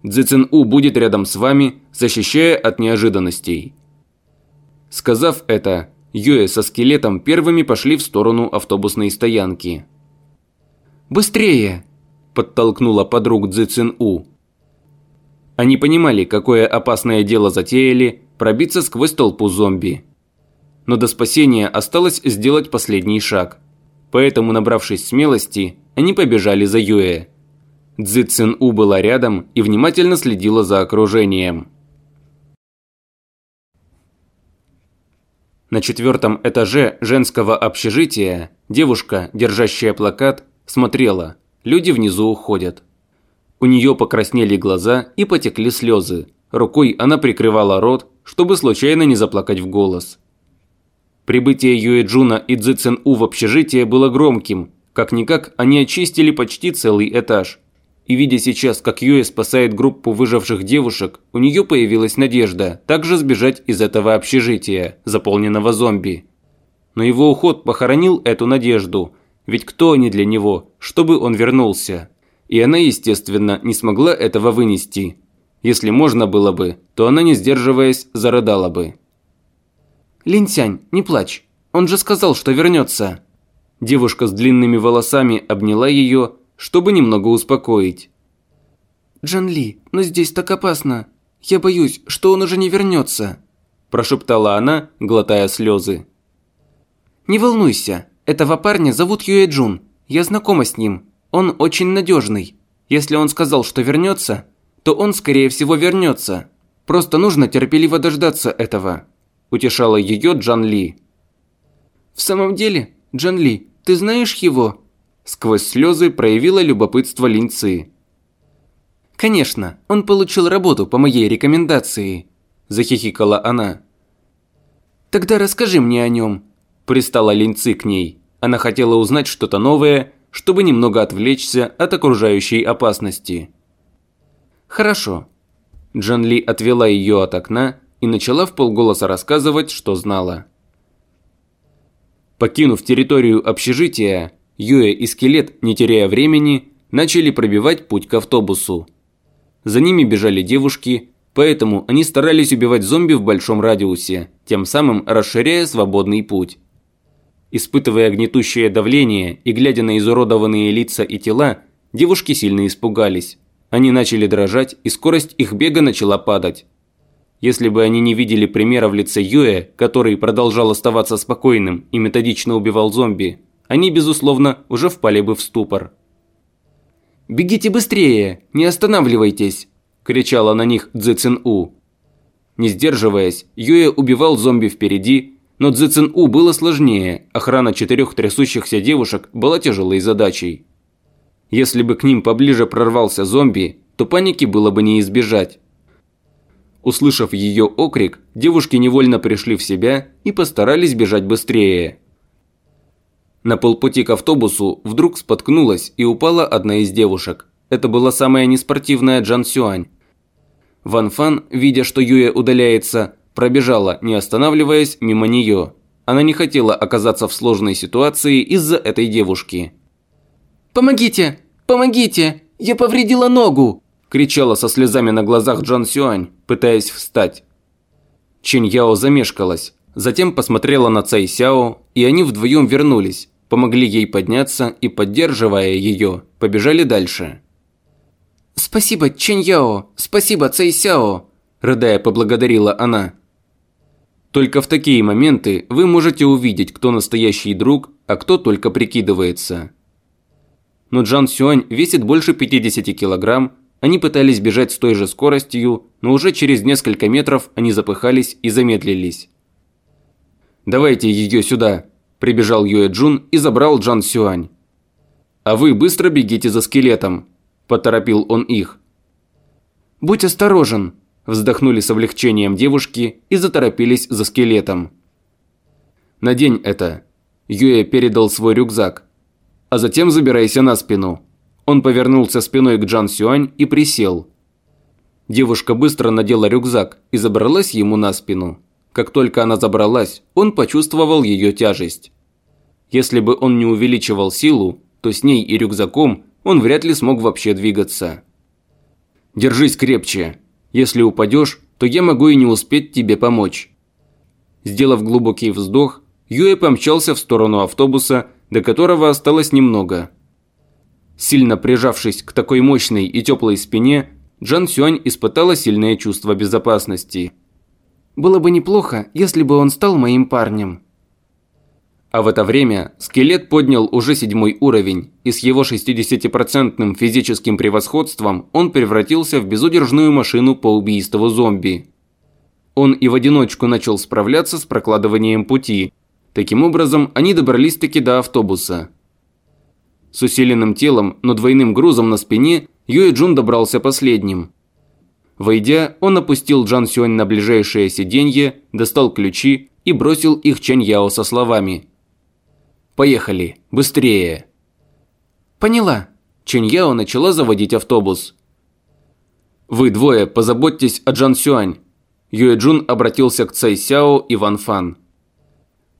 Цзэцэн У будет рядом с вами, защищая от неожиданностей». Сказав это, Юэ со скелетом первыми пошли в сторону автобусной стоянки. «Быстрее!» – подтолкнула подруг Цзэцэн У. Они понимали, какое опасное дело затеяли пробиться сквозь толпу зомби. Но до спасения осталось сделать последний шаг. Поэтому, набравшись смелости, они побежали за Юэ. Цзи Цин У была рядом и внимательно следила за окружением. На четвертом этаже женского общежития девушка, держащая плакат, смотрела. Люди внизу уходят. У нее покраснели глаза и потекли слезы. Рукой она прикрывала рот, чтобы случайно не заплакать в голос. Прибытие Юэ Джуна и Цзы Цин У в общежитие было громким. Как-никак они очистили почти целый этаж. И видя сейчас, как Юэ спасает группу выживших девушек, у нее появилась надежда также сбежать из этого общежития, заполненного зомби. Но его уход похоронил эту надежду, ведь кто они для него, чтобы он вернулся? И она, естественно, не смогла этого вынести. Если можно было бы, то она, не сдерживаясь, зарыдала бы. «Линсянь, не плачь. Он же сказал, что вернется». Девушка с длинными волосами обняла ее, чтобы немного успокоить. «Джан Ли, но здесь так опасно. Я боюсь, что он уже не вернется», – прошептала она, глотая слезы. «Не волнуйся, этого парня зовут Юэ Джун. Я знакома с ним. Он очень надежный. Если он сказал, что вернется, то он, скорее всего, вернется. Просто нужно терпеливо дождаться этого», – утешала ее Джан Ли. «В самом деле, Джан Ли, ты знаешь его?» Сквозь слезы проявила любопытство линцы. «Конечно, он получил работу по моей рекомендации», – захихикала она. «Тогда расскажи мне о нем», – пристала линцы к ней. Она хотела узнать что-то новое, чтобы немного отвлечься от окружающей опасности. «Хорошо». Джан Ли отвела ее от окна и начала в полголоса рассказывать, что знала. Покинув территорию общежития, Юэ и Скелет, не теряя времени, начали пробивать путь к автобусу. За ними бежали девушки, поэтому они старались убивать зомби в большом радиусе, тем самым расширяя свободный путь. Испытывая гнетущее давление и глядя на изуродованные лица и тела, девушки сильно испугались. Они начали дрожать, и скорость их бега начала падать. Если бы они не видели примера в лице Юэ, который продолжал оставаться спокойным и методично убивал зомби, они, безусловно, уже впали бы в ступор. «Бегите быстрее! Не останавливайтесь!» – кричала на них Цзэ Цин У. Не сдерживаясь, Юэ убивал зомби впереди, но Цзэ Цин У было сложнее, охрана четырех трясущихся девушек была тяжелой задачей. Если бы к ним поближе прорвался зомби, то паники было бы не избежать. Услышав ее окрик, девушки невольно пришли в себя и постарались бежать быстрее. На полпути к автобусу вдруг споткнулась и упала одна из девушек. Это была самая неспортивная Джан Сюань. Ван Фан, видя, что Юя удаляется, пробежала, не останавливаясь, мимо нее. Она не хотела оказаться в сложной ситуации из-за этой девушки. «Помогите! Помогите! Я повредила ногу!» кричала со слезами на глазах Джан Сюань, пытаясь встать. Чин Яо замешкалась, затем посмотрела на Цай Сяо, и они вдвоем вернулись, помогли ей подняться и, поддерживая ее, побежали дальше. «Спасибо, Чин Яо! Спасибо, Цай Сяо!» – рыдая поблагодарила она. Только в такие моменты вы можете увидеть, кто настоящий друг, а кто только прикидывается но Джан Сюань весит больше 50 килограмм, они пытались бежать с той же скоростью, но уже через несколько метров они запыхались и замедлились. «Давайте ее сюда», – прибежал Юэ Джун и забрал Джан Сюань. «А вы быстро бегите за скелетом», – поторопил он их. «Будь осторожен», – вздохнули с облегчением девушки и заторопились за скелетом. «Надень это». Юэ передал свой рюкзак – а затем забирайся на спину». Он повернулся спиной к Джан Сюань и присел. Девушка быстро надела рюкзак и забралась ему на спину. Как только она забралась, он почувствовал ее тяжесть. Если бы он не увеличивал силу, то с ней и рюкзаком он вряд ли смог вообще двигаться. «Держись крепче. Если упадешь, то я могу и не успеть тебе помочь». Сделав глубокий вздох, Юэ помчался в сторону автобуса до которого осталось немного. Сильно прижавшись к такой мощной и теплой спине, Джан Сюань испытала сильное чувство безопасности. «Было бы неплохо, если бы он стал моим парнем». А в это время скелет поднял уже седьмой уровень, и с его 60% физическим превосходством он превратился в безудержную машину по убийству зомби. Он и в одиночку начал справляться с прокладыванием пути, Таким образом, они добрались-таки до автобуса. С усиленным телом, но двойным грузом на спине, Юэ Джун добрался последним. Войдя, он опустил Джан Сюань на ближайшее сиденье, достал ключи и бросил их Чэнь Яо со словами. «Поехали, быстрее!» «Поняла». Чэнь Яо начала заводить автобус. «Вы двое позаботьтесь о Джан Сюань». Юэ Джун обратился к Цай Сяо и Ван Фан.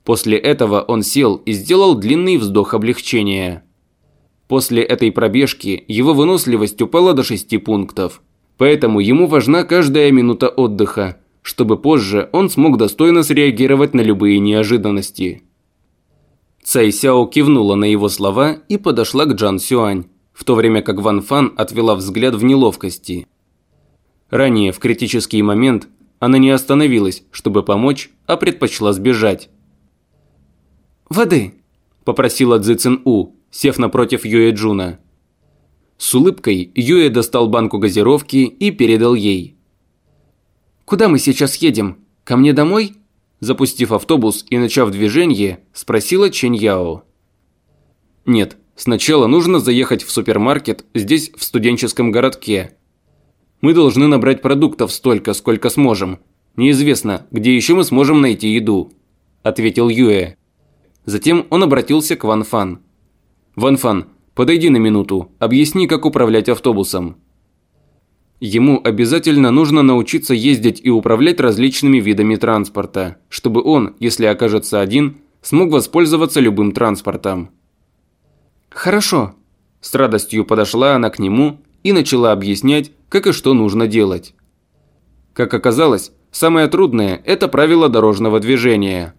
После этого он сел и сделал длинный вздох облегчения. После этой пробежки его выносливость упала до 6 пунктов. Поэтому ему важна каждая минута отдыха, чтобы позже он смог достойно среагировать на любые неожиданности. Цай Сяо кивнула на его слова и подошла к Джан Сюань, в то время как Ван Фан отвела взгляд в неловкости. Ранее, в критический момент, она не остановилась, чтобы помочь, а предпочла сбежать. «Воды», – попросила Цзи Цин У, сев напротив Юэ Джуна. С улыбкой Юэ достал банку газировки и передал ей. «Куда мы сейчас едем? Ко мне домой?» Запустив автобус и начав движение, спросила Чэнь Яо. «Нет, сначала нужно заехать в супермаркет здесь, в студенческом городке. Мы должны набрать продуктов столько, сколько сможем. Неизвестно, где еще мы сможем найти еду», – ответил Юэ. Затем он обратился к Ван Фан. «Ван Фан, подойди на минуту, объясни, как управлять автобусом». Ему обязательно нужно научиться ездить и управлять различными видами транспорта, чтобы он, если окажется один, смог воспользоваться любым транспортом. «Хорошо», – с радостью подошла она к нему и начала объяснять, как и что нужно делать. Как оказалось, самое трудное – это правило дорожного движения.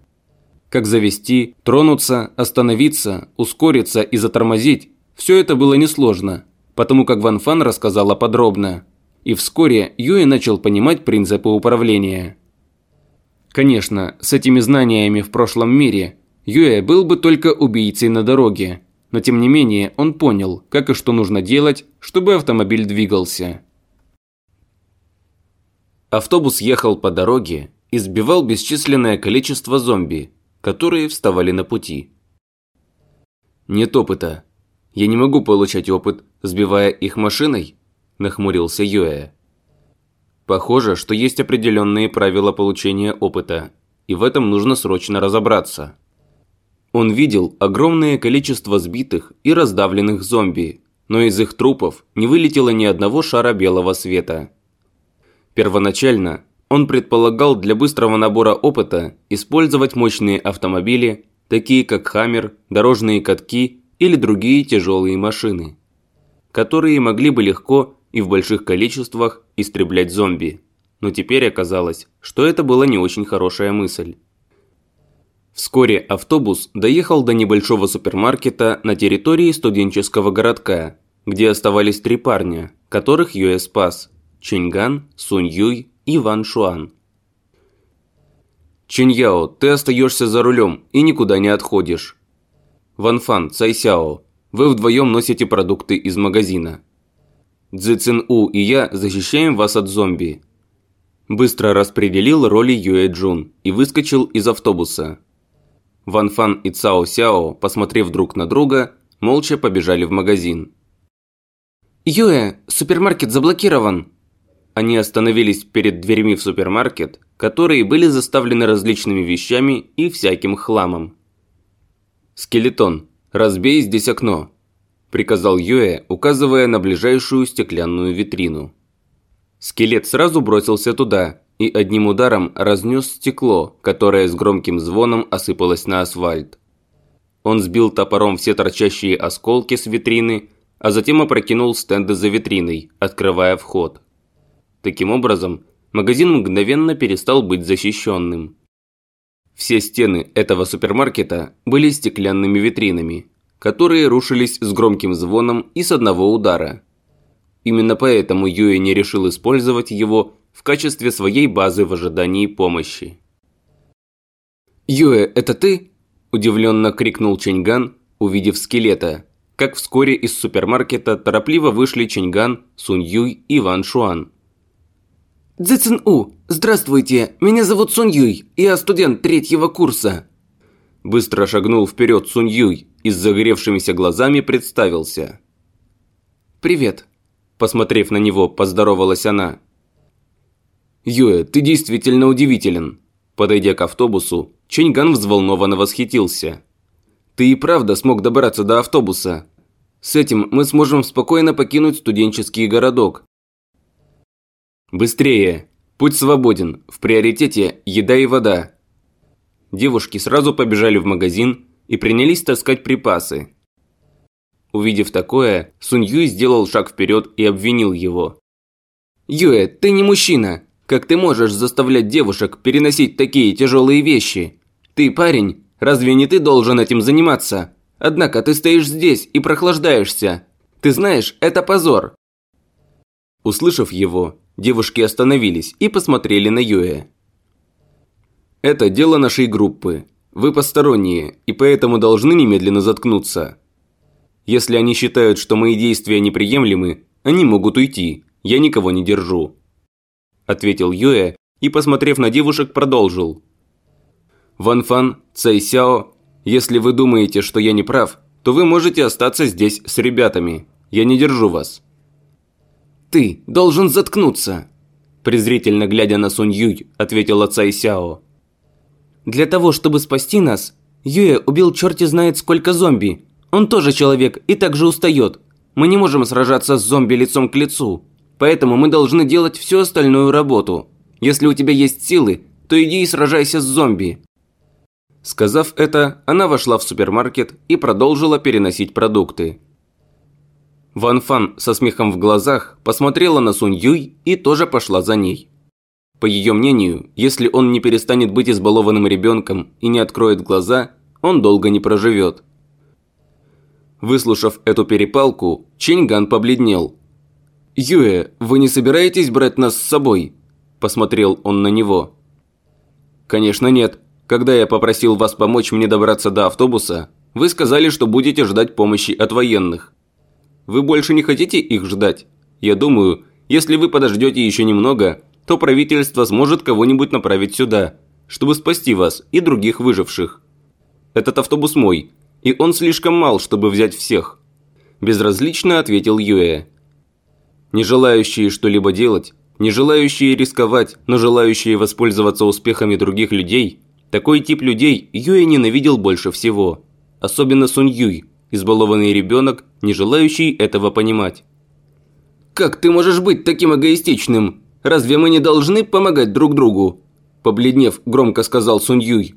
Как завести, тронуться, остановиться, ускориться и затормозить – все это было несложно, потому как Ван Фан рассказала подробно. И вскоре Юэ начал понимать принципы управления. Конечно, с этими знаниями в прошлом мире Юэ был бы только убийцей на дороге, но тем не менее он понял, как и что нужно делать, чтобы автомобиль двигался. Автобус ехал по дороге и сбивал бесчисленное количество зомби, которые вставали на пути. «Нет опыта. Я не могу получать опыт, сбивая их машиной?» – нахмурился Юэ. «Похоже, что есть определенные правила получения опыта, и в этом нужно срочно разобраться». Он видел огромное количество сбитых и раздавленных зомби, но из их трупов не вылетело ни одного шара белого света. Первоначально он предполагал для быстрого набора опыта использовать мощные автомобили, такие как «Хаммер», дорожные катки или другие тяжелые машины, которые могли бы легко и в больших количествах истреблять зомби. Но теперь оказалось, что это была не очень хорошая мысль. Вскоре автобус доехал до небольшого супермаркета на территории студенческого городка, где оставались три парня, которых Юэ спас – Чинган, Сунь Юй и Ван Шуан. Чиньяо, ты остаешься за рулем и никуда не отходишь. Ван Фан, Цайсяо, вы вдвоем носите продукты из магазина. Цзи Цин У и я защищаем вас от зомби. Быстро распределил роли Юэ Джун и выскочил из автобуса. Ван Фан и Цао Сяо, посмотрев друг на друга, молча побежали в магазин. «Юэ, супермаркет заблокирован!» Они остановились перед дверями в супермаркет, которые были заставлены различными вещами и всяким хламом. «Скелетон, разбей здесь окно», – приказал Юэ, указывая на ближайшую стеклянную витрину. Скелет сразу бросился туда и одним ударом разнес стекло, которое с громким звоном осыпалось на асфальт. Он сбил топором все торчащие осколки с витрины, а затем опрокинул стенды за витриной, открывая вход. Таким образом, магазин мгновенно перестал быть защищенным. Все стены этого супермаркета были стеклянными витринами, которые рушились с громким звоном и с одного удара. Именно поэтому Юэ не решил использовать его в качестве своей базы в ожидании помощи. «Юэ, это ты?» – удивленно крикнул Ченьган, увидев скелета, как вскоре из супермаркета торопливо вышли Ченьган, Сунь Юй и Ван Шуан. Цзэцин У, здравствуйте, меня зовут Сунь Юй, я студент третьего курса. Быстро шагнул вперед Сунь Юй и с загоревшимися глазами представился. «Привет», – посмотрев на него, поздоровалась она. Юэ, ты действительно удивителен. Подойдя к автобусу, Ченьган взволнованно восхитился. Ты и правда смог добраться до автобуса. С этим мы сможем спокойно покинуть студенческий городок. Быстрее! Путь свободен. В приоритете еда и вода. Девушки сразу побежали в магазин и принялись таскать припасы. Увидев такое, Сунь Юй сделал шаг вперед и обвинил его. «Юэ, ты не мужчина! Как ты можешь заставлять девушек переносить такие тяжелые вещи? Ты парень, разве не ты должен этим заниматься? Однако ты стоишь здесь и прохлаждаешься. Ты знаешь, это позор!» Услышав его, девушки остановились и посмотрели на Юэ. «Это дело нашей группы. Вы посторонние, и поэтому должны немедленно заткнуться. Если они считают, что мои действия неприемлемы, они могут уйти. Я никого не держу ответил Юэ и, посмотрев на девушек, продолжил. «Ван Фан, Цай Сяо, если вы думаете, что я не прав, то вы можете остаться здесь с ребятами. Я не держу вас». «Ты должен заткнуться!» Презрительно глядя на Сунь Юй, ответила Цай Сяо. «Для того, чтобы спасти нас, Юэ убил черти знает сколько зомби. Он тоже человек и также устает. Мы не можем сражаться с зомби лицом к лицу. Поэтому мы должны делать всю остальную работу. Если у тебя есть силы, то иди и сражайся с зомби». Сказав это, она вошла в супермаркет и продолжила переносить продукты. Ван Фан со смехом в глазах посмотрела на Сунь Юй и тоже пошла за ней. По ее мнению, если он не перестанет быть избалованным ребенком и не откроет глаза, он долго не проживет. Выслушав эту перепалку, Ченьган побледнел – «Юэ, вы не собираетесь брать нас с собой?» – посмотрел он на него. «Конечно нет. Когда я попросил вас помочь мне добраться до автобуса, вы сказали, что будете ждать помощи от военных. Вы больше не хотите их ждать? Я думаю, если вы подождете еще немного, то правительство сможет кого-нибудь направить сюда, чтобы спасти вас и других выживших. Этот автобус мой, и он слишком мал, чтобы взять всех», – безразлично ответил Юэ не желающие что-либо делать, не желающие рисковать, но желающие воспользоваться успехами других людей, такой тип людей Юэ ненавидел больше всего. Особенно Сунь Юй, избалованный ребенок, не желающий этого понимать. «Как ты можешь быть таким эгоистичным? Разве мы не должны помогать друг другу?» Побледнев, громко сказал Сунь Юй.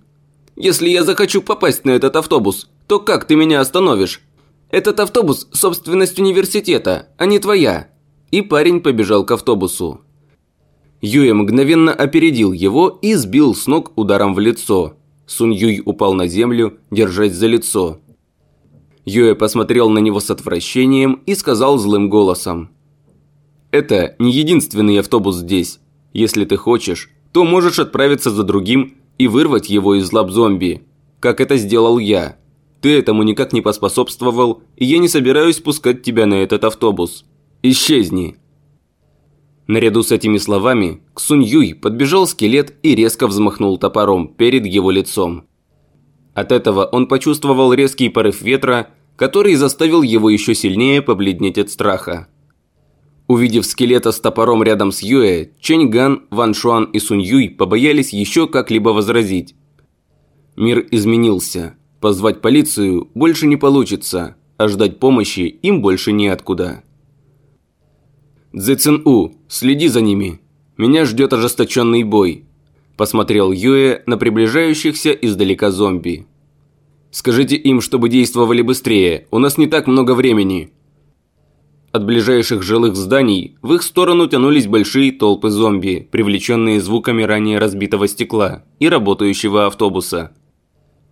«Если я захочу попасть на этот автобус, то как ты меня остановишь? Этот автобус – собственность университета, а не твоя и парень побежал к автобусу. Юэ мгновенно опередил его и сбил с ног ударом в лицо. Сунь Юй упал на землю, держась за лицо. Юэ посмотрел на него с отвращением и сказал злым голосом. «Это не единственный автобус здесь. Если ты хочешь, то можешь отправиться за другим и вырвать его из лап зомби, как это сделал я. Ты этому никак не поспособствовал, и я не собираюсь пускать тебя на этот автобус. Исчезни!» Наряду с этими словами к Сунь Юй подбежал скелет и резко взмахнул топором перед его лицом. От этого он почувствовал резкий порыв ветра, который заставил его еще сильнее побледнеть от страха. Увидев скелета с топором рядом с Юэ, Чэнь Ган, Ван Шуан и Сунь Юй побоялись еще как-либо возразить. Мир изменился. Позвать полицию больше не получится, а ждать помощи им больше неоткуда. «Цзэцин-У, следи за ними. Меня ждет ожесточенный бой», – посмотрел Юэ на приближающихся издалека зомби. «Скажите им, чтобы действовали быстрее, у нас не так много времени». От ближайших жилых зданий в их сторону тянулись большие толпы зомби, привлеченные звуками ранее разбитого стекла и работающего автобуса.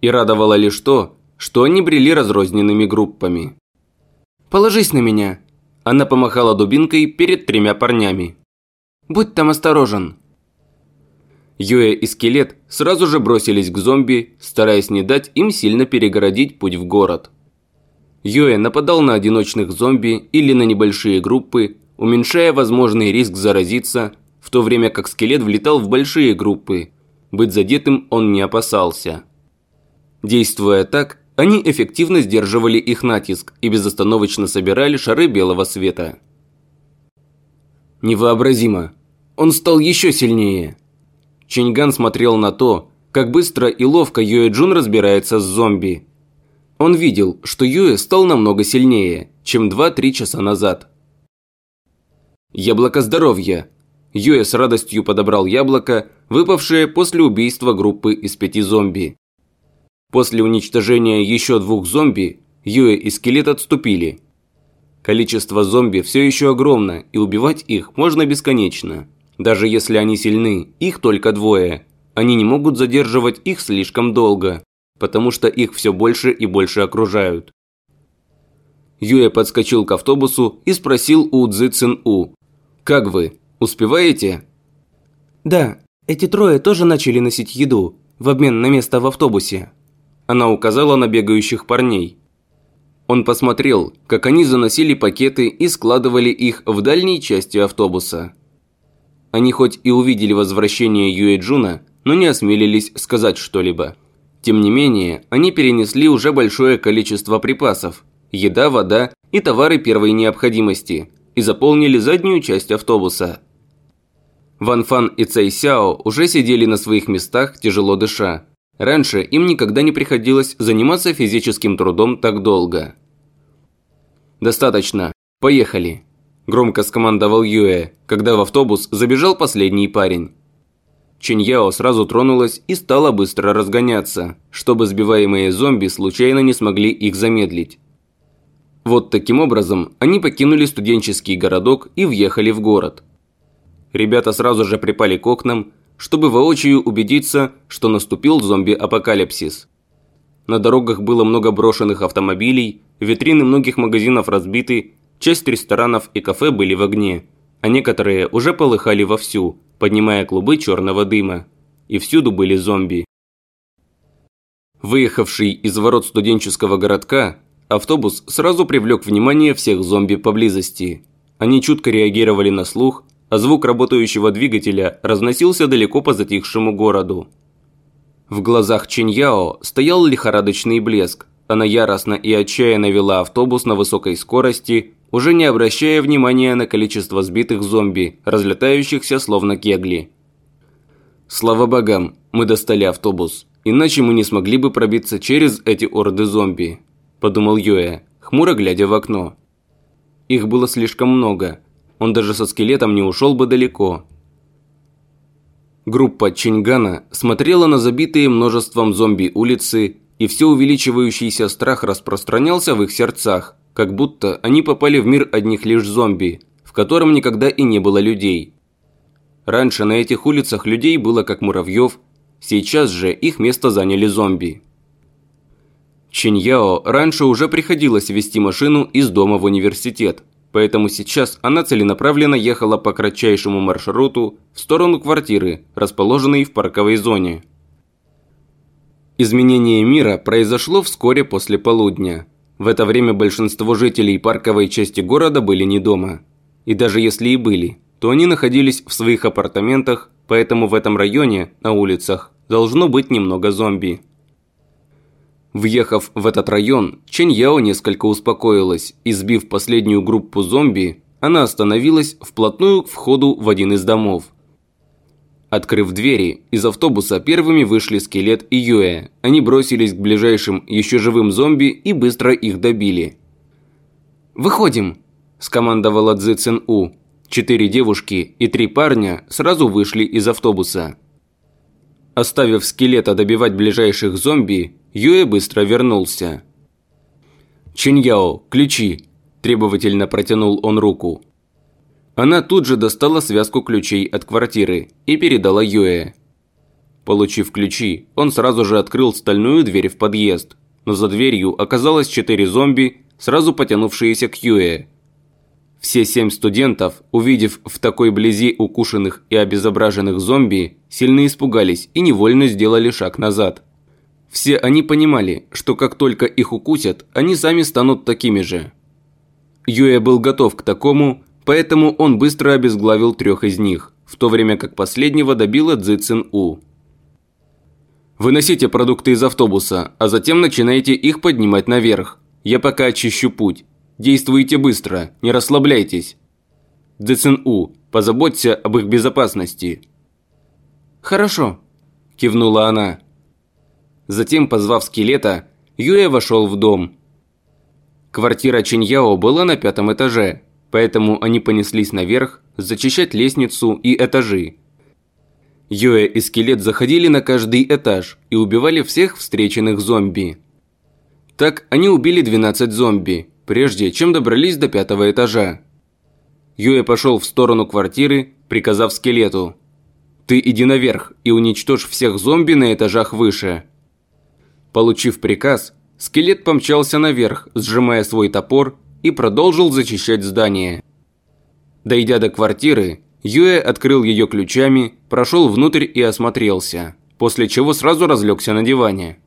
И радовало лишь то, что они брели разрозненными группами. «Положись на меня», она помахала дубинкой перед тремя парнями. «Будь там осторожен!» Юэ и Скелет сразу же бросились к зомби, стараясь не дать им сильно перегородить путь в город. Юэ нападал на одиночных зомби или на небольшие группы, уменьшая возможный риск заразиться, в то время как Скелет влетал в большие группы. Быть задетым он не опасался. Действуя так, они эффективно сдерживали их натиск и безостановочно собирали шары белого света. Невообразимо. Он стал еще сильнее. Ченьган смотрел на то, как быстро и ловко Юэ Джун разбирается с зомби. Он видел, что Юэ стал намного сильнее, чем 2-3 часа назад. Яблоко здоровья. Юэ с радостью подобрал яблоко, выпавшее после убийства группы из пяти зомби. После уничтожения еще двух зомби, Юэ и скелет отступили. Количество зомби все еще огромно, и убивать их можно бесконечно. Даже если они сильны, их только двое. Они не могут задерживать их слишком долго, потому что их все больше и больше окружают. Юэ подскочил к автобусу и спросил у Цзы Цин У. «Как вы? Успеваете?» «Да, эти трое тоже начали носить еду в обмен на место в автобусе». Она указала на бегающих парней. Он посмотрел, как они заносили пакеты и складывали их в дальней части автобуса. Они хоть и увидели возвращение Юэ Джуна, но не осмелились сказать что-либо. Тем не менее, они перенесли уже большое количество припасов – еда, вода и товары первой необходимости – и заполнили заднюю часть автобуса. Ван Фан и Цай Сяо уже сидели на своих местах, тяжело дыша. Раньше им никогда не приходилось заниматься физическим трудом так долго. «Достаточно. Поехали!» – громко скомандовал Юэ, когда в автобус забежал последний парень. Чиньяо сразу тронулась и стала быстро разгоняться, чтобы сбиваемые зомби случайно не смогли их замедлить. Вот таким образом они покинули студенческий городок и въехали в город. Ребята сразу же припали к окнам, чтобы воочию убедиться, что наступил зомби-апокалипсис. На дорогах было много брошенных автомобилей, витрины многих магазинов разбиты, часть ресторанов и кафе были в огне, а некоторые уже полыхали вовсю, поднимая клубы черного дыма. И всюду были зомби. Выехавший из ворот студенческого городка, Автобус сразу привлек внимание всех зомби поблизости. Они чутко реагировали на слух, а звук работающего двигателя разносился далеко по затихшему городу. В глазах Чиньяо стоял лихорадочный блеск. Она яростно и отчаянно вела автобус на высокой скорости, уже не обращая внимания на количество сбитых зомби, разлетающихся словно кегли. Слава богам, мы достали автобус, иначе мы не смогли бы пробиться через эти орды зомби подумал Юэ, хмуро глядя в окно. Их было слишком много. Он даже со скелетом не ушел бы далеко. Группа Чингана смотрела на забитые множеством зомби улицы, и все увеличивающийся страх распространялся в их сердцах, как будто они попали в мир одних лишь зомби, в котором никогда и не было людей. Раньше на этих улицах людей было как муравьев, сейчас же их место заняли зомби. Чиньяо раньше уже приходилось вести машину из дома в университет, поэтому сейчас она целенаправленно ехала по кратчайшему маршруту в сторону квартиры, расположенной в парковой зоне. Изменение мира произошло вскоре после полудня. В это время большинство жителей парковой части города были не дома. И даже если и были, то они находились в своих апартаментах, поэтому в этом районе, на улицах, должно быть немного зомби. Въехав в этот район, Чэнь Яо несколько успокоилась и, сбив последнюю группу зомби, она остановилась вплотную к входу в один из домов. Открыв двери, из автобуса первыми вышли Скелет и Юэ. Они бросились к ближайшим еще живым зомби и быстро их добили. «Выходим!» – скомандовала Цзы Цин У. Четыре девушки и три парня сразу вышли из автобуса. Оставив скелета добивать ближайших зомби, Юэ быстро вернулся. «Чиньяо, ключи!» – требовательно протянул он руку. Она тут же достала связку ключей от квартиры и передала Юэ. Получив ключи, он сразу же открыл стальную дверь в подъезд, но за дверью оказалось четыре зомби, сразу потянувшиеся к Юэ. Все семь студентов, увидев в такой близи укушенных и обезображенных зомби, сильно испугались и невольно сделали шаг назад. Все они понимали, что как только их укусят, они сами станут такими же. Юэ был готов к такому, поэтому он быстро обезглавил трех из них, в то время как последнего добила Цзы Цин У. «Выносите продукты из автобуса, а затем начинайте их поднимать наверх. Я пока очищу путь. Действуйте быстро, не расслабляйтесь. Цзэцин У, Позаботься об их безопасности». «Хорошо», – кивнула она. Затем, позвав скелета, Юэ вошел в дом. Квартира Чиньяо была на пятом этаже, поэтому они понеслись наверх, зачищать лестницу и этажи. Юэ и скелет заходили на каждый этаж и убивали всех встреченных зомби. Так они убили 12 зомби, прежде чем добрались до пятого этажа. Юэ пошел в сторону квартиры, приказав скелету. «Ты иди наверх и уничтожь всех зомби на этажах выше». Получив приказ, скелет помчался наверх, сжимая свой топор, и продолжил зачищать здание. Дойдя до квартиры, Юэ открыл ее ключами, прошел внутрь и осмотрелся, после чего сразу разлегся на диване.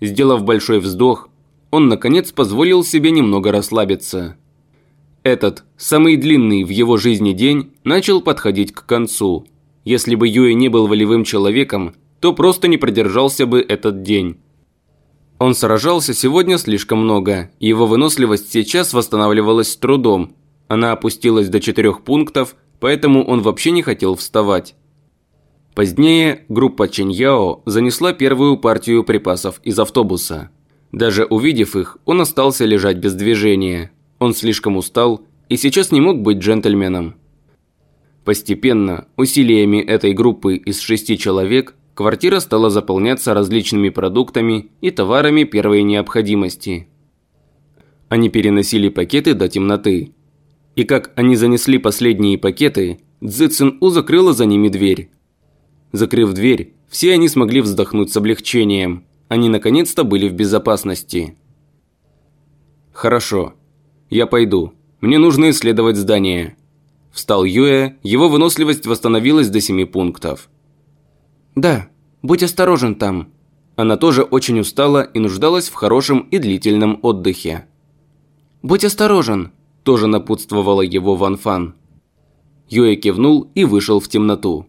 Сделав большой вздох, он наконец позволил себе немного расслабиться. Этот, самый длинный в его жизни день, начал подходить к концу. Если бы Юэ не был волевым человеком, то просто не продержался бы этот день. Он сражался сегодня слишком много, его выносливость сейчас восстанавливалась с трудом. Она опустилась до четырех пунктов, поэтому он вообще не хотел вставать. Позднее группа Чиньяо занесла первую партию припасов из автобуса. Даже увидев их, он остался лежать без движения. Он слишком устал и сейчас не мог быть джентльменом. Постепенно, усилиями этой группы из шести человек, квартира стала заполняться различными продуктами и товарами первой необходимости. Они переносили пакеты до темноты. И как они занесли последние пакеты, Цзы Цин У закрыла за ними дверь. Закрыв дверь, все они смогли вздохнуть с облегчением. Они наконец-то были в безопасности. «Хорошо. Я пойду. Мне нужно исследовать здание». Встал Юэ, его выносливость восстановилась до семи пунктов. «Да, будь осторожен там». Она тоже очень устала и нуждалась в хорошем и длительном отдыхе. «Будь осторожен», – тоже напутствовала его Ван Фан. Юэ кивнул и вышел в темноту.